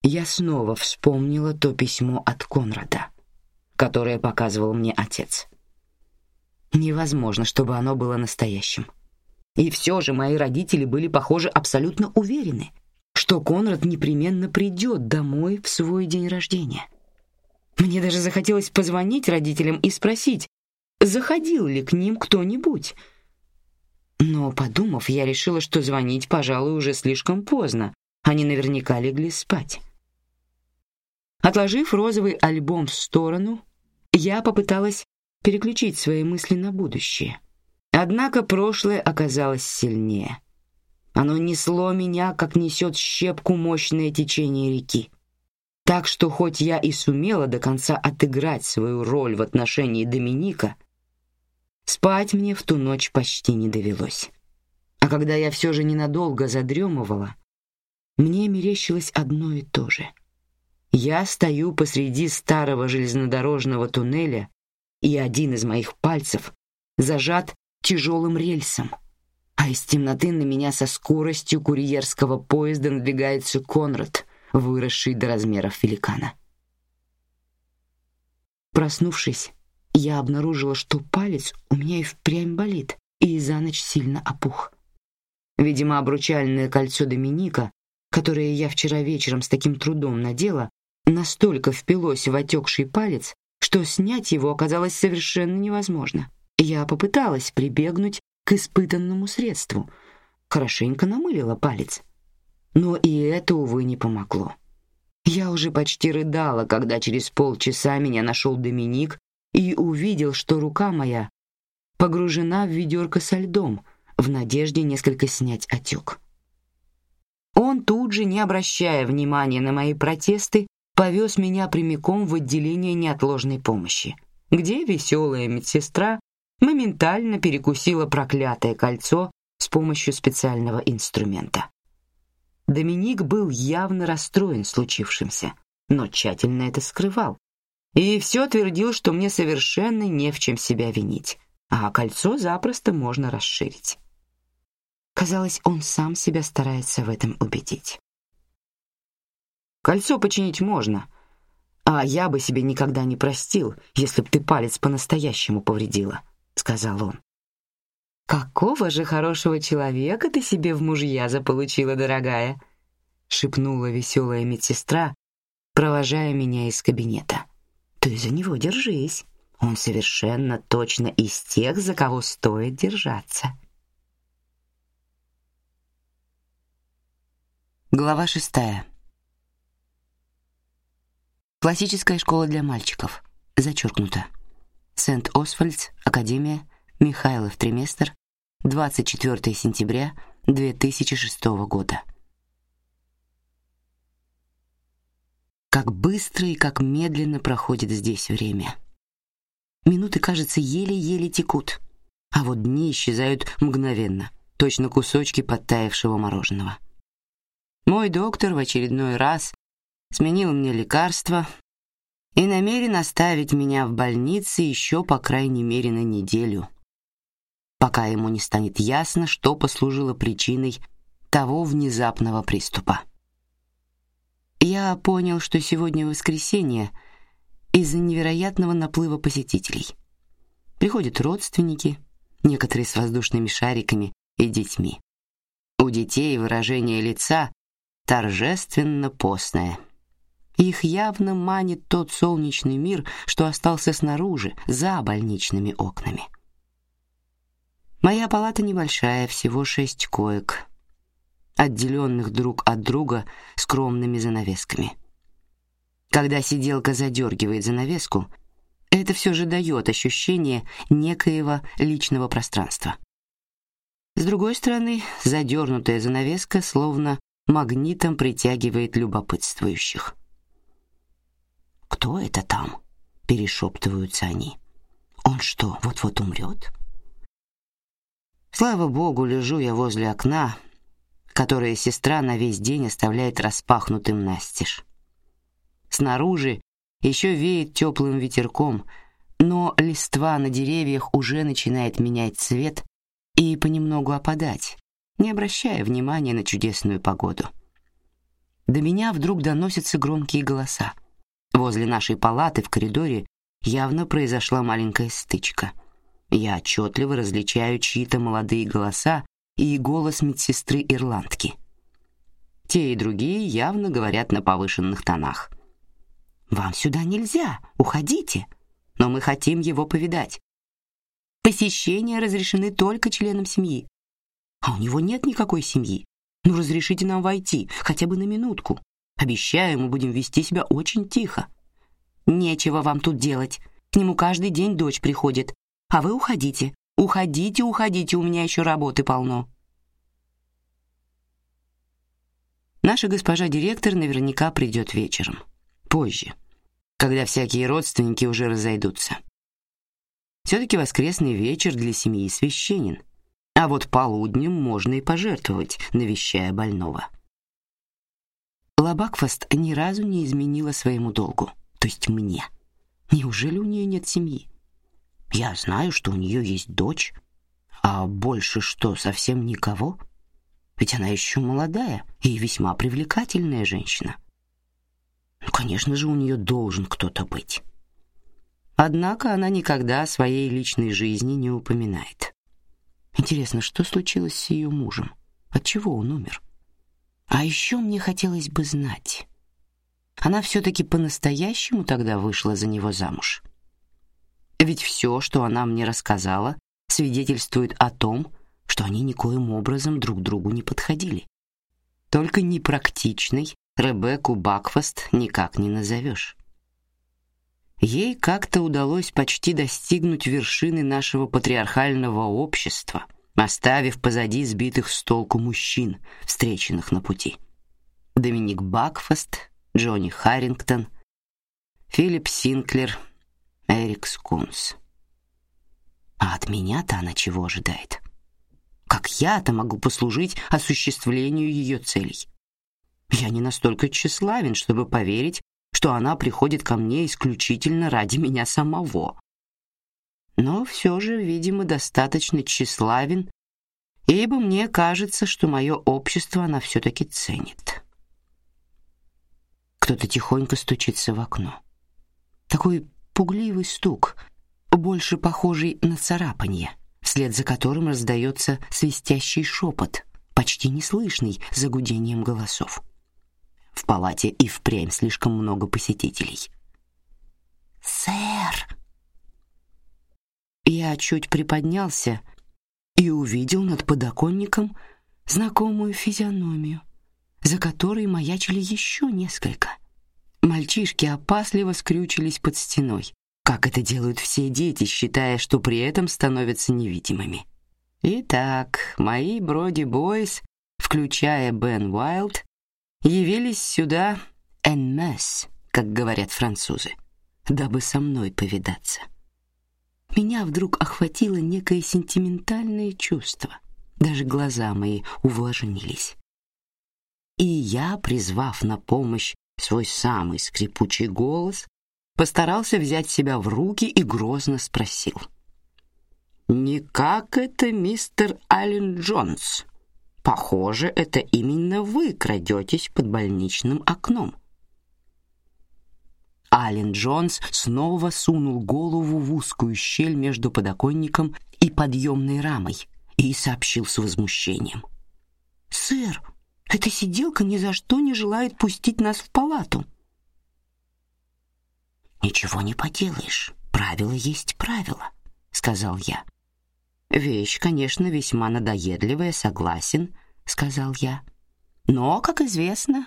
Я снова вспомнила то письмо от Конрада, которое показывал мне отец. Невозможно, чтобы оно было настоящим. И все же мои родители были, похоже, абсолютно уверены, что Конрад непременно придет домой в свой день рождения. Мне даже захотелось позвонить родителям и спросить, заходил ли к ним кто-нибудь. Но, подумав, я решила, что звонить, пожалуй, уже слишком поздно. Они наверняка легли спать. Отложив розовый альбом в сторону, я попыталась переключить свои мысли на будущее. Однако прошлое оказалось сильнее. Оно несло меня, как несет щепку мощное течение реки. Так что хоть я и сумела до конца отыграть свою роль в отношении Доминика, Спать мне в ту ночь почти не довелось. А когда я все же ненадолго задремывала, мне мерещилось одно и то же. Я стою посреди старого железнодорожного туннеля, и один из моих пальцев зажат тяжелым рельсом, а из темноты на меня со скоростью курьерского поезда надвигается Конрад, выросший до размеров великана. Проснувшись, я обнаружила, что палец у меня и впрямь болит, и за ночь сильно опух. Видимо, обручальное кольцо Доминика, которое я вчера вечером с таким трудом надела, настолько впилось в отекший палец, что снять его оказалось совершенно невозможно. Я попыталась прибегнуть к испытанному средству, хорошенько намылила палец, но и это увы не помогло. Я уже почти рыдала, когда через полчаса меня нашел Доминик и увидел, что рука моя погружена в ведерко со льдом в надежде несколько снять отек. Он тут же, не обращая внимания на мои протесты, повез меня прямиком в отделение неотложной помощи, где веселая медсестра моментально перекусила проклятое кольцо с помощью специального инструмента. Доминик был явно расстроен случившимся, но тщательно это скрывал. И все твердил, что мне совершенно не в чем себя винить, а кольцо запросто можно расширить. Казалось, он сам себя старается в этом убедить. Кольцо починить можно, а я бы себе никогда не простил, если б ты палец по-настоящему повредила, сказал он. Какого же хорошего человека ты себе в мужья заполучила, дорогая, шипнула веселая медсестра, провожая меня из кабинета. Ты за него держись. Он совершенно точно из тех, за кого стоит держаться. Глава шестая. Классическая школа для мальчиков. Зачеркнуто. Сент-Освальдс, Академия, Михайлов триместр, 24 сентября 2006 года. Как быстро и как медленно проходит здесь время. Минуты, кажется, еле-еле текут, а вот дни исчезают мгновенно, точно кусочки подтаявшего мороженого. Мой доктор в очередной раз сменил мне лекарства и намерен оставить меня в больнице еще по крайней мере на неделю, пока ему не станет ясно, что послужило причиной того внезапного приступа. Я понял, что сегодня воскресенье из-за невероятного наплыва посетителей. Приходят родственники, некоторые с воздушными шариками и детьми. У детей выражение лица торжественно постное. Их явно манит тот солнечный мир, что остался снаружи, за больничными окнами. Моя палата небольшая, всего шесть коек, отделенных друг от друга скромными занавесками. Когда сиделка задергивает занавеску, это все же дает ощущение некоего личного пространства. С другой стороны, задернутая занавеска словно магнитом притягивает любопытствующих. Кто это там? Перешептываются они. Он что, вот-вот умрет? Слава богу, лежу я возле окна, которое сестра на весь день оставляет распахнутым настежь. Снаружи еще веет теплым ветерком, но листва на деревьях уже начинает менять цвет и понемногу опадать, не обращая внимания на чудесную погоду. До меня вдруг доносятся громкие голоса. Возле нашей палаты в коридоре явно произошла маленькая стычка. Я отчетливо различаю чьи-то молодые голоса и голос медсестры ирландки. Те и другие явно говорят на повышенных тонах. Вам сюда нельзя, уходите. Но мы хотим его повидать. Посещения разрешены только членам семьи. А у него нет никакой семьи. Ну разрешите нам войти, хотя бы на минутку. Обещаю, мы будем вести себя очень тихо. Нечего вам тут делать. К нему каждый день дочь приходит, а вы уходите. Уходите, уходите, у меня еще работы полно. Наша госпожа директор наверняка придет вечером, позже, когда всякие родственники уже разойдутся. Все-таки воскресный вечер для семьи священен, а вот полуднем можно и пожертвовать, навещая больного. Лабакфаст ни разу не изменила своему долгу, то есть мне. Неужели у нее нет семьи? Я знаю, что у нее есть дочь, а больше что, совсем никого? Ведь она еще молодая и весьма привлекательная женщина. Ну, конечно же, у нее должен кто-то быть. Однако она никогда о своей личной жизни не упоминает. Интересно, что случилось с ее мужем? От чего он умер? А еще мне хотелось бы знать. Она все-таки по-настоящему тогда вышла за него замуж. Ведь все, что она мне рассказала, свидетельствует о том, что они никоим образом друг другу не подходили. Только непрактичной Ребекку Бакфаст никак не назовешь. Ей как-то удалось почти достигнуть вершины нашего патриархального общества, оставив позади сбитых с толку мужчин, встреченных на пути. Доминик Бакфаст, Джонни Харрингтон, Филипп Синклер, Эрик Скунс. А от меня-то она чего ожидает? Как я-то могу послужить осуществлению ее целей? Я не настолько тщеславен, чтобы поверить, что она приходит ко мне исключительно ради меня самого. Но все же, видимо, достаточно тщеславен, ибо мне кажется, что мое общество она все-таки ценит. Кто-то тихонько стучится в окно. Такой пугливый стук, больше похожий на царапанье, вслед за которым раздается свистящий шепот, почти неслышный за гудением голосов. В палате и впрямь слишком много посетителей. «Сэр!» Я чуть приподнялся и увидел над подоконником знакомую физиономию, за которой маячили еще несколько. Мальчишки опасливо скрючились под стеной, как это делают все дети, считая, что при этом становятся невидимыми. Итак, мои Броди Бойс, включая Бен Уайлд, явились сюда en masse, как говорят французы, дабы со мной повидаться. Меня вдруг охватило некое сентиментальное чувство. Даже глаза мои увлажнились. И я, призвав на помощь свой самый скрипучий голос, постарался взять себя в руки и грозно спросил: "Не как это, мистер Аллен Джонс? Похоже, это именно вы крадетесь под больничным окном". Аллен Джонс снова сунул голову в узкую щель между подоконником и подъемной рамой и сообщил с возмущением: "Сэр, эта сиделка ни за что не желает пустить нас в палату". Ничего не поделаешь. Правило есть правило, сказал я. Вещь, конечно, весьма надоедливая, согласен, сказал я. Но, как известно,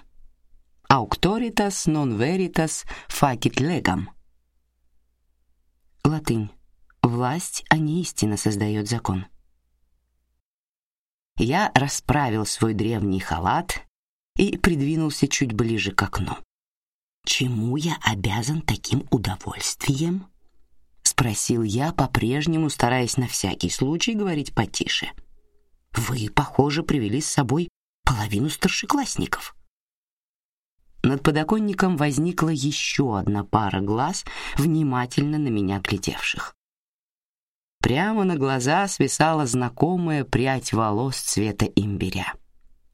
auctoritas non veritas facit legam. Латынь. Власть, а не истина создает закон. Я расправил свой древний халат и придвинулся чуть ближе к окну. Чему я обязан таким удовольствием? спросил я, по-прежнему стараясь на всякий случай говорить потише. Вы, похоже, привели с собой половину старшеклассников. Над подоконником возникла еще одна пара глаз, внимательно на меня глядевших. Прямо на глаза свисала знакомая прядь волос цвета имбиря.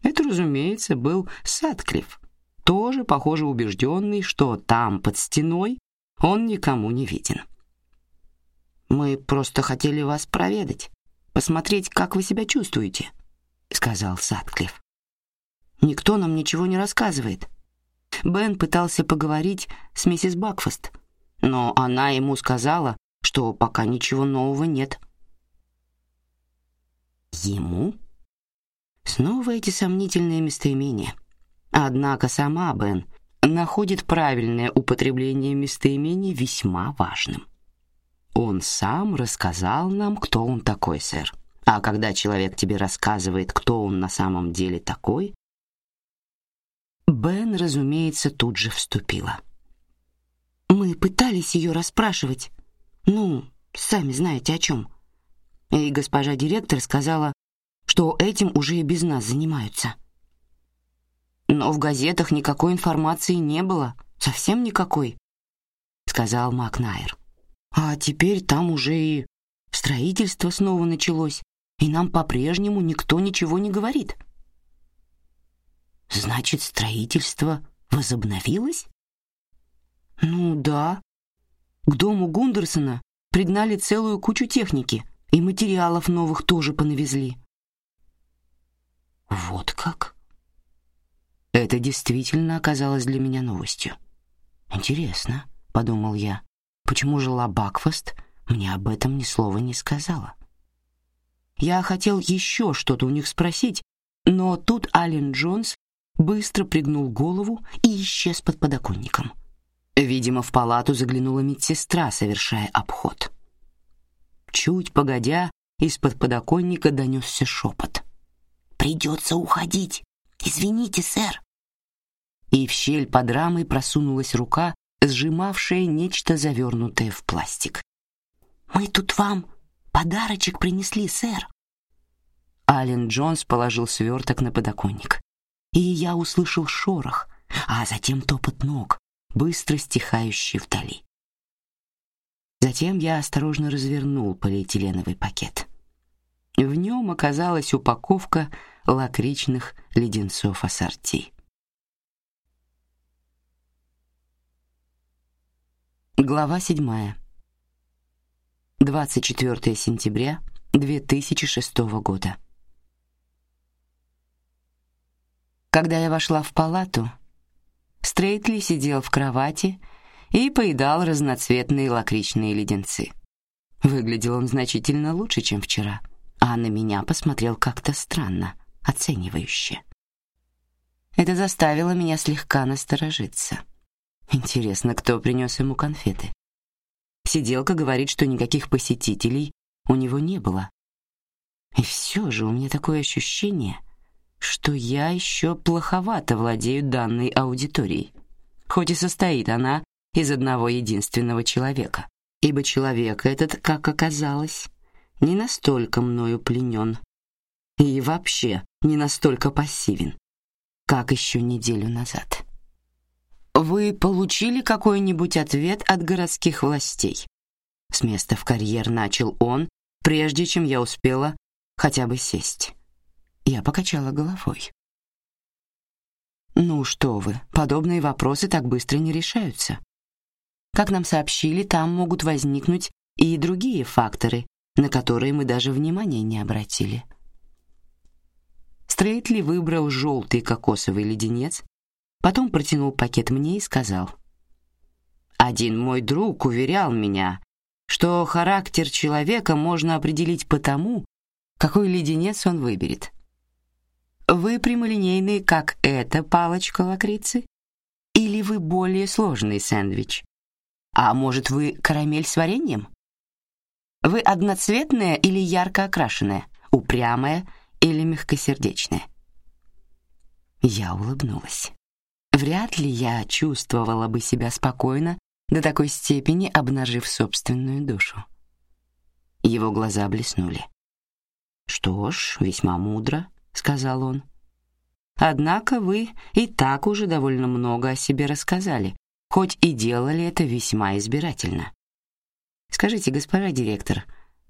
Это, разумеется, был Садклифф, тоже, похоже, убежденный, что там, под стеной, он никому не виден. «Мы просто хотели вас проведать, посмотреть, как вы себя чувствуете», — сказал Садклифф. «Никто нам ничего не рассказывает». Бен пытался поговорить с миссис Бакфаст, но она ему сказала, что пока ничего нового нет. Ему? Снова эти сомнительные местоимения — Однако сама Бен находит правильное употребление местоимений весьма важным. Он сам рассказал нам, кто он такой, сэр. А когда человек тебе рассказывает, кто он на самом деле такой, Бен, разумеется, тут же вступила. Мы пытались ее расспрашивать. Ну, сами знаете о чем. И госпожа директор сказала, что этим уже и без нас занимаются. Но в газетах никакой информации не было, совсем никакой, сказал Макнайр. А теперь там уже и строительство снова началось, и нам по-прежнему никто ничего не говорит. Значит, строительство возобновилось? Ну да. К дому Гундерсона пригнали целую кучу техники, и материалов новых тоже понавезли. Вот как? Это действительно оказалось для меня новостью. Интересно, подумал я, почему же Лабакфаст мне об этом ни слова не сказала? Я хотел еще что-то у них спросить, но тут Ален Джонс быстро пригнул голову и исчез под подоконником. Видимо, в палату заглянула медсестра, совершая обход. Чуть погодя, из-под подоконника донесся шепот. «Придется уходить. Извините, сэр» и в щель под рамой просунулась рука, сжимавшая нечто завернутое в пластик. Мы тут вам подарочек принесли, сэр. Ален Джонс положил сверток на подоконник. И я услышал шорох, а затем топот ног, быстро стихающий вдали. Затем я осторожно развернул полиэтиленовый пакет. В нем оказалась упаковка лакричных леденцов ассорти. Глава седьмая. 24 сентября 2006 года. Когда я вошла в палату, Стрейтли сидел в кровати и поедал разноцветные лакричные леденцы. Выглядел он значительно лучше, чем вчера, а на меня посмотрел как-то странно, оценивающе. Это заставило меня слегка насторожиться. Интересно, кто принес ему конфеты? Сиделка говорит, что никаких посетителей у него не было. И все же у меня такое ощущение, что я еще плоховато владею данной аудиторией, хоть и состоит она из одного единственного человека, ибо человек этот, как оказалось, не настолько мною пленен и вообще не настолько пассивен, как еще неделю назад. Вы получили какой-нибудь ответ от городских властей? С места в карьер начал он, прежде чем я успела хотя бы сесть. Я покачала головой. Ну что вы, подобные вопросы так быстро не решаются. Как нам сообщили, там могут возникнуть и другие факторы, на которые мы даже внимания не обратили. Стрейтли выбрал желтый кокосовый леденец, потом протянул пакет мне и сказал: "Один мой друг уверял меня, что характер человека можно определить по тому, какой леденец он выберет. Вы прямолинейный, как эта палочка лакрицы, или вы более сложный сэндвич? А может, вы карамель с вареньем? Вы одноцветная или ярко окрашенная, упрямая или мягкосердечная? Я улыбнулась. Вряд ли я чувствовала бы себя спокойно до такой степени, обнажив собственную душу. Его глаза блеснули. Что ж, весьма мудро сказал он. Однако вы и так уже довольно много о себе рассказали, хоть и делали это весьма избирательно. Скажите, госпожа директор,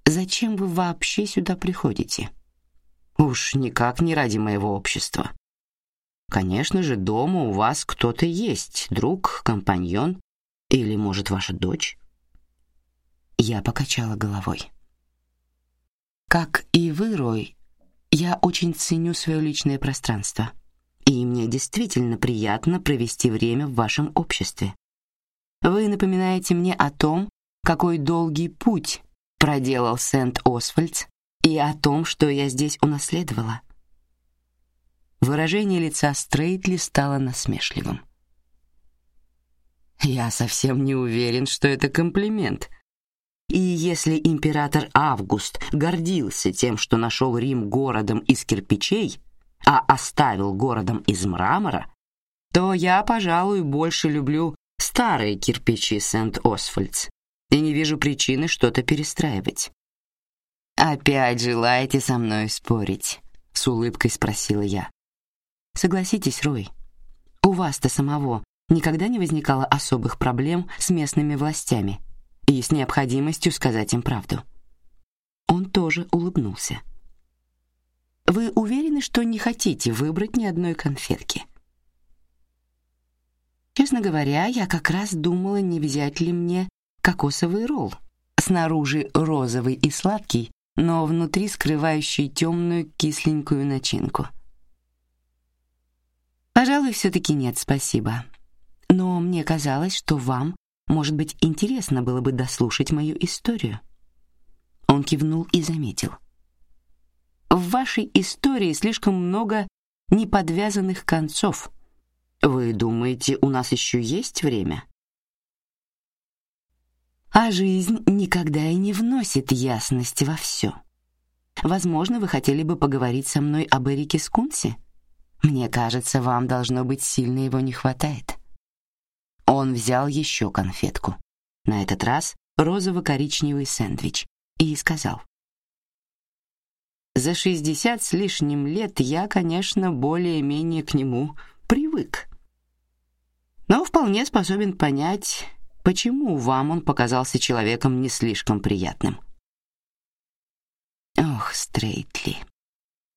зачем вы вообще сюда приходите? Уж никак не ради моего общества. Конечно же, дома у вас кто-то есть, друг, компаньон или, может, ваша дочь? Я покачала головой. Как и вы, Рой, я очень ценю свое личное пространство, и мне действительно приятно провести время в вашем обществе. Вы напоминаете мне о том, какой долгий путь проделал Сент-Освальдс, и о том, что я здесь унаследовала. Выражение лица Стрейтли стало насмешливым. Я совсем не уверен, что это комплимент, и если император Август гордился тем, что нашел Рим городом из кирпичей, а оставил городом из мрамора, то я, пожалуй, больше люблю старые кирпичи Сент-Освальдс и не вижу причины что-то перестраивать. Опять желаете со мной спорить? с улыбкой спросила я. Согласитесь, Рой, у вас-то самого никогда не возникало особых проблем с местными властями и с необходимостью сказать им правду. Он тоже улыбнулся. Вы уверены, что не хотите выбрать ни одной конфетки? Честно говоря, я как раз думала, не взять ли мне кокосовый ролл, снаружи розовый и сладкий, но внутри скрывающий темную кисленькую начинку. Пожалуй, все-таки нет, спасибо. Но мне казалось, что вам может быть, интересно было бы дослушать мою историю. Он кивнул и заметил: в вашей истории слишком много неподвязанных концов. Вы думаете, у нас еще есть время? А жизнь никогда и не вносит ясности во все. Возможно, вы хотели бы поговорить со мной об Эрике Скунсе? Мне кажется, вам должно быть сильно его не хватает. Он взял еще конфетку, на этот раз розово-коричневый сэндвич, и сказал: за шестьдесят с лишним лет я, конечно, более-менее к нему привык. Но вполне способен понять, почему вам он показался человеком не слишком приятным. Ох, Стрейтли,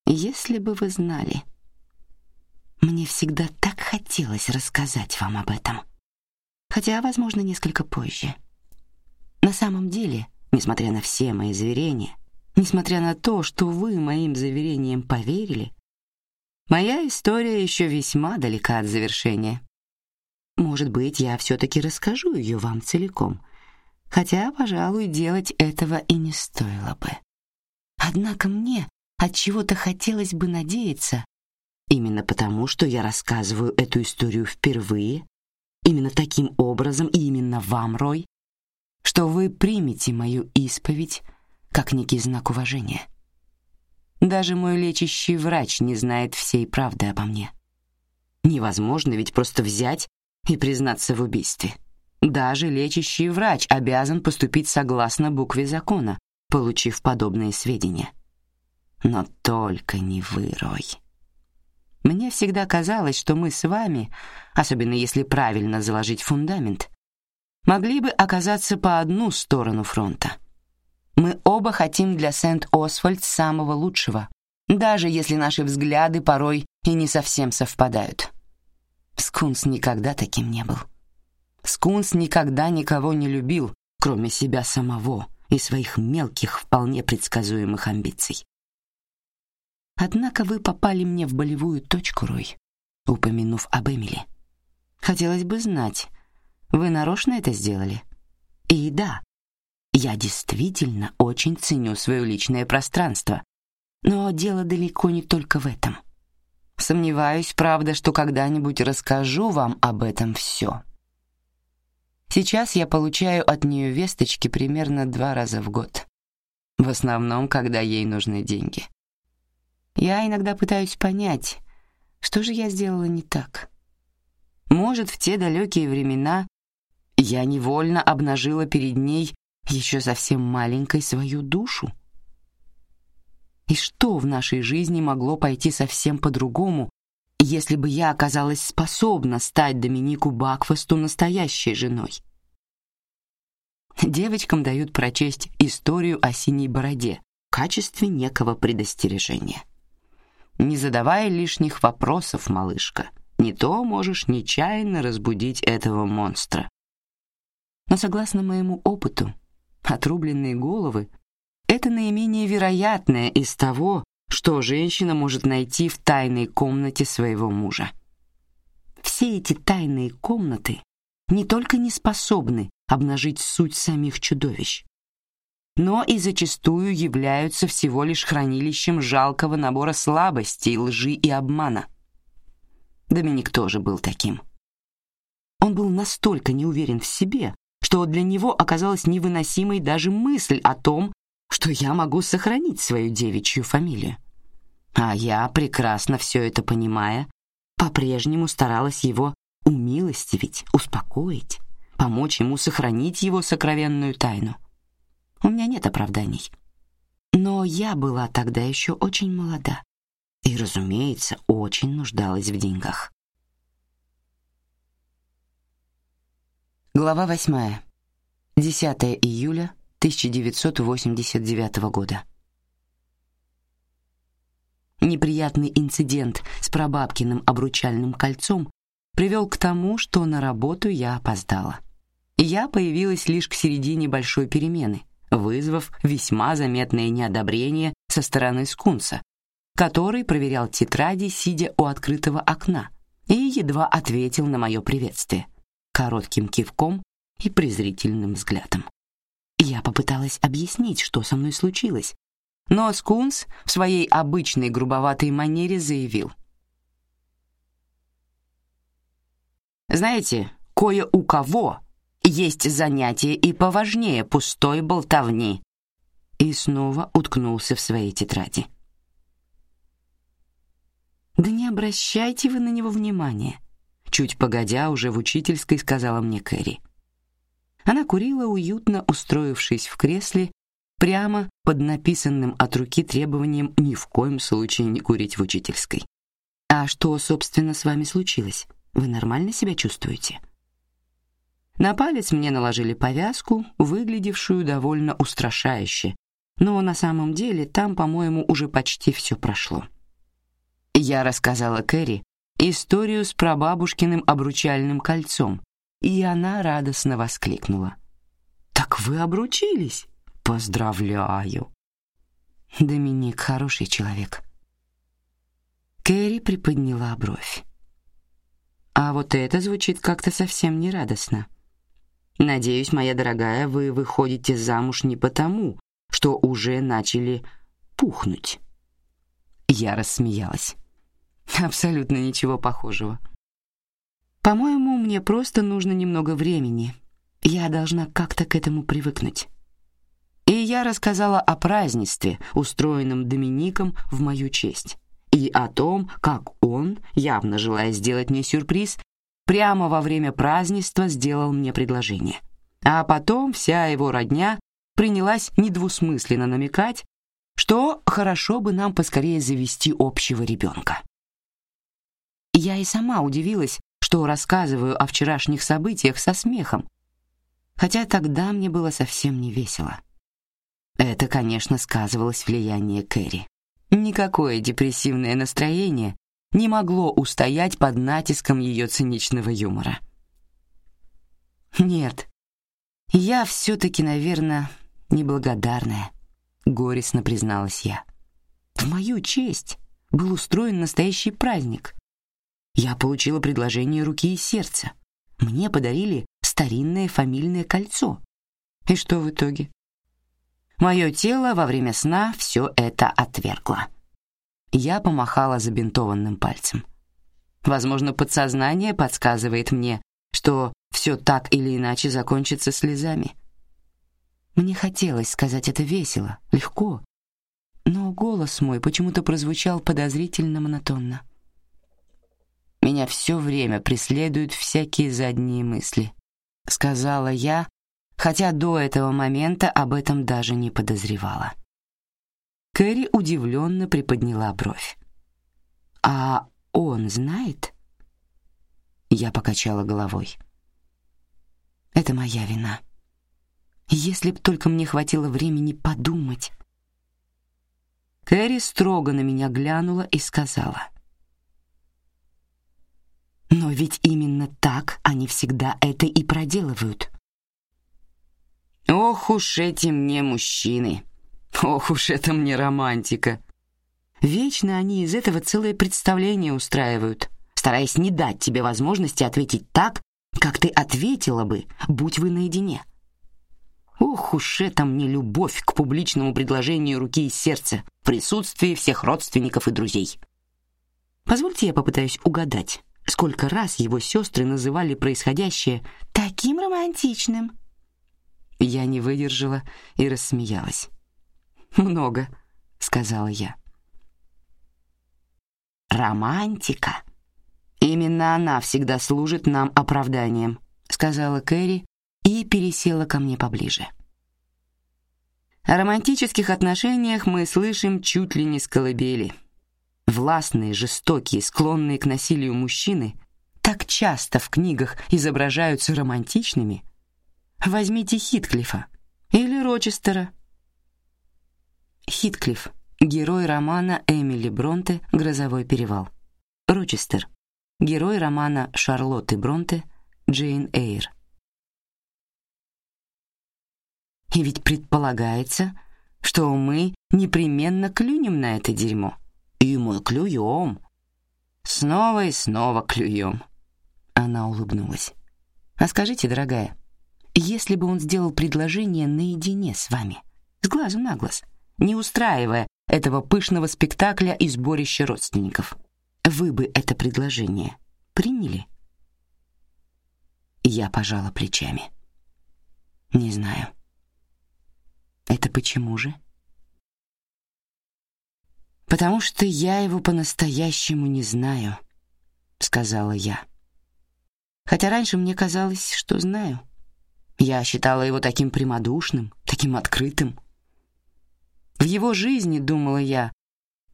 если бы вы знали, мне всегда так хотелось рассказать вам об этом. Хотя, возможно, несколько позже. На самом деле, несмотря на все мои заверения, несмотря на то, что вы моим заверениям поверили, моя история еще весьма далека от завершения. Может быть, я все-таки расскажу ее вам целиком, хотя, пожалуй, делать этого и не стоило бы. Однако мне от чего-то хотелось бы надеяться, именно потому, что я рассказываю эту историю впервые, именно таким образом и именно вам, Рой, что вы примете мою исповедь как некий знак уважения. Даже мой лечащий врач не знает всей правды обо мне. Невозможно ведь просто взять и признаться в убийстве. Даже лечащий врач обязан поступить согласно букве закона, получив подобные сведения. Но только не вы, Рой. Мне всегда казалось, что мы с вами, особенно если правильно заложить фундамент, могли бы оказаться по одну сторону фронта. Мы оба хотим для Сент-Освальд самого лучшего, даже если наши взгляды порой и не совсем совпадают. Скунс никогда таким не был. Скунс никогда никого не любил, кроме себя самого и своих мелких, вполне предсказуемых амбиций. Однако вы попали мне в болевую точку, Рой, упомянув об Эмили. Хотелось бы знать, вы нарочно это сделали? И да, я действительно очень ценю свое личное пространство, но дело далеко не только в этом. Сомневаюсь, правда, что когда-нибудь расскажу вам об этом все. Сейчас я получаю от нее весточки примерно два раза в год. В основном, когда ей нужны деньги. Я иногда пытаюсь понять, что же я сделала не так. Может, в те далекие времена я невольно обнажила перед ней еще совсем маленькой свою душу. И что в нашей жизни могло пойти совсем по-другому, если бы я оказалась способна стать Доминику Бакфасту настоящей женой? Девочкам дают прочесть историю о синей бороде в качестве некого предостережения. Не задавай лишних вопросов, малышка. Не то можешь нечаянно разбудить этого монстра. Но согласно моему опыту, отрубленные головы — это наименее вероятное из того, что женщина может найти в тайной комнате своего мужа. Все эти тайные комнаты не только не способны обнажить суть самих чудовищ, но и зачастую являются всего лишь хранилищем жалкого набора слабостей, лжи и обмана. Доминик тоже был таким. Он был настолько неуверен в себе, что для него оказалась невыносимой даже мысль о том, что я могу сохранить свою девичью фамилию. А я, прекрасно все это понимая, по-прежнему старалась его умилостивить, успокоить, помочь ему сохранить его сокровенную тайну. У меня нет оправданий. Но я была тогда еще очень молода и, разумеется, очень нуждалась в деньгах. Глава восьмая. 10 июля 1989 года. Неприятный инцидент с прабабкиным обручальным кольцом привел к тому, что на работу я опоздала. Я появилась лишь к середине большой перемены, вызвав весьма заметное неодобрение со стороны скунса, который проверял тетради, сидя у открытого окна, и едва ответил на мое приветствие коротким кивком и презрительным взглядом. Я попыталась объяснить, что со мной случилось, но Скунс в своей обычной грубоватой манере заявил: "Знаете, кое у кого есть занятие и поважнее пустой болтовни. И снова уткнулся в свои тетради. Да не обращайте вы на него внимания. Чуть погодя, уже в учительской сказала мне Кэрри. Она курила уютно, устроившись в кресле, прямо под написанным от руки требованием ни в коем случае не курить в учительской. А что, собственно, с вами случилось? Вы нормально себя чувствуете? На палец мне наложили повязку, выглядевшую довольно устрашающе, но на самом деле там, по-моему, уже почти все прошло. Я рассказала Кэрри историю с прабабушкиным обручальным кольцом, и она радостно воскликнула: "Так вы обручились? Поздравляю!" Доминик хороший человек. Кэрри приподняла бровь. А вот это звучит как-то совсем не радостно. Надеюсь, моя дорогая, вы выходите замуж не потому, что уже начали пухнуть. Я рассмеялась. Абсолютно ничего похожего. По-моему, мне просто нужно немного времени. Я должна как-то к этому привыкнуть. И я рассказала о празднестве, устроенном Домиником в мою честь, и о том, как он, явно желая сделать мне сюрприз, прямо во время празднества сделал мне предложение. А потом вся его родня принялась недвусмысленно намекать, что хорошо бы нам поскорее завести общего ребенка. Я и сама удивилась, что рассказываю о вчерашних событиях со смехом, хотя тогда мне было совсем не весело. Это, конечно, сказывалось влияние Кэрри. Никакое депрессивное настроение не могло устоять под натиском ее циничного юмора. Нет, я все-таки, наверное, неблагодарная, горестно призналась я. В мою честь был устроен настоящий праздник, я получила предложение руки и сердца. Мне подарили старинное фамильное кольцо. И что в итоге? Мое тело во время сна все это отвергло. Я помахала забинтованным пальцем. Возможно, подсознание подсказывает мне, что все так или иначе закончится слезами. Мне хотелось сказать это весело, легко, но голос мой почему-то прозвучал подозрительно монотонно. Меня все время преследуют всякие задние мысли, сказала я, хотя до этого момента об этом даже не подозревала. Кэрри удивленно приподняла бровь. А он знает? Я покачала головой. Это моя вина. Если б только мне хватило времени подумать. Кэрри строго на меня глянула и сказала: но ведь именно так они всегда это и проделывают. Ох уж эти мне мужчины. Ох уж это мне романтика. Вечно они из этого целое представление устраивают, стараясь не дать тебе возможности ответить так, как ты ответила бы, будь вы наедине. Ох уж это мне любовь к публичному предложению руки и сердца в присутствии всех родственников и друзей. Позвольте я попытаюсь угадать, Сколько раз его сестры называли происходящее таким романтичным. Я не выдержала и рассмеялась. Много, сказала я. Романтика. Именно она всегда служит нам оправданием, сказала Кэрри и пересела ко мне поближе. О романтических отношениях мы слышим чуть ли не с колыбели. Властные, жестокие, склонные к насилию мужчины так часто в книгах изображаются романтичными. Возьмите Хитклифа или Рочестера. Хитклиф — герой романа Эмили Бронте «Грозовой перевал». Рочестер — герой романа Шарлотты Бронте «Джейн Эйр». И ведь предполагается, что мы непременно клюнем на это дерьмо. И мы клюем. Снова и снова клюем. Она улыбнулась. А скажите, дорогая, если бы он сделал предложение наедине с вами, с глазу на глаз, не устраивая этого пышного спектакля и сборища родственников, вы бы это предложение приняли? Я пожала плечами. Не знаю. Это почему же? потому что я его по-настоящему не знаю, сказала я. Хотя раньше мне казалось, что знаю. Я считала его таким прямодушным, таким открытым. В его жизни, думала я,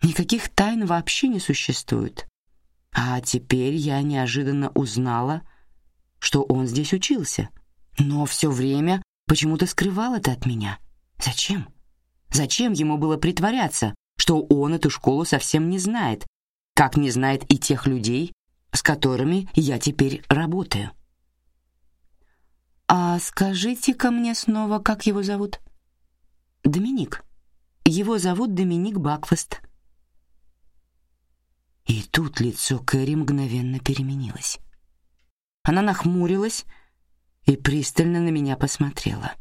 никаких тайн вообще не существует. А теперь я неожиданно узнала, что он здесь учился, но все время почему-то скрывал это от меня. Зачем? Зачем ему было притворяться, что он эту школу совсем не знает, как не знает и тех людей, с которыми я теперь работаю? А скажите-ка мне снова, как его зовут? Доминик. Его зовут Доминик Бакфаст. И тут лицо Кэрри мгновенно переменилось. Она нахмурилась и пристально на меня посмотрела.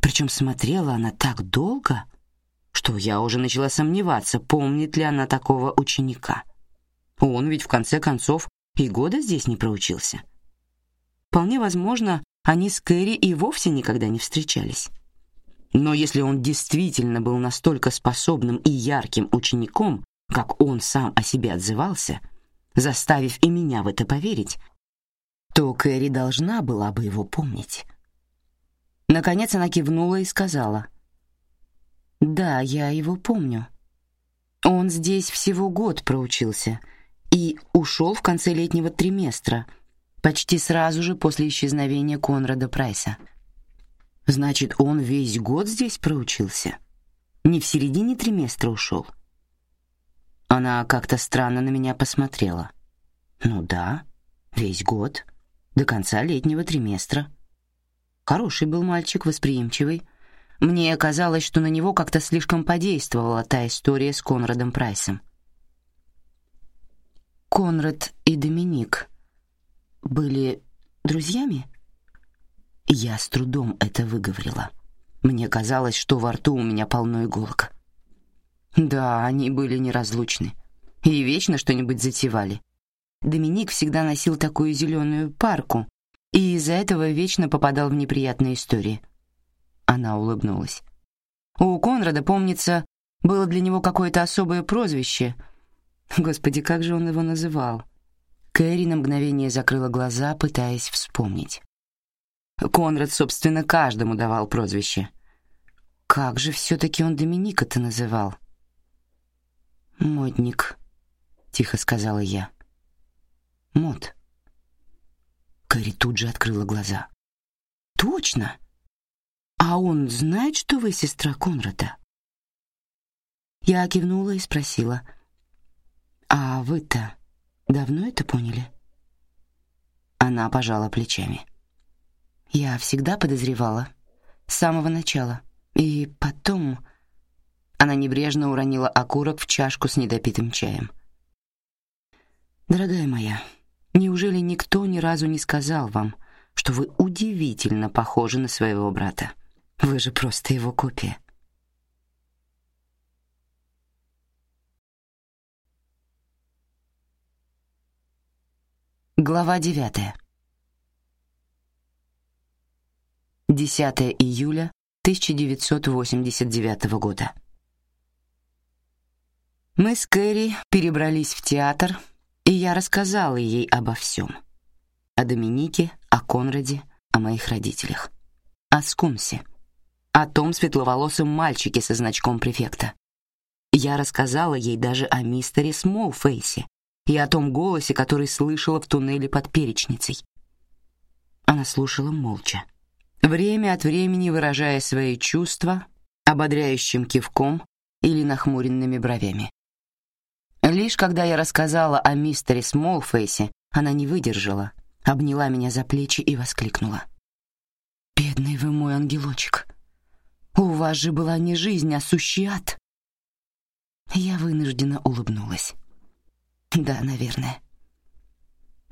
Причем смотрела она так долго, что я уже начала сомневаться, помнит ли она такого ученика. Он ведь в конце концов и года здесь не проучился. Вполне возможно, они с Кэрри и вовсе никогда не встречались. Но если он действительно был настолько способным и ярким учеником, как он сам о себе отзывался, заставив и меня в это поверить, то Кэрри должна была бы его помнить. Наконец она кивнула и сказала: "Да, я его помню. Он здесь всего год проучился и ушел в конце летнего триместра, почти сразу же после исчезновения Конрада Прайса. Значит, он весь год здесь проучился, не в середине триместра ушел. Она как-то странно на меня посмотрела. Ну да, весь год, до конца летнего триместра. Хороший был мальчик, восприимчивый. Мне казалось, что на него как-то слишком подействовала та история с Конрадом Прайсом. Конрад и Доминик были друзьями? Я с трудом это выговорила. Мне казалось, что во рту у меня полно иголок. Да, они были неразлучны и вечно что-нибудь затевали. Доминик всегда носил такую зеленую парку, и из-за этого вечно попадал в неприятные истории. Она улыбнулась. У Конрада, помнится, было для него какое-то особое прозвище. Господи, как же он его называл? Кэрри на мгновение закрыла глаза, пытаясь вспомнить. Конрад, собственно, каждому давал прозвище. Как же все-таки он Доминика-то называл? Модник, тихо сказала я. Мод. Кэрри тут же открыла глаза. Точно. А он знает, что вы сестра Конрада? Я кивнула и спросила: "А вы-то давно это поняли?" Она пожала плечами. Я всегда подозревала с самого начала, и потом она небрежно уронила окурок в чашку с недопитым чаем. Дорогая моя, Неужели никто ни разу не сказал вам, что вы удивительно похожи на своего брата? Вы же просто его копия. Глава девятая. 10 июля 1989 года. Мы с Кэрри перебрались в театр и я рассказала ей обо всем. О Доминике, о Конраде, о моих родителях. О Скумсе. О том светловолосом мальчике со значком префекта. Я рассказала ей даже о мистере Смолфейсе и о том голосе, который слышала в туннеле под перечницей. Она слушала молча, время от времени выражая свои чувства ободряющим кивком или нахмуренными бровями. Лишь когда я рассказала о мистере Смолфейсе, она не выдержала, обняла меня за плечи и воскликнула: "Бедный вы мой ангелочек! У вас же была не жизнь, а сущий ад!" Я вынужденно улыбнулась. "Да, наверное.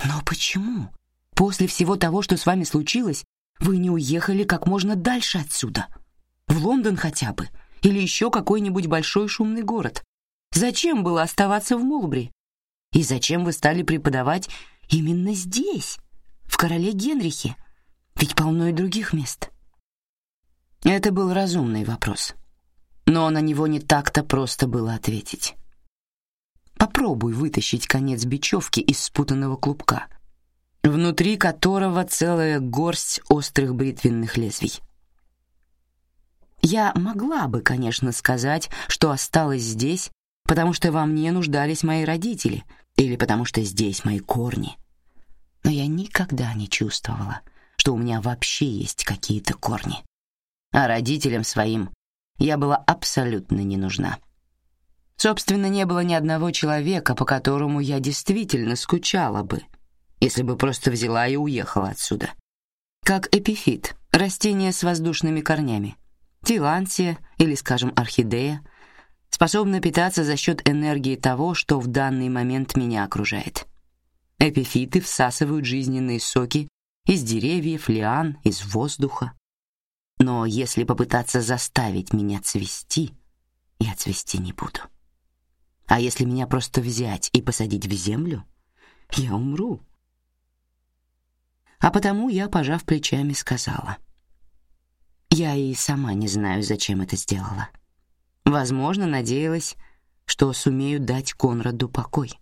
Но почему? После всего того, что с вами случилось, вы не уехали как можно дальше отсюда? В Лондон хотя бы, или еще какой-нибудь большой шумный город, Зачем было оставаться в Молбри? И зачем вы стали преподавать именно здесь, в Короле Генрихе? Ведь полно и других мест. Это был разумный вопрос, но на него не так-то просто было ответить. Попробуй вытащить конец бечевки из спутанного клубка, внутри которого целая горсть острых бритвенных лезвий. Я могла бы, конечно, сказать, что осталась здесь, потому что во мне нуждались мои родители, или потому что здесь мои корни. Но я никогда не чувствовала, что у меня вообще есть какие-то корни. А родителям своим я была абсолютно не нужна. Собственно, не было ни одного человека, по которому я действительно скучала бы, если бы просто взяла и уехала отсюда. Как эпифит, растение с воздушными корнями, тилансия или, скажем, орхидея, способна питаться за счет энергии того, что в данный момент меня окружает. Эпифиты всасывают жизненные соки из деревьев, лиан, из воздуха. Но если попытаться заставить меня цвести, я цвести не буду. А если меня просто взять и посадить в землю, я умру. А потому я, пожав плечами, сказала: "Я и сама не знаю, зачем это сделала. Возможно, надеялась, что сумею дать Конраду покой".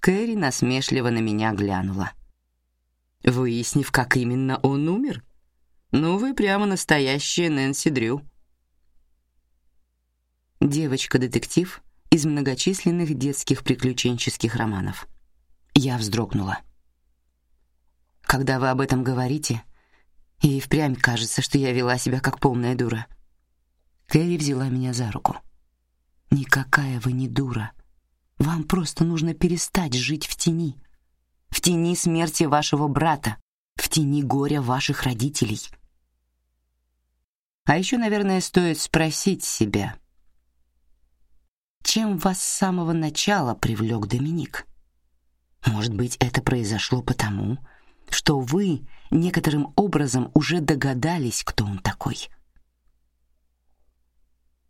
Кэрри насмешливо на меня глянула. Выяснив, как именно он умер, ну вы прямо настоящая Нэнси Дрю. Девочка-детектив из многочисленных детских приключенческих романов. Я вздрогнула. Когда вы об этом говорите, и впрямь кажется, что я вела себя как полная дура. Кэрри взяла меня за руку. Никакая вы не дура. Вам просто нужно перестать жить в тени. В тени смерти вашего брата, в тени горя ваших родителей. А еще, наверное, стоит спросить себя, чем вас с самого начала привлек Доминик? Может быть, это произошло потому, что вы некоторым образом уже догадались, кто он такой.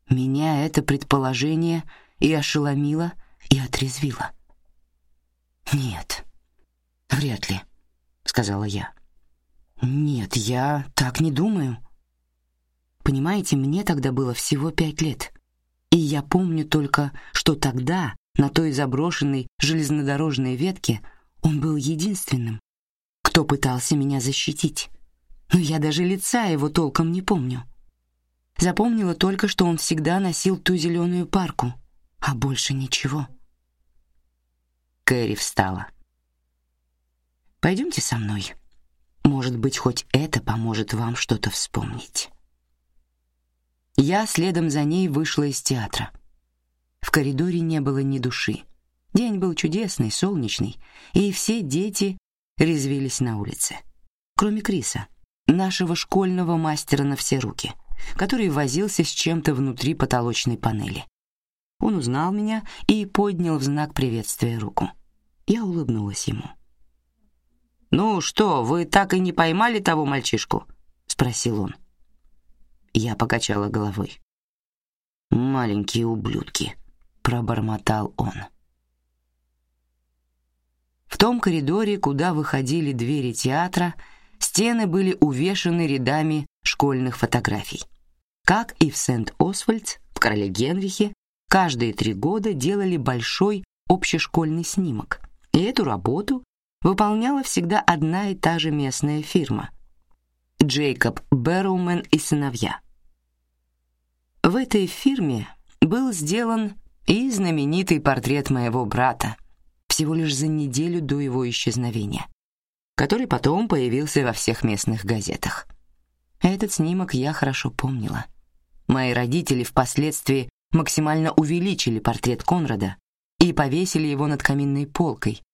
Меня это предположение и ошеломило, и отрезвило. Нет, вряд ли, сказала я. Нет, я так не думаю. Понимаете, мне тогда было всего пять лет. И я помню только, что тогда на той заброшенной железнодорожной ветке он был единственным, кто пытался меня защитить. Но я даже лица его толком не помню. Запомнила только, что он всегда носил ту зеленую парку, а больше ничего. Кэрри встала. Пойдемте со мной. Может быть, хоть это поможет вам что-то вспомнить. Я следом за ней вышла из театра. В коридоре не было ни души. День был чудесный, солнечный, и все дети резвились на улице. Кроме Криса, нашего школьного мастера на все руки, который возился с чем-то внутри потолочной панели. Он узнал меня и поднял в знак приветствия руку. Я улыбнулась ему. «Ну что, вы так и не поймали того мальчишку?» — спросил он. Я покачала головой. Маленькие ублюдки, пробормотал он. В том коридоре, куда выходили двери театра, стены были увешаны рядами школьных фотографий. Как и в Сент-Освальдс, в Короле Генрихе, каждые три года делали большой общешкольный снимок. И эту работу выполняла всегда одна и та же местная фирма. Джейкоб Бэрроумен и сыновья. В этой фирме был сделан и знаменитый портрет моего брата, всего лишь за неделю до его исчезновения, который потом появился во всех местных газетах. Этот снимок я хорошо помнила. Мои родители впоследствии максимально увеличили портрет Конрада и повесили его над каминной полкой,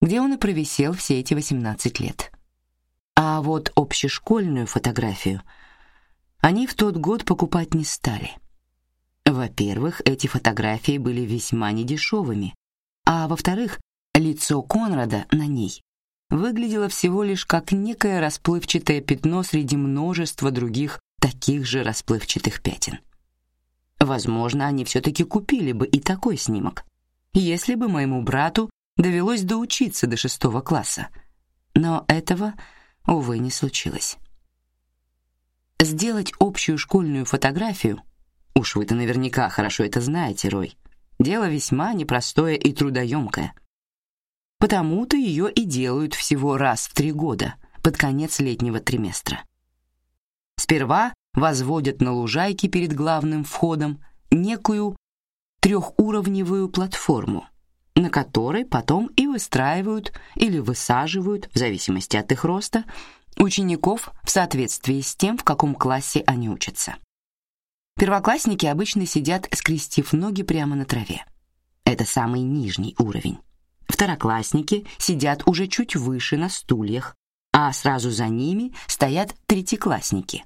где он и провисел все эти 18 лет. А вот общешкольную фотографию — они в тот год покупать не стали. Во-первых, эти фотографии были весьма недешевыми, а во-вторых, лицо Конрада на ней выглядело всего лишь как некое расплывчатое пятно среди множества других таких же расплывчатых пятен. Возможно, они все-таки купили бы и такой снимок, если бы моему брату довелось доучиться до шестого класса. Но этого, увы, не случилось. Сделать общую школьную фотографию, уж вы-то наверняка хорошо это знаете, Рой, дело весьма непростое и трудоемкое. Потому-то ее и делают всего раз в три года, под конец летнего триместра. Сперва возводят на лужайке перед главным входом некую трехуровневую платформу, на которой потом и выстраивают или высаживают, в зависимости от их роста, учеников в соответствии с тем, в каком классе они учатся. Первоклассники обычно сидят, скрестив ноги прямо на траве. Это самый нижний уровень. Второклассники сидят уже чуть выше на стульях, а сразу за ними стоят третьеклассники.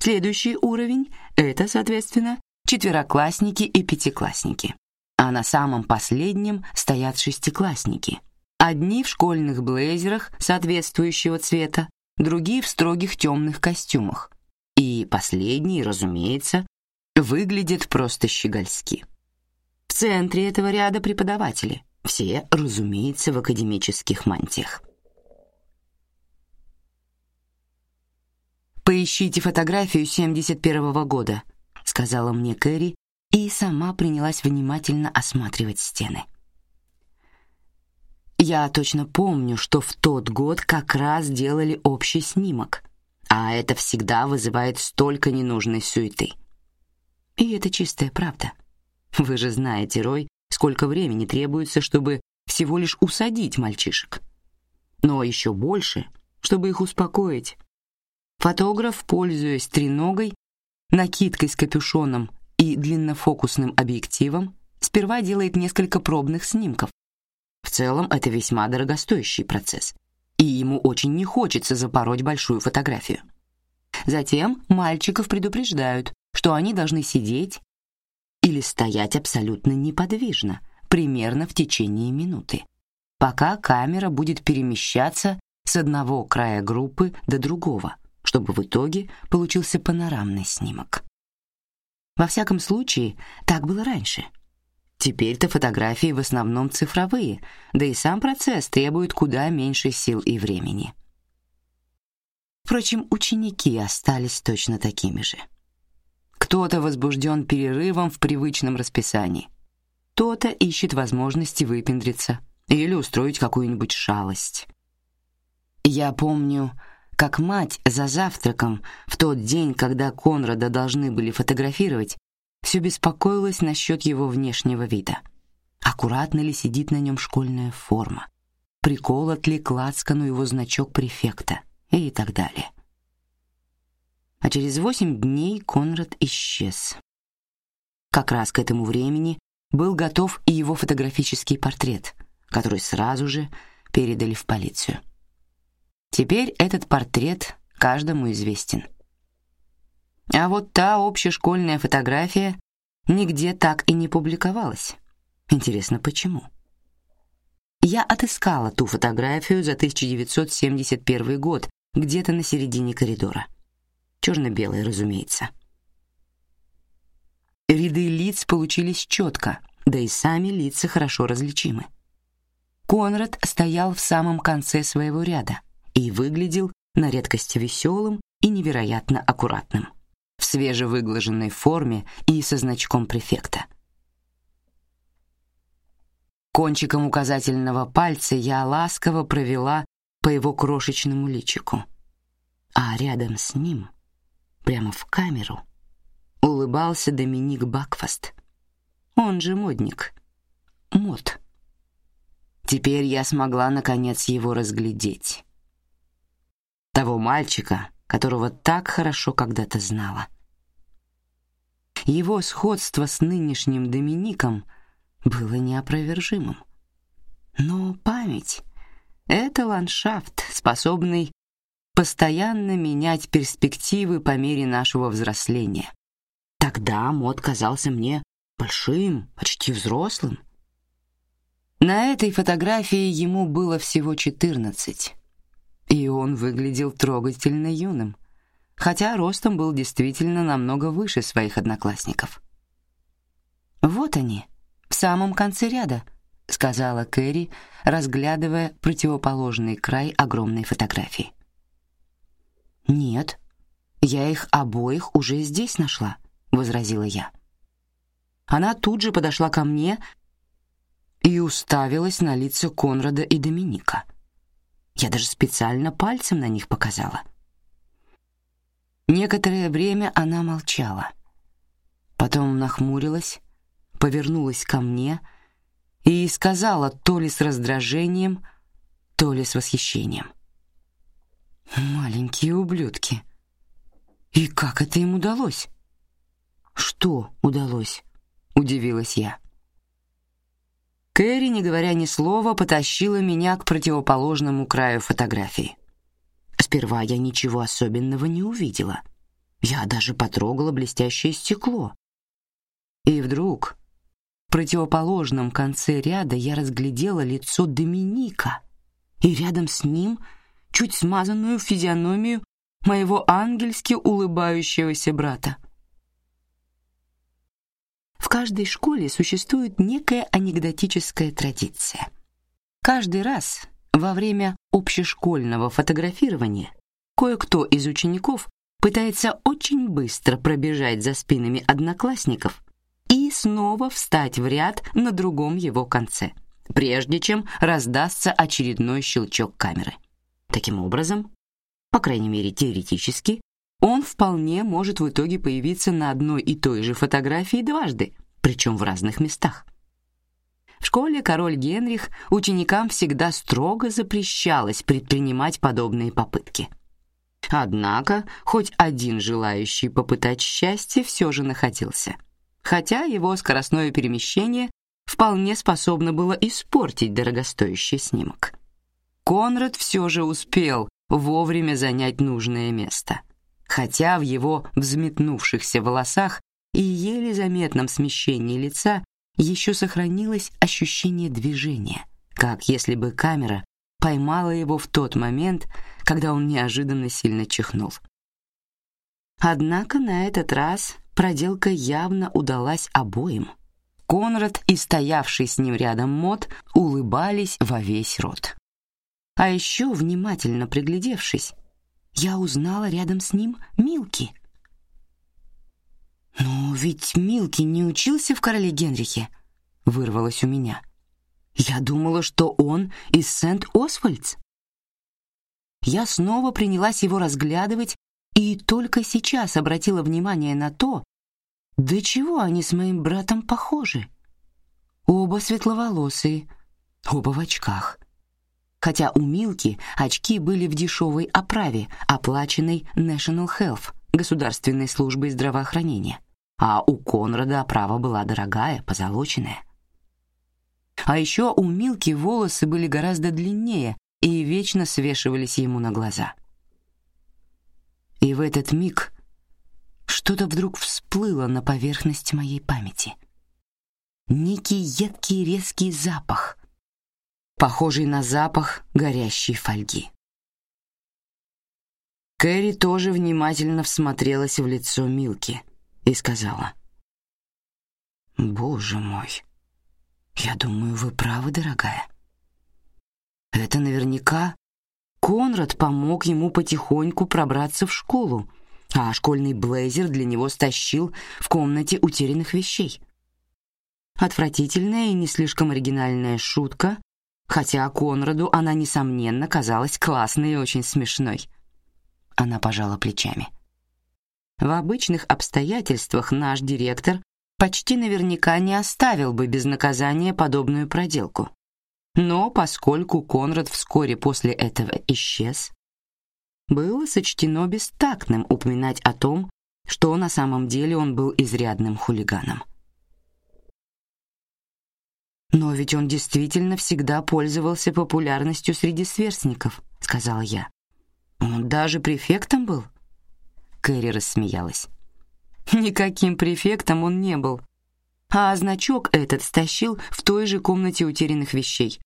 Следующий уровень — это, соответственно, четвероклассники и пятиклассники. А на самом последнем стоят шестиклассники. Одни в школьных блейзерах соответствующего цвета, другие в строгих темных костюмах. И последние, разумеется, выглядят просто щегольски. В центре этого ряда преподаватели, все, разумеется, в академических мантиях. Поищите фотографию 71-го года, сказала мне Кэрри, и сама принялась внимательно осматривать стены. Я точно помню, что в тот год как раз делали общий снимок, а это всегда вызывает столько ненужной суеты. И это чистая правда. Вы же знаете, Рой, сколько времени требуется, чтобы всего лишь усадить мальчишек. Но еще больше, чтобы их успокоить. Фотограф, пользуясь треногой, накидкой с капюшоном и длиннофокусным объективом, сперва делает несколько пробных снимков. В целом это весьма дорогостоящий процесс, и ему очень не хочется запороть большую фотографию. Затем мальчиков предупреждают, что они должны сидеть или стоять абсолютно неподвижно, примерно в течение минуты, пока камера будет перемещаться с одного края группы до другого, чтобы в итоге получился панорамный снимок. Во всяком случае, так было раньше. Теперь-то фотографии в основном цифровые, да и сам процесс требует куда меньше сил и времени. Впрочем, ученики остались точно такими же. Кто-то возбужден перерывом в привычном расписании, кто-то ищет возможности выпендриться или устроить какую-нибудь шалость. Я помню, как мать за завтраком в тот день, когда Конрада должны были фотографировать, все беспокоилась насчет его внешнего вида. Аккуратно ли сидит на нем школьная форма, приколот ли к лацкану его значок префекта и так далее. А через восемь дней Конрад исчез. Как раз к этому времени был готов и его фотографический портрет, который сразу же передали в полицию. Теперь этот портрет каждому известен. А вот та общешкольная фотография нигде так и не публиковалась. Интересно, почему? Я отыскала ту фотографию за 1971 год где-то на середине коридора. Черно-белая, разумеется. Ряды лиц получились четко, да и сами лица хорошо различимы. Конрад стоял в самом конце своего ряда, и выглядел на редкость веселым и невероятно аккуратным, в свежевыглаженной форме и со значком префекта. Кончиком указательного пальца я ласково провела по его крошечному личику, а рядом с ним, прямо в камеру, улыбался Доминик Бакфаст, он же модник, мод. Теперь я смогла наконец его разглядеть того мальчика, которого так хорошо когда-то знала. Его сходство с нынешним Домиником было неопровержимым. Но память — это ландшафт, способный постоянно менять перспективы по мере нашего взросления. Тогда Мод казался мне большим, почти взрослым. На этой фотографии ему было всего четырнадцать. И он выглядел трогательно юным, хотя ростом был действительно намного выше своих одноклассников. Вот они, в самом конце ряда, сказала Кэрри, разглядывая противоположный край огромной фотографии. Нет, я их обоих уже здесь нашла, возразила я. Она тут же подошла ко мне и уставилась на лица Конрада и Доминика. Я даже специально пальцем на них показала. Некоторое время она молчала. Потом нахмурилась, повернулась ко мне и сказала то ли с раздражением, то ли с восхищением: "Маленькие ублюдки. И как это им удалось?" "Что удалось?" удивилась я. Кэрри, не говоря ни слова, потащила меня к противоположному краю фотографии. Сперва я ничего особенного не увидела. Я даже потрогала блестящее стекло. И вдруг в противоположном конце ряда я разглядела лицо Доминика, и рядом с ним чуть смазанную физиономию моего ангельски улыбающегося брата. Каждой школе существует некая анекдотическая традиция. Каждый раз во время общешкольного фотографирования кое-кто из учеников пытается очень быстро пробежать за спинами одноклассников и снова встать в ряд на другом его конце, прежде чем раздастся очередной щелчок камеры. Таким образом, по крайней мере теоретически, он вполне может в итоге появиться на одной и той же фотографии дважды, причем в разных местах. В школе король Генрих ученикам всегда строго запрещалось предпринимать подобные попытки. Однако, хоть один желающий попытать счастье все же находился, хотя его скоростное перемещение вполне способно было испортить дорогостоящий снимок. Конрад все же успел вовремя занять нужное место хотя в его взметнувшихся волосах и еле заметном смещении лица еще сохранилось ощущение движения, как если бы камера поймала его в тот момент, когда он неожиданно сильно чихнул. Однако на этот раз проделка явно удалась обоим. Конрад и стоявший с ним рядом Мот улыбались во весь рот. А еще внимательно приглядевшись, я узнала рядом с ним Милки. Но ведь Милки не учился в короле Генрихе, вырвалось у меня. Я думала, что он из Сент-Освальдс. Я снова принялась его разглядывать и только сейчас обратила внимание на то, до чего они с моим братом похожи. Оба светловолосые, оба в очках хотя у Милки очки были в дешевой оправе, оплаченной National Health, государственной службой здравоохранения, а у Конрада оправа была дорогая, позолоченная. А еще у Милки волосы были гораздо длиннее и вечно свешивались ему на глаза. И в этот миг что-то вдруг всплыло на поверхность моей памяти. Некий едкий резкий запах, похожий на запах горящей фольги. Кэрри тоже внимательно всмотрелась в лицо Милки и сказала: "Боже мой, я думаю, вы правы, дорогая. Это наверняка Конрад помог ему потихоньку пробраться в школу, а школьный блейзер для него стащил в комнате утерянных вещей. Отвратительная и не слишком оригинальная шутка хотя Конраду она несомненно казалась классной и очень смешной. Она пожала плечами. В обычных обстоятельствах наш директор почти наверняка не оставил бы без наказания подобную проделку. Но поскольку Конрад вскоре после этого исчез, было сочтено бестактным упоминать о том, что на самом деле он был изрядным хулиганом. Но ведь он действительно всегда пользовался популярностью среди сверстников, сказала я. Он даже префектом был. Кэрри рассмеялась. Никаким префектом он не был, а значок этот стащил в той же комнате утерянных вещей.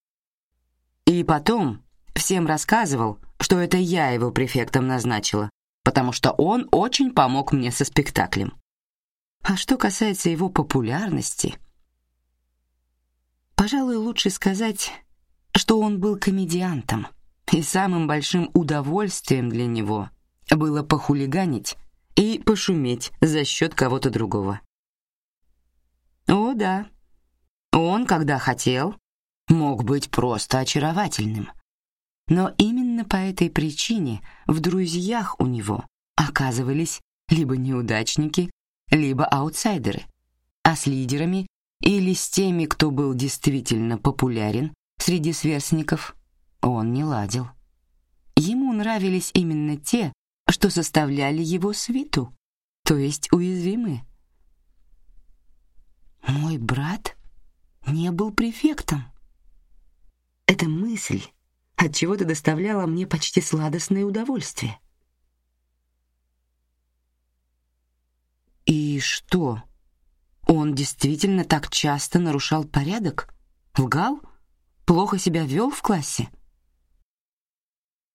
И потом всем рассказывал, что это я его префектом назначила, потому что он очень помог мне со спектаклем. А что касается его популярности, Пожалуй, лучше сказать, что он был комедиантом, и самым большим удовольствием для него было похулиганить и пошуметь за счет кого-то другого. О да, он, когда хотел, мог быть просто очаровательным. Но именно по этой причине в друзьях у него оказывались либо неудачники, либо аутсайдеры, а с лидерами или с теми, кто был действительно популярен среди сверстников, он не ладил. Ему нравились именно те, что составляли его свиту, то есть уязвимые. Мой брат не был префектом. Эта мысль от чего-то доставляла мне почти сладостное удовольствие. И что? Он действительно так часто нарушал порядок? Лгал? Плохо себя вел в классе?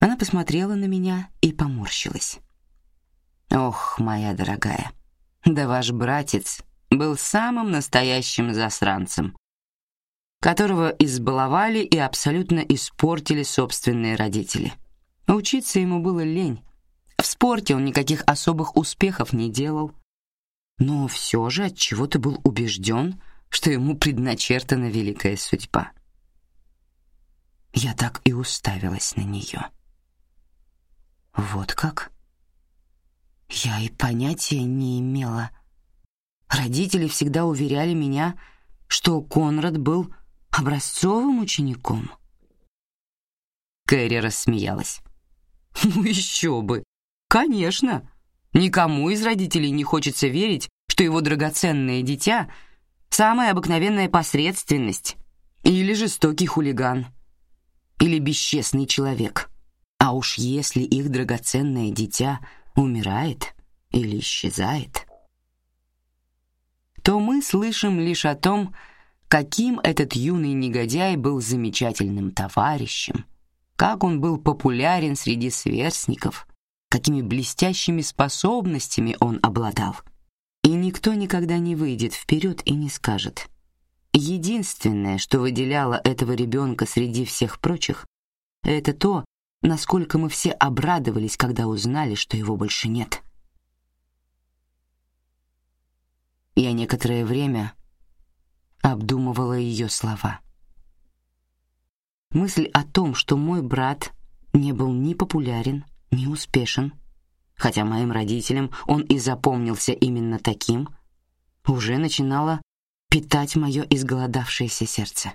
Она посмотрела на меня и поморщилась. Ох, моя дорогая, да ваш братец был самым настоящим засранцем, которого избаловали и абсолютно испортили собственные родители. Учиться ему было лень. В спорте он никаких особых успехов не делал, но все же от чего-то был убежден, что ему предначертана великая судьба. Я так и уставилась на нее. Вот как? Я и понятия не имела. Родители всегда уверяли меня, что Конрад был образцовым учеником. Кэрри рассмеялась. Ну еще бы. Конечно. Никому из родителей не хочется верить, что его драгоценное дитя самая обыкновенная посредственность или жестокий хулиган или бесчестный человек. А уж если их драгоценное дитя умирает или исчезает, то мы слышим лишь о том, каким этот юный негодяй был замечательным товарищем, как он был популярен среди сверстников какими блестящими способностями он обладал. И никто никогда не выйдет вперед и не скажет. Единственное, что выделяло этого ребенка среди всех прочих, это то, насколько мы все обрадовались, когда узнали, что его больше нет. Я некоторое время обдумывала ее слова. Мысль о том, что мой брат не был ни популярен, не успешен, хотя моим родителям он и запомнился именно таким, уже начинала питать мое изголодавшееся сердце.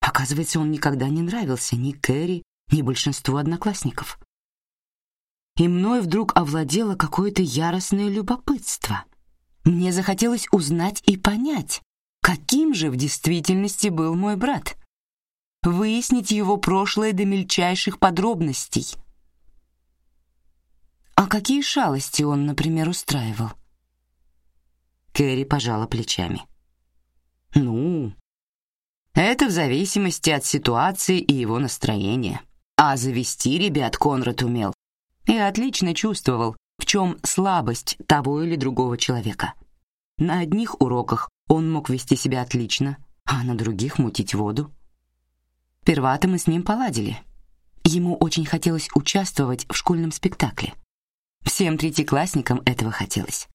Оказывается, он никогда не нравился ни Кэрри, ни большинству одноклассников. И мной вдруг овладело какое-то яростное любопытство. Мне захотелось узнать и понять, каким же в действительности был мой брат, выяснить его прошлое до мельчайших подробностей — а какие шалости он, например, устраивал? Кэрри пожала плечами. Ну, это в зависимости от ситуации и его настроения. А завести ребят Конрад умел. И отлично чувствовал, в чем слабость того или другого человека. На одних уроках он мог вести себя отлично, а на других мутить воду. Первато мы с ним поладили. Ему очень хотелось участвовать в школьном спектакле. Всем третьеклассникам этого хотелось.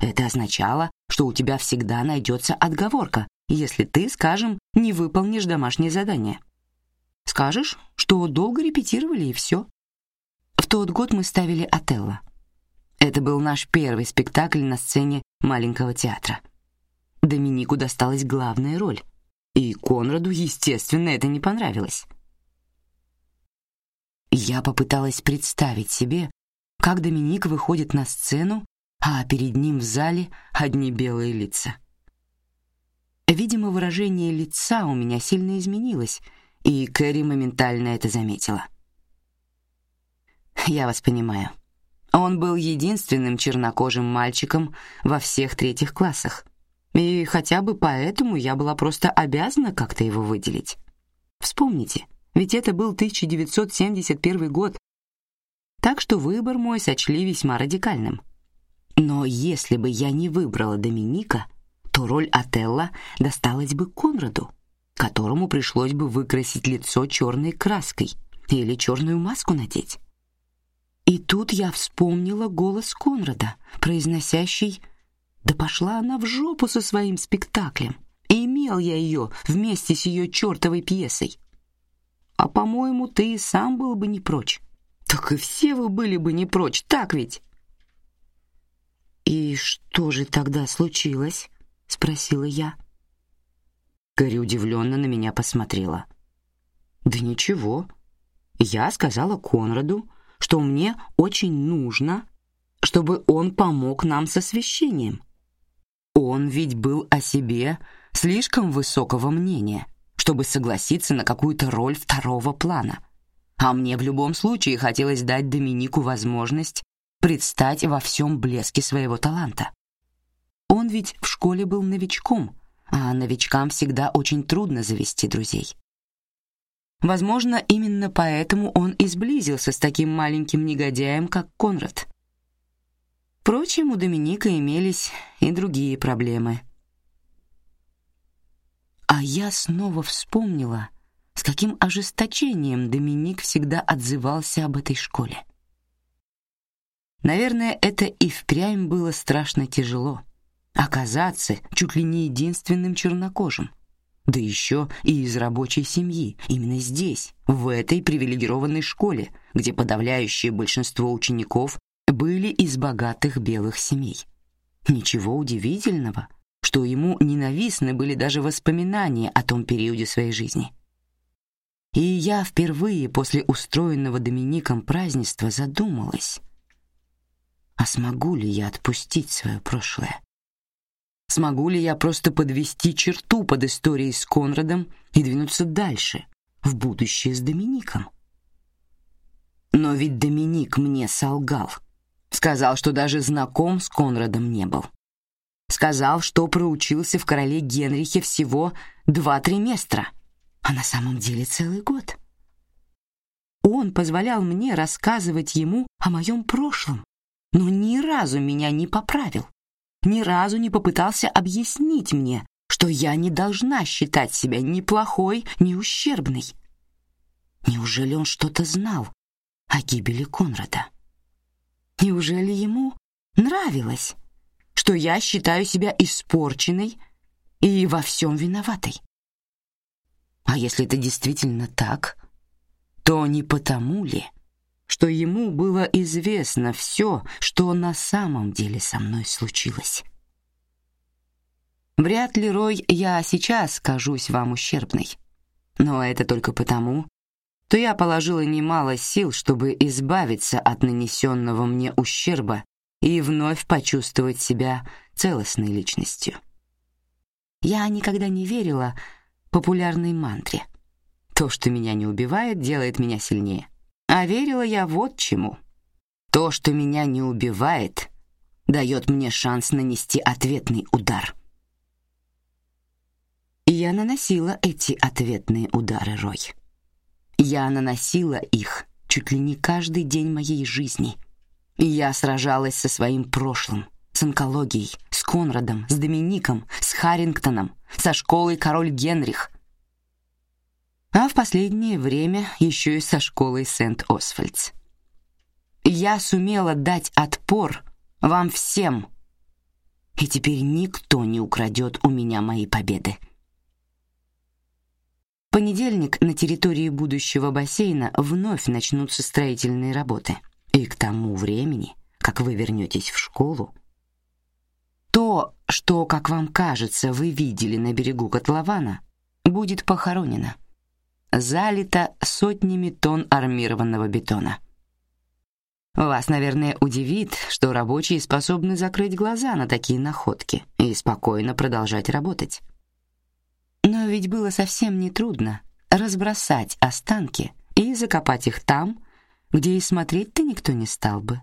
Это означало, что у тебя всегда найдется отговорка, если ты, скажем, не выполнишь домашнее задание. Скажешь, что долго репетировали и все. В тот год мы ставили Отелло. Это был наш первый спектакль на сцене маленького театра. Доминику досталась главная роль, и Конраду, естественно, это не понравилось. Я попыталась представить себе, как Доминик выходит на сцену, а перед ним в зале одни белые лица. Видимо, выражение лица у меня сильно изменилось, и Кэрри моментально это заметила. Я вас понимаю. Он был единственным чернокожим мальчиком во всех третьих классах, и хотя бы поэтому я была просто обязана как-то его выделить. Вспомните, ведь это был 1971 год, так что выбор мой сочли весьма радикальным. Но если бы я не выбрала Доминика, то роль Отелла досталась бы Конраду, которому пришлось бы выкрасить лицо черной краской или черную маску надеть. И тут я вспомнила голос Конрада, произносящий «Да пошла она в жопу со своим спектаклем, и имел я ее вместе с ее чертовой пьесой. А, по-моему, ты и сам был бы не прочь. Так и все вы были бы не прочь, так ведь? И что же тогда случилось? спросила я. Кэрри удивленно на меня посмотрела. Да ничего. Я сказала Конраду, что мне очень нужно, чтобы он помог нам с освещением. Он ведь был о себе слишком высокого мнения, чтобы согласиться на какую-то роль второго плана. А мне в любом случае хотелось дать Доминику возможность предстать во всем блеске своего таланта. Он ведь в школе был новичком, а новичкам всегда очень трудно завести друзей. Возможно, именно поэтому он и сблизился с таким маленьким негодяем, как Конрад. Впрочем, у Доминика имелись и другие проблемы. А я снова вспомнила, с каким ожесточением Доминик всегда отзывался об этой школе. Наверное, это и впрямь было страшно тяжело оказаться чуть ли не единственным чернокожим, да еще и из рабочей семьи, именно здесь, в этой привилегированной школе, где подавляющее большинство учеников были из богатых белых семей. Ничего удивительного, что ему ненавистны были даже воспоминания о том периоде своей жизни. И я впервые после устроенного Домиником празднества задумалась, а смогу ли я отпустить свое прошлое? Смогу ли я просто подвести черту под историей с Конрадом и двинуться дальше, в будущее с Домиником? Но ведь Доминик мне солгал. Сказал, что даже знаком с Конрадом не был. Сказал, что проучился в короле Генрихе всего два триместра, а на самом деле целый год. Он позволял мне рассказывать ему о моем прошлом, но ни разу меня не поправил, ни разу не попытался объяснить мне, что я не должна считать себя ни плохой, ни ущербной. Неужели он что-то знал о гибели Конрада? Неужели ему нравилось, что я считаю себя испорченной и во всем виноватой? А если это действительно так, то не потому ли, что ему было известно все, что на самом деле со мной случилось. Вряд ли, Рой, я сейчас кажусь вам ущербной. Но это только потому, что я положила немало сил, чтобы избавиться от нанесенного мне ущерба и вновь почувствовать себя целостной личностью. Я никогда не верила популярной мантре. То, что меня не убивает, делает меня сильнее. А верила я вот чему. То, что меня не убивает, дает мне шанс нанести ответный удар. Я наносила эти ответные удары, Рой. Я наносила их чуть ли не каждый день моей жизни. Я сражалась со своим прошлым, с онкологией, с Конрадом, с Домиником, с Харрингтоном, со школой Король Генрих, а в последнее время еще и со школой Сент-Освальдс. Я сумела дать отпор вам всем, и теперь никто не украдет у меня мои победы. Понедельник на территории будущего бассейна вновь начнутся строительные работы, и к тому времени, как вы вернетесь в школу, то, что, как вам кажется, вы видели на берегу котлована, будет похоронено залито сотнями тонн армированного бетона. Вас, наверное, удивит, что рабочие способны закрыть глаза на такие находки и спокойно продолжать работать. Но ведь было совсем не трудно разбросать останки и закопать их там, где и смотреть-то никто не стал бы.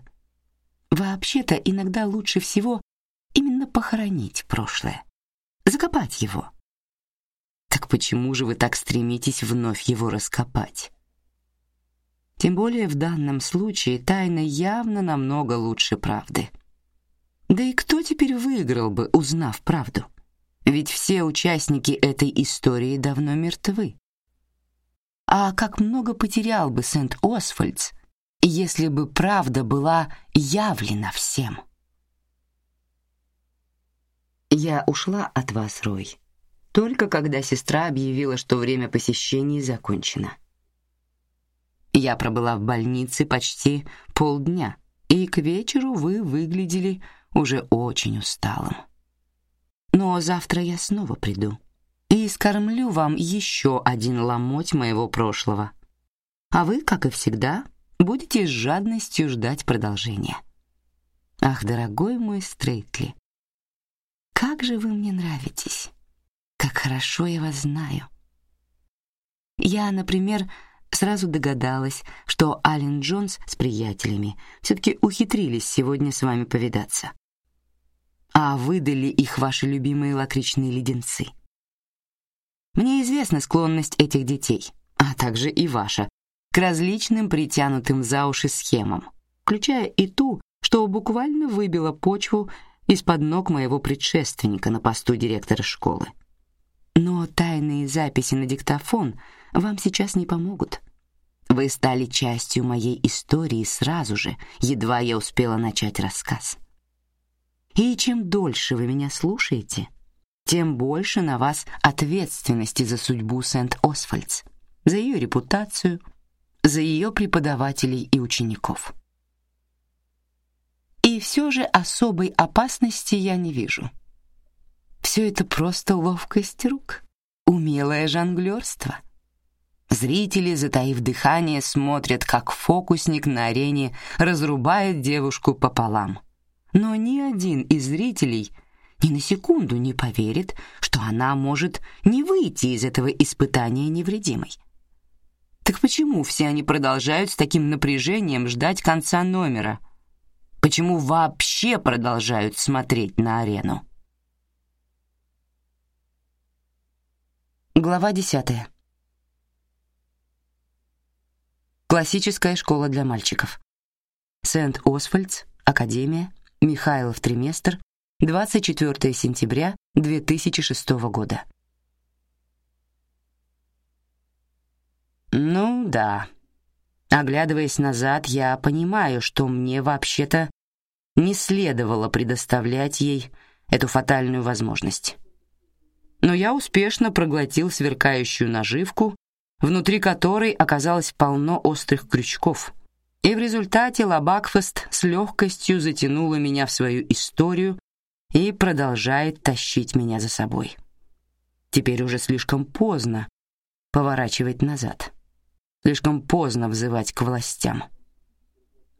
Вообще-то иногда лучше всего именно похоронить прошлое, закопать его, так почему же вы так стремитесь вновь его раскопать? Тем более в данном случае тайна явно намного лучше правды. Да и кто теперь выиграл бы, узнав правду? Ведь все участники этой истории давно мертвы. А как много потерял бы Сент-Освальдс, если бы правда была явлена всем? Я ушла от вас, Рой, только когда сестра объявила, что время посещений закончено. Я пробыла в больнице почти полдня, и к вечеру вы выглядели уже очень усталым. Но завтра я снова приду и скормлю вам еще один ломоть моего прошлого. А вы, как и всегда, будете с жадностью ждать продолжения. Ах, дорогой мой Стрейтли, как же вы мне нравитесь. Как хорошо я вас знаю. Я, например, сразу догадалась, что Ален Джонс с приятелями все-таки ухитрились сегодня с вами повидаться. А выдали их ваши любимые лакричные леденцы. Мне известна склонность этих детей, а также и ваша, к различным притянутым за уши схемам, включая и ту, что буквально выбила почву из-под ног моего предшественника на посту директора школы. Но тайные записи на диктофон вам сейчас не помогут. Вы стали частью моей истории сразу же, едва я успела начать рассказ. И чем дольше вы меня слушаете, тем больше на вас ответственности за судьбу Сент-Освальдс, за ее репутацию, за ее преподавателей и учеников. И все же особой опасности я не вижу. Все это просто ловкость рук, умелое жонглерство. Зрители, затаив дыхание, смотрят, как фокусник на арене разрубает девушку пополам. Но ни один из зрителей ни на секунду не поверит, что она может не выйти из этого испытания невредимой. Так почему все они продолжают с таким напряжением ждать конца номера? Почему вообще продолжают смотреть на арену? Глава десятая. Классическая школа для мальчиков. Сент-Освальдс, Академия, Михайлов триместр, 24 сентября 2006 года. Ну да. Оглядываясь назад, я понимаю, что мне вообще-то не следовало предоставлять ей эту фатальную возможность. Но я успешно проглотил сверкающую наживку, внутри которой оказалось полно острых крючков. И в результате Лабакфест с легкостью затянула меня в свою историю и продолжает тащить меня за собой. Теперь уже слишком поздно поворачивать назад. Слишком поздно взывать к властям.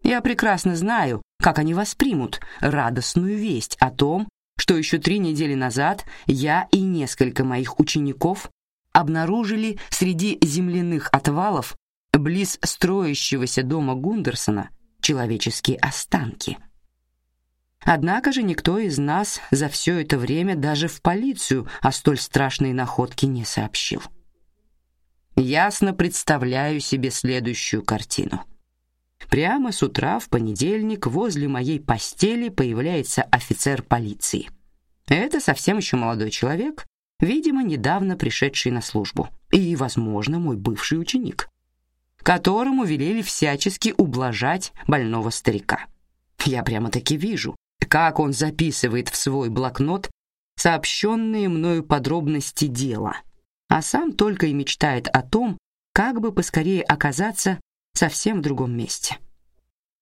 Я прекрасно знаю, как они воспримут радостную весть о том, что еще три недели назад я и несколько моих учеников обнаружили среди земляных отвалов близ строящегося дома Гундерсона человеческие останки. Однако же никто из нас за все это время даже в полицию о столь страшной находке не сообщил. Ясно представляю себе следующую картину. Прямо с утра в понедельник возле моей постели появляется офицер полиции. Это совсем еще молодой человек, видимо, недавно пришедший на службу, и, возможно, мой бывший ученик, которому велели всячески ублажать больного старика. Я прямо-таки вижу, как он записывает в свой блокнот сообщенные мною подробности дела, а сам только и мечтает о том, как бы поскорее оказаться совсем в другом месте.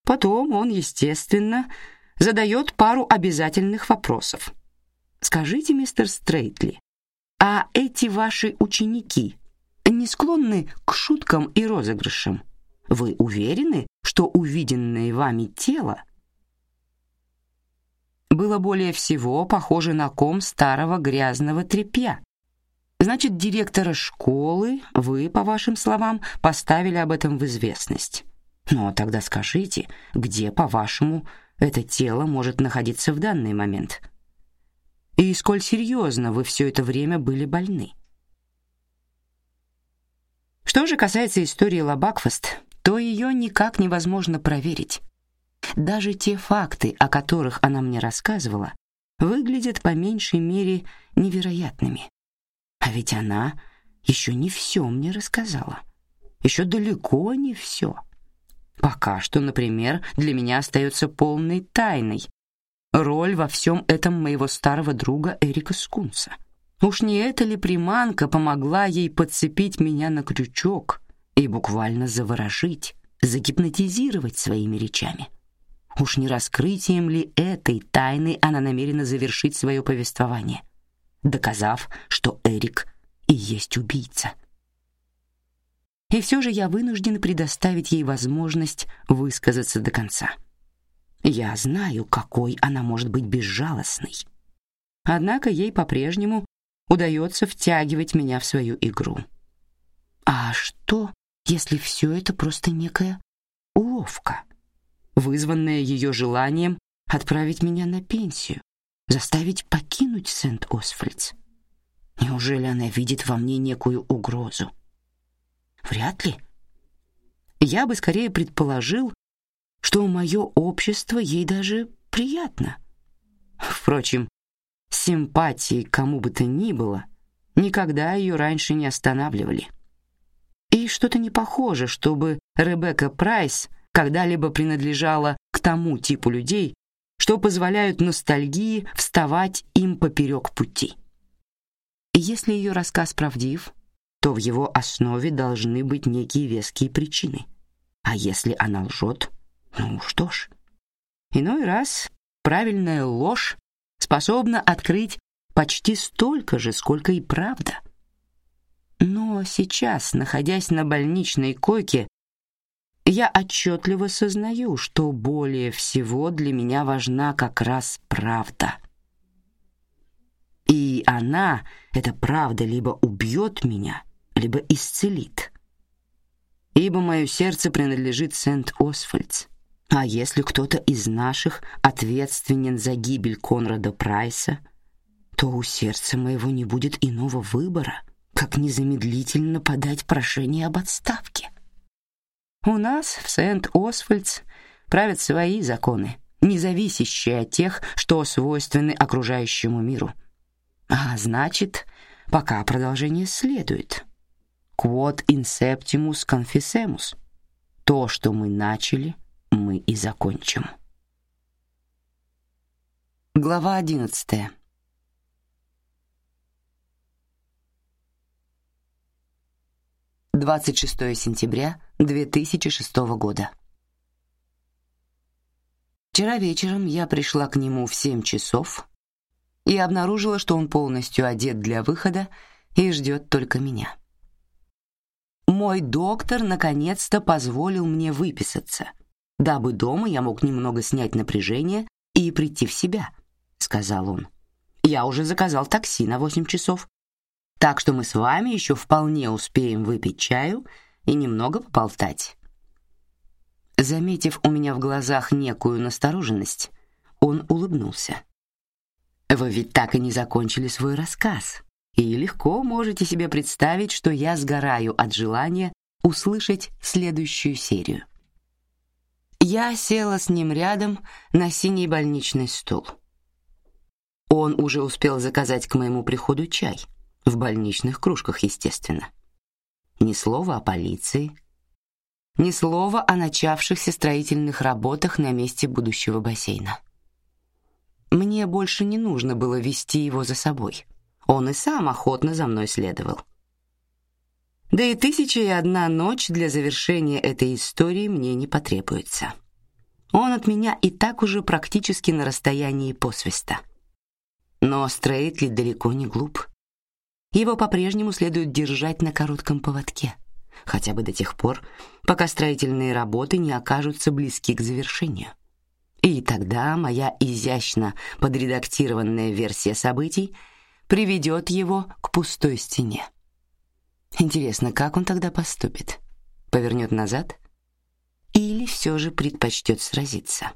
Потом он, естественно, задает пару обязательных вопросов. Скажите, мистер Стрейтли, а эти ваши ученики не склонны к шуткам и розыгрышам? Вы уверены, что увиденное вами тело было более всего похоже на ком старого грязного тряпья. Значит, директора школы вы, по вашим словам, поставили об этом в известность. Но тогда скажите, где, по-вашему, это тело может находиться в данный момент? И сколь серьезно вы все это время были больны? Что же касается истории Лабакфест, то ее никак невозможно проверить. Даже те факты, о которых она мне рассказывала, выглядят по меньшей мере невероятными. А ведь она еще не все мне рассказала. Еще далеко не все. Пока что, например, для меня остается полной тайной роль во всем этом моего старого друга Эрика Скунса. Уж не эта ли приманка помогла ей подцепить меня на крючок, и буквально заворожить, загипнотизировать своими речами. Уж не раскрытием ли этой тайны она намерена завершить свое повествование, доказав, что Эрик и есть убийца. И все же я вынужден предоставить ей возможность высказаться до конца. Я знаю, какой она может быть безжалостной. Однако ей по-прежнему удается втягивать меня в свою игру. А что, если все это просто некая уловка, вызванная ее желанием отправить меня на пенсию, заставить покинуть Сент-Освальдс? Неужели она видит во мне некую угрозу? Вряд ли. Я бы скорее предположил, что мое общество ей даже приятно. Впрочем, симпатии кому бы то ни было никогда ее раньше не останавливали. И что-то не похоже, чтобы Ребекка Прайс когда-либо принадлежала к тому типу людей, что позволяют ностальгии вставать им поперек пути. И если ее рассказ правдив, то в его основе должны быть некие веские причины. А если она лжет, ну что ж, иной раз правильная ложь способна открыть почти столько же, сколько и правда. Но сейчас, находясь на больничной койке, я отчетливо сознаю, что более всего для меня важна как раз правда. И она, эта правда, либо убьет меня, либо исцелит. Ибо мое сердце принадлежит Сент-Освальдс. А если кто-то из наших ответственен за гибель Конрада Прайса, то у сердца моего не будет иного выбора, как незамедлительно подать прошение об отставке. У нас в Сент-Освальдс правят свои законы, не зависящие от тех, что свойственны окружающему миру. А значит, пока продолжение следует. Quod inseptimus confissemus. То, что мы начали, мы и закончим. Глава одиннадцатая. Двадцать шестое сентября две тысячи шестого года. Вчера вечером я пришла к нему в семь часов и обнаружила, что он полностью одет для выхода и ждет только меня. Мой доктор наконец-то позволил мне выписаться — дабы дома я мог немного снять напряжение и прийти в себя, сказал он. Я уже заказал такси на восемь часов, так что мы с вами еще вполне успеем выпить чаю и немного поболтать. Заметив у меня в глазах некую настороженность, он улыбнулся. Вы ведь так и не закончили свой рассказ, и легко можете себе представить, что я сгораю от желания услышать следующую серию. Я села с ним рядом на синий больничный стул. Он уже успел заказать к моему приходу чай в больничных кружках, естественно. Ни слова о полиции, ни слова о начавшихся строительных работах на месте будущего бассейна. Мне больше не нужно было вести его за собой. Он и сам охотно за мной следовал. Да и тысяча и одна ночь для завершения этой истории мне не потребуется. Он от меня и так уже практически на расстоянии посвиста. Но Стрейтли далеко не глуп. Его по-прежнему следует держать на коротком поводке, хотя бы до тех пор, пока строительные работы не окажутся близки к завершению. И тогда моя изящно подредактированная версия событий приведет его к пустой стене. Интересно, как он тогда поступит? Повернет назад? Или все же предпочтет сразиться?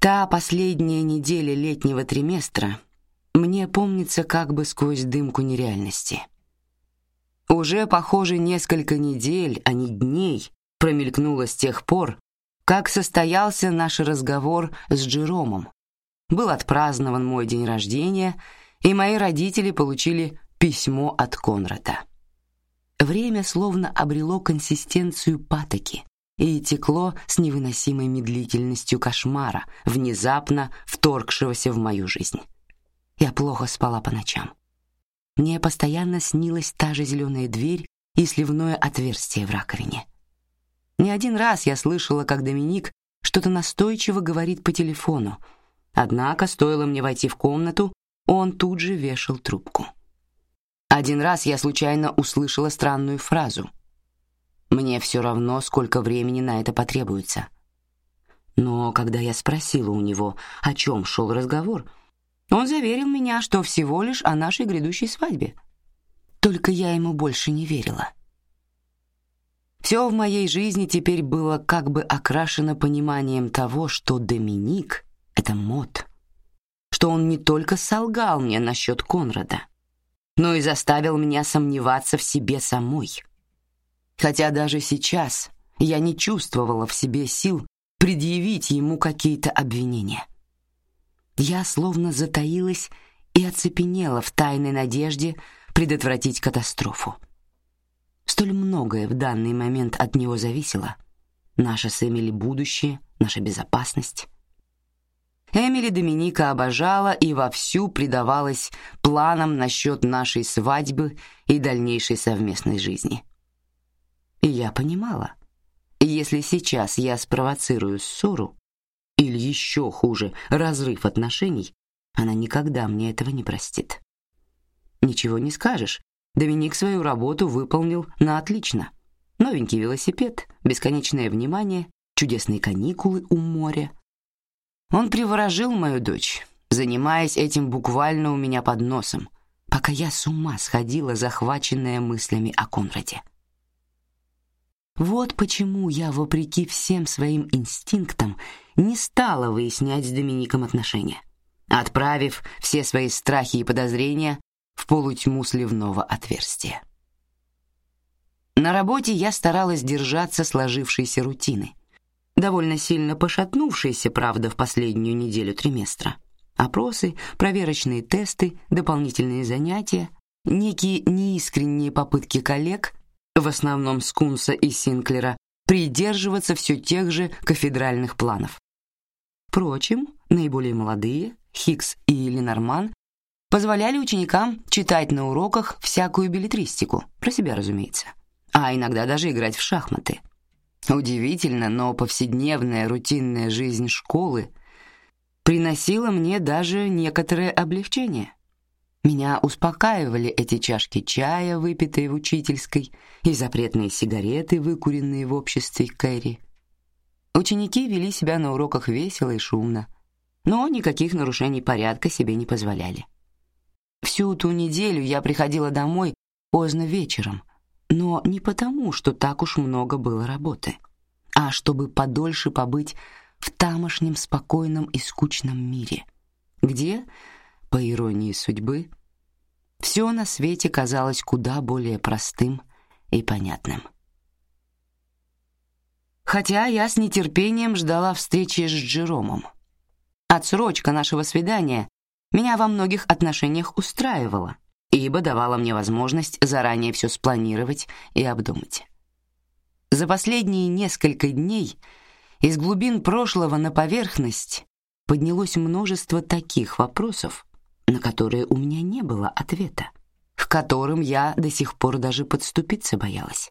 Та последняя неделя летнего триместра мне помнится как бы сквозь дымку нереальности. Уже, похоже, несколько недель, а не дней промелькнуло с тех пор, как состоялся наш разговор с Джеромом. Был отпразднован мой день рождения — и мои родители получили письмо от Конрада. Время словно обрело консистенцию патоки и текло с невыносимой медлительностью кошмара, внезапно вторгшегося в мою жизнь. Я плохо спала по ночам. мне постоянно снилась та же зеленая дверь и сливное отверстие в раковине. Не один раз я слышала, как Доминик что-то настойчиво говорит по телефону. Однако, стоило мне войти в комнату, он тут же вешал трубку. Один раз я случайно услышала странную фразу: "Мне все равно, сколько времени на это потребуется". Но когда я спросила у него, о чем шел разговор, он заверил меня, что всего лишь о нашей грядущей свадьбе. Только я ему больше не верила. Все в моей жизни теперь было как бы окрашено пониманием того, что Доминик — это мод, что он не только солгал мне насчет Конрада, но и заставил меня сомневаться в себе самой. Хотя даже сейчас я не чувствовала в себе сил предъявить ему какие-то обвинения. Я словно затаилась и оцепенела в тайной надежде предотвратить катастрофу. Столь многое в данный момент от него зависело. Наше с Эмили будущее, наша безопасность. Эмили Доминика обожала и вовсю предавалась планам насчет нашей свадьбы и дальнейшей совместной жизни. И я понимала, если сейчас я спровоцирую ссору или еще хуже разрыв отношений, она никогда мне этого не простит. Ничего не скажешь, Доминик свою работу выполнил на отлично. Новенький велосипед, бесконечное внимание, чудесные каникулы у моря. Он приворожил мою дочь, занимаясь этим буквально у меня под носом, пока я с ума сходила, захваченная мыслями о Конраде. Вот почему я, вопреки всем своим инстинктам, не стала выяснять с Домиником отношения, отправив все свои страхи и подозрения в полутьму сливного отверстия. На работе я старалась держаться сложившейся рутины, довольно сильно пошатнувшейся, правда, в последнюю неделю триместра. Опросы, проверочные тесты, дополнительные занятия, некие неискренние попытки коллег, в основном Скунса и Синклера, придерживаться все тех же кафедральных планов. Впрочем, наиболее молодые, Хикс и Ленорман, позволяли ученикам читать на уроках всякую билетристику, про себя, разумеется, а иногда даже играть в шахматы. Удивительно, но повседневная рутинная жизнь школы приносила мне даже некоторое облегчение. Меня успокаивали эти чашки чая, выпитые в учительской, и запретные сигареты, выкуренные в обществе Кэрри. Ученики вели себя на уроках весело и шумно, но никаких нарушений порядка себе не позволяли. Всю ту неделю я приходила домой поздно вечером, но не потому, что так уж много было работы, а чтобы подольше побыть в тамошнем спокойном и скучном мире, где, по иронии судьбы, все на свете казалось куда более простым и понятным. Хотя я с нетерпением ждала встречи с Джеромом. Отсрочка нашего свидания меня во многих отношениях устраивала, ибо давала мне возможность заранее все спланировать и обдумать. За последние несколько дней из глубин прошлого на поверхность поднялось множество таких вопросов, на которые у меня не было ответа, к которым я до сих пор даже подступиться боялась.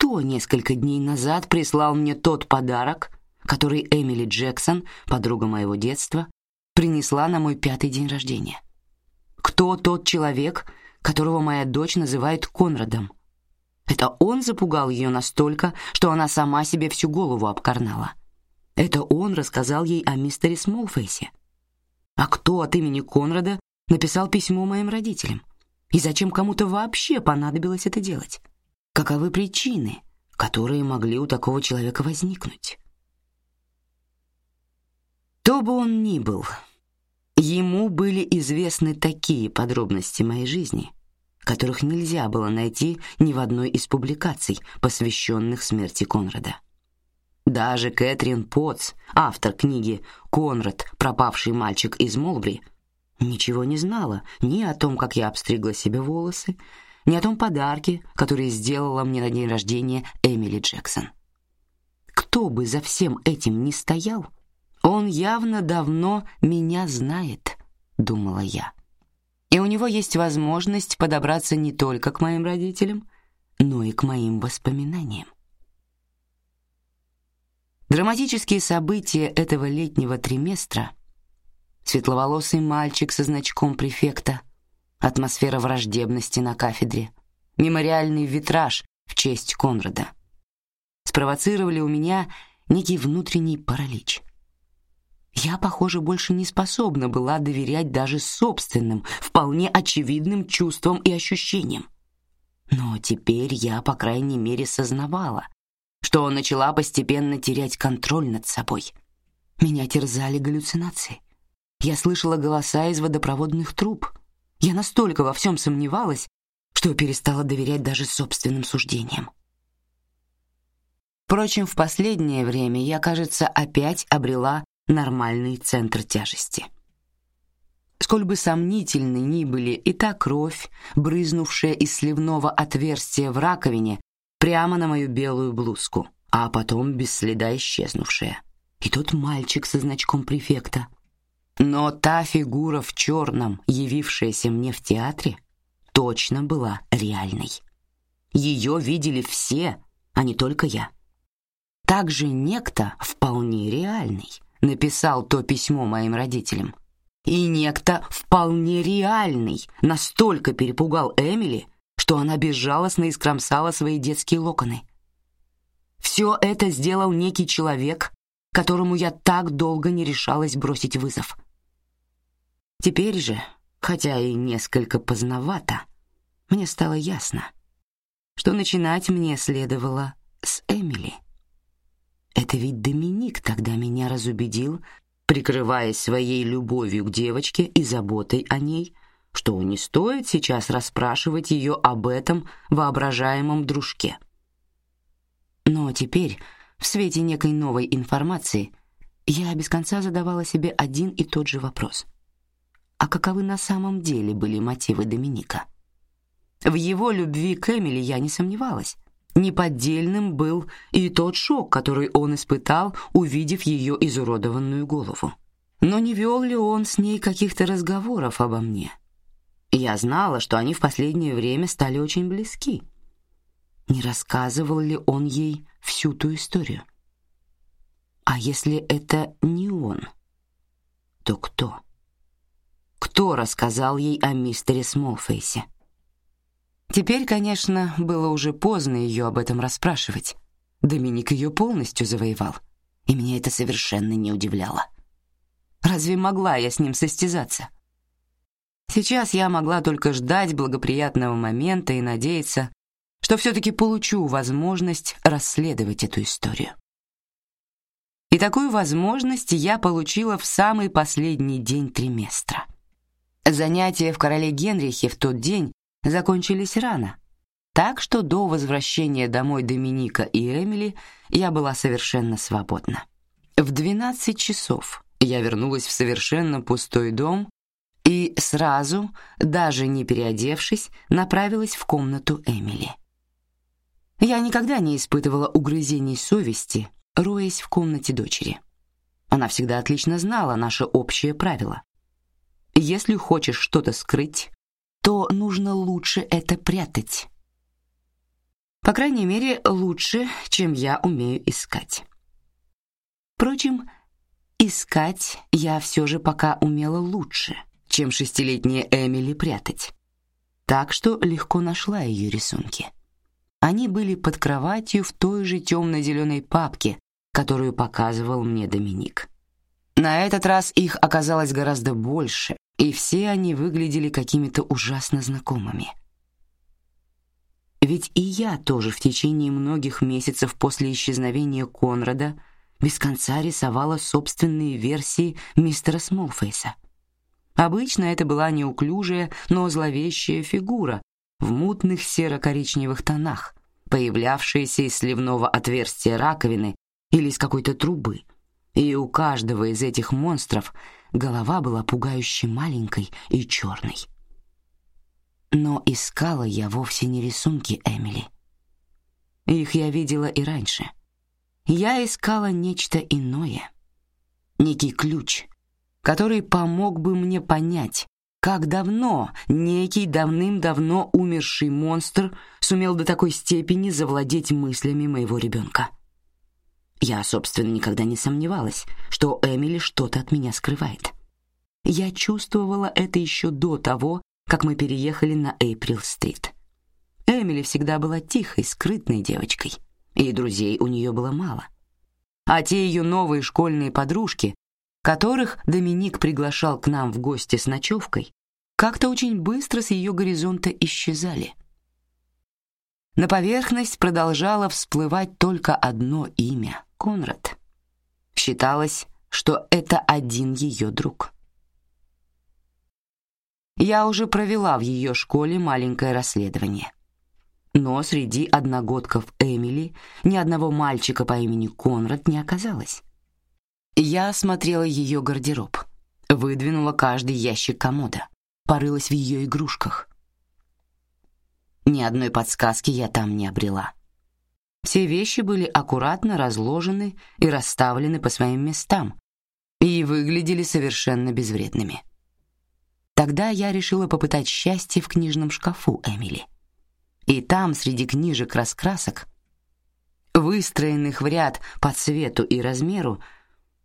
То несколько дней назад прислал мне тот подарок, который Эмили Джексон, подруга моего детства, принесла на мой пятый день рождения. Кто тот человек, которого моя дочь называет Конрадом? Это он запугал ее настолько, что она сама себе всю голову обкорнала. Это он рассказал ей о мистере Смолфейсе. А кто от имени Конрада написал письмо моим родителям? И зачем кому-то вообще понадобилось это делать? Каковы причины, которые могли у такого человека возникнуть? Кто бы он ни был, Ему были известны такие подробности моей жизни, которых нельзя было найти ни в одной из публикаций, посвященных смерти Конрада. Даже Кэтрин Потс, автор книги «Конрад. Пропавший мальчик из Молбри», ничего не знала ни о том, как я обстригла себе волосы, ни о том подарке, который сделала мне на день рождения Эмили Джексон. Кто бы за всем этим ни стоял — он явно давно меня знает, думала я. И у него есть возможность подобраться не только к моим родителям, но и к моим воспоминаниям. Драматические события этого летнего триместра светловолосый мальчик со значком префекта, атмосфера враждебности на кафедре, мемориальный витраж в честь Конрада спровоцировали у меня некий внутренний паралич. Я, похоже, больше не способна была доверять даже собственным, вполне очевидным чувствам и ощущениям. Но теперь я, по крайней мере, сознавала, что начала постепенно терять контроль над собой. Меня терзали галлюцинации. Я слышала голоса из водопроводных труб. Я настолько во всем сомневалась, что перестала доверять даже собственным суждениям. Впрочем, в последнее время я, кажется, опять обрела нормальный центр тяжести. Сколь бы сомнительны ни были и та кровь, брызнувшая из сливного отверстия в раковине прямо на мою белую блузку, а потом без следа исчезнувшая, и тот мальчик со значком префекта. Но та фигура в черном, явившаяся мне в театре, точно была реальной. Ее видели все, а не только я. Также некто вполне реальный написал то письмо моим родителям, и некто вполне реальный настолько перепугал Эмили, что она безжалостно искромсала свои детские локоны. Все это сделал некий человек, которому я так долго не решалась бросить вызов. Теперь же, хотя и несколько поздновато, мне стало ясно, что начинать мне следовало с Эмили. Это ведь Доминик тогда меня разубедил, прикрываясь своей любовью к девочке и заботой о ней, что не стоит сейчас расспрашивать ее об этом воображаемом дружке. Но теперь, в свете некой новой информации, я без конца задавала себе один и тот же вопрос: а каковы на самом деле были мотивы Доминика? В его любви к Эмили я не сомневалась. Неподдельным был и тот шок, который он испытал, увидев ее изуродованную голову. Но не вел ли он с ней каких-то разговоров обо мне? Я знала, что они в последнее время стали очень близки. Не рассказывал ли он ей всю ту историю? А если это не он, то кто? Кто рассказал ей о мистере Смолфейсе? Теперь, конечно, было уже поздно ее об этом расспрашивать. Доминик ее полностью завоевал, и меня это совершенно не удивляло. Разве могла я с ним состязаться? Сейчас я могла только ждать благоприятного момента и надеяться, что все-таки получу возможность расследовать эту историю. И такую возможность я получила в самый последний день триместра. Занятия в короле Генрихе в тот день закончились рано, так что до возвращения домой Доминика и Эмили я была совершенно свободна. В двенадцать часов я вернулась в совершенно пустой дом и сразу, даже не переодевшись, направилась в комнату Эмили. Я никогда не испытывала угрызений совести, роясь в комнате дочери. Она всегда отлично знала наше общее правило. Если хочешь что-то скрыть, то нужно лучше это прятать. По крайней мере, лучше, чем я умею искать. Впрочем, искать я все же пока умела лучше, чем шестилетняя Эмили прятать. Так что легко нашла ее рисунки. Они были под кроватью в той же темно-зеленой папке, которую показывал мне Доминик. На этот раз их оказалось гораздо больше, и все они выглядели какими-то ужасно знакомыми. Ведь и я тоже в течение многих месяцев после исчезновения Конрада без конца рисовала собственные версии мистера Смолфейса. Обычно это была неуклюжая, но зловещая фигура в мутных серо-коричневых тонах, появлявшаяся из сливного отверстия раковины или из какой-то трубы. И у каждого из этих монстров голова была пугающе маленькой и черной. Но искала я вовсе не рисунки Эмили. Их я видела и раньше. Я искала нечто иное, некий ключ, который помог бы мне понять, Как давно некий давным-давно умерший монстр сумел до такой степени завладеть мыслями моего ребенка? Я, собственно, никогда не сомневалась, что Эмили что-то от меня скрывает. Я чувствовала это еще до того, как мы переехали на Эйприл-стрит. Эмили всегда была тихой, скрытной девочкой, и друзей у нее было мало. А те ее новые школьные подружки, которых Доминик приглашал к нам в гости с ночевкой, как-то очень быстро с ее горизонта исчезали. На поверхность продолжало всплывать только одно имя — Конрад. Считалось, что это один ее друг. Я уже провела в ее школе маленькое расследование. Но среди одногодков Эмили ни одного мальчика по имени Конрад не оказалось. Я осмотрела ее гардероб, выдвинула каждый ящик комода, порылась в ее игрушках. Ни одной подсказки я там не обрела. Все вещи были аккуратно разложены и расставлены по своим местам и выглядели совершенно безвредными. Тогда я решила попытать счастье в книжном шкафу Эмили. И там, среди книжек-раскрасок, выстроенных в ряд по цвету и размеру,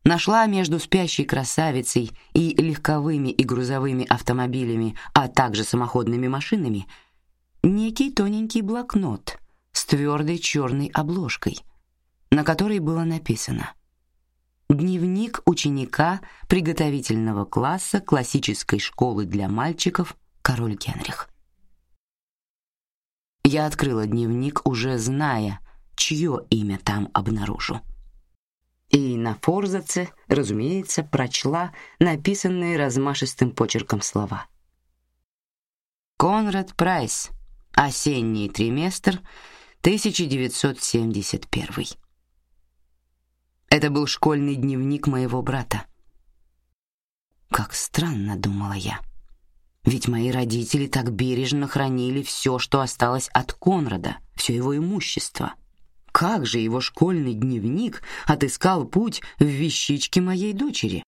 нашла между спящей красавицей и легковыми и грузовыми автомобилями, а также самоходными машинами, некий тоненький блокнот с твердой черной обложкой, на которой было написано — Дневник ученика приготовительного класса классической школы для мальчиков Король Генрих. Я открыла дневник, уже зная, чье имя там обнаружу. И на форзаце, разумеется, прочла написанные размашистым почерком слова. Конрад Прайс. Осенний триместр, 1971. Это был школьный дневник моего брата. Как странно, думала я. Ведь мои родители так бережно хранили все, что осталось от Конрада, все его имущество. Как же его школьный дневник отыскал путь в вещички моей дочери?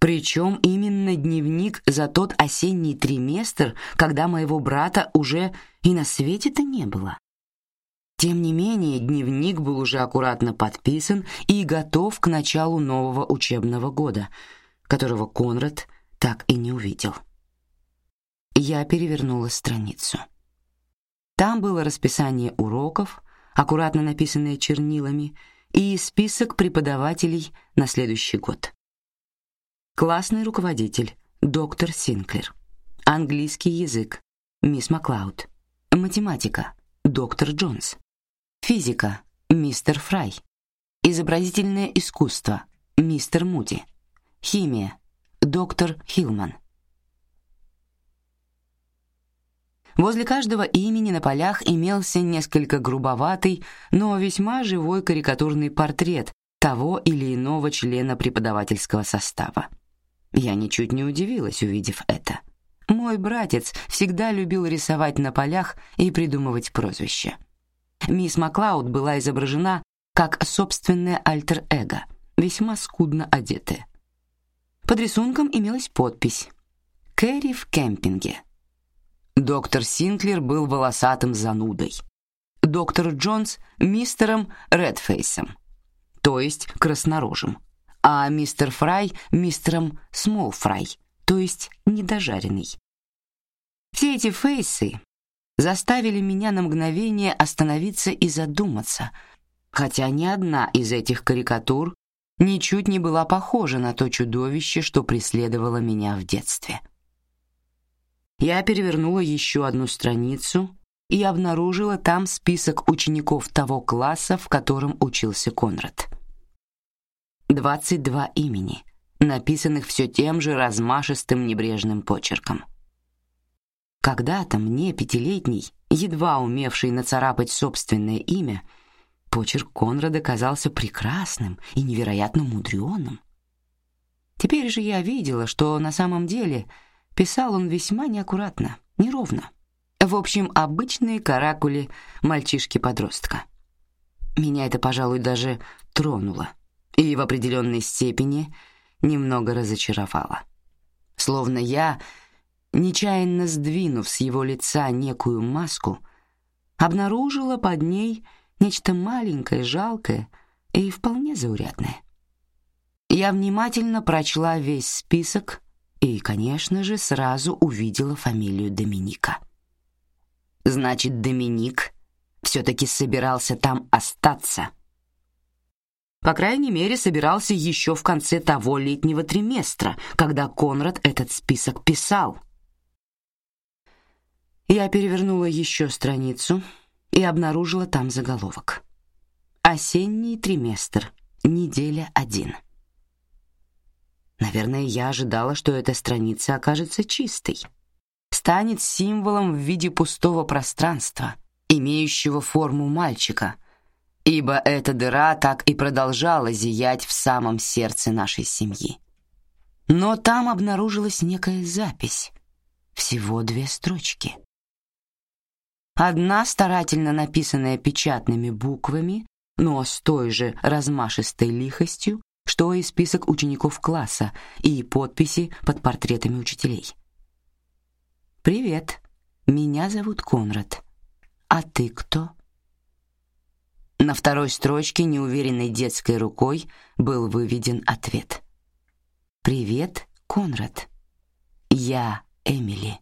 Причем именно дневник за тот осенний триместр, когда моего брата уже и на свете-то не было. Тем не менее, дневник был уже аккуратно подписан и готов к началу нового учебного года, которого Конрад так и не увидел. Я перевернула страницу. Там было расписание уроков, аккуратно написанное чернилами, и список преподавателей на следующий год. Классный руководитель доктор Синклер. Английский язык мисс Маклауд. Математика доктор Джонс. Физика мистер Фрай. Изобразительное искусство мистер Муди. Химия доктор Хилман. Возле каждого имени на полях имелся несколько грубоватый, но весьма живой карикатурный портрет того или иного члена преподавательского состава. Я ничуть не удивилась, увидев это. Мой братец всегда любил рисовать на полях и придумывать прозвища. Мисс Маклауд была изображена как собственное альтер-эго, весьма скудно одетая. Под рисунком имелась подпись «Кэрри в кемпинге». Доктор Синклер был волосатым занудой. Доктор Джонс — мистером Редфейсом, то есть краснорожим, а мистер Фрай — мистером Смолфрай, то есть недожаренный. Все эти фейсы заставили меня на мгновение остановиться и задуматься, хотя ни одна из этих карикатур ничуть не была похожа на то чудовище, что преследовало меня в детстве. Я перевернула еще одну страницу и обнаружила там список учеников того класса, в котором учился Конрад. Двадцать два имени, написанных все тем же размашистым небрежным почерком. Когда-то мне, пятилетний, едва умевший нацарапать собственное имя, почерк Конрада казался прекрасным и невероятно мудреным. Теперь же я видела, что на самом деле писал он весьма неаккуратно, неровно. В общем, обычные каракули мальчишки-подростка. Меня это, пожалуй, даже тронуло и в определенной степени немного разочаровало. словно я, нечаянно сдвинув с его лица некую маску, обнаружила под ней нечто маленькое, жалкое и вполне заурядное. Я внимательно прочла весь список и, конечно же, сразу увидела фамилию Доминика. Значит, Доминик все-таки собирался там остаться. По крайней мере, собирался еще в конце того летнего триместра, когда Конрад этот список писал. Я перевернула еще страницу и обнаружила там заголовок: "Осенний триместр, неделя один". Наверное, я ожидала, что эта страница окажется чистой, станет символом в виде пустого пространства, имеющего форму мальчика, ибо эта дыра так и продолжала зиять в самом сердце нашей семьи. Но там обнаружилась некая запись, всего две строчки. Одна старательно написанная печатными буквами, но с той же размашистой лихостью, что и список учеников класса и подписи под портретами учителей. Привет. Меня зовут Конрад. А ты кто? На второй строчке неуверенной детской рукой был выведен ответ. Привет, Конрад. Я Эмили.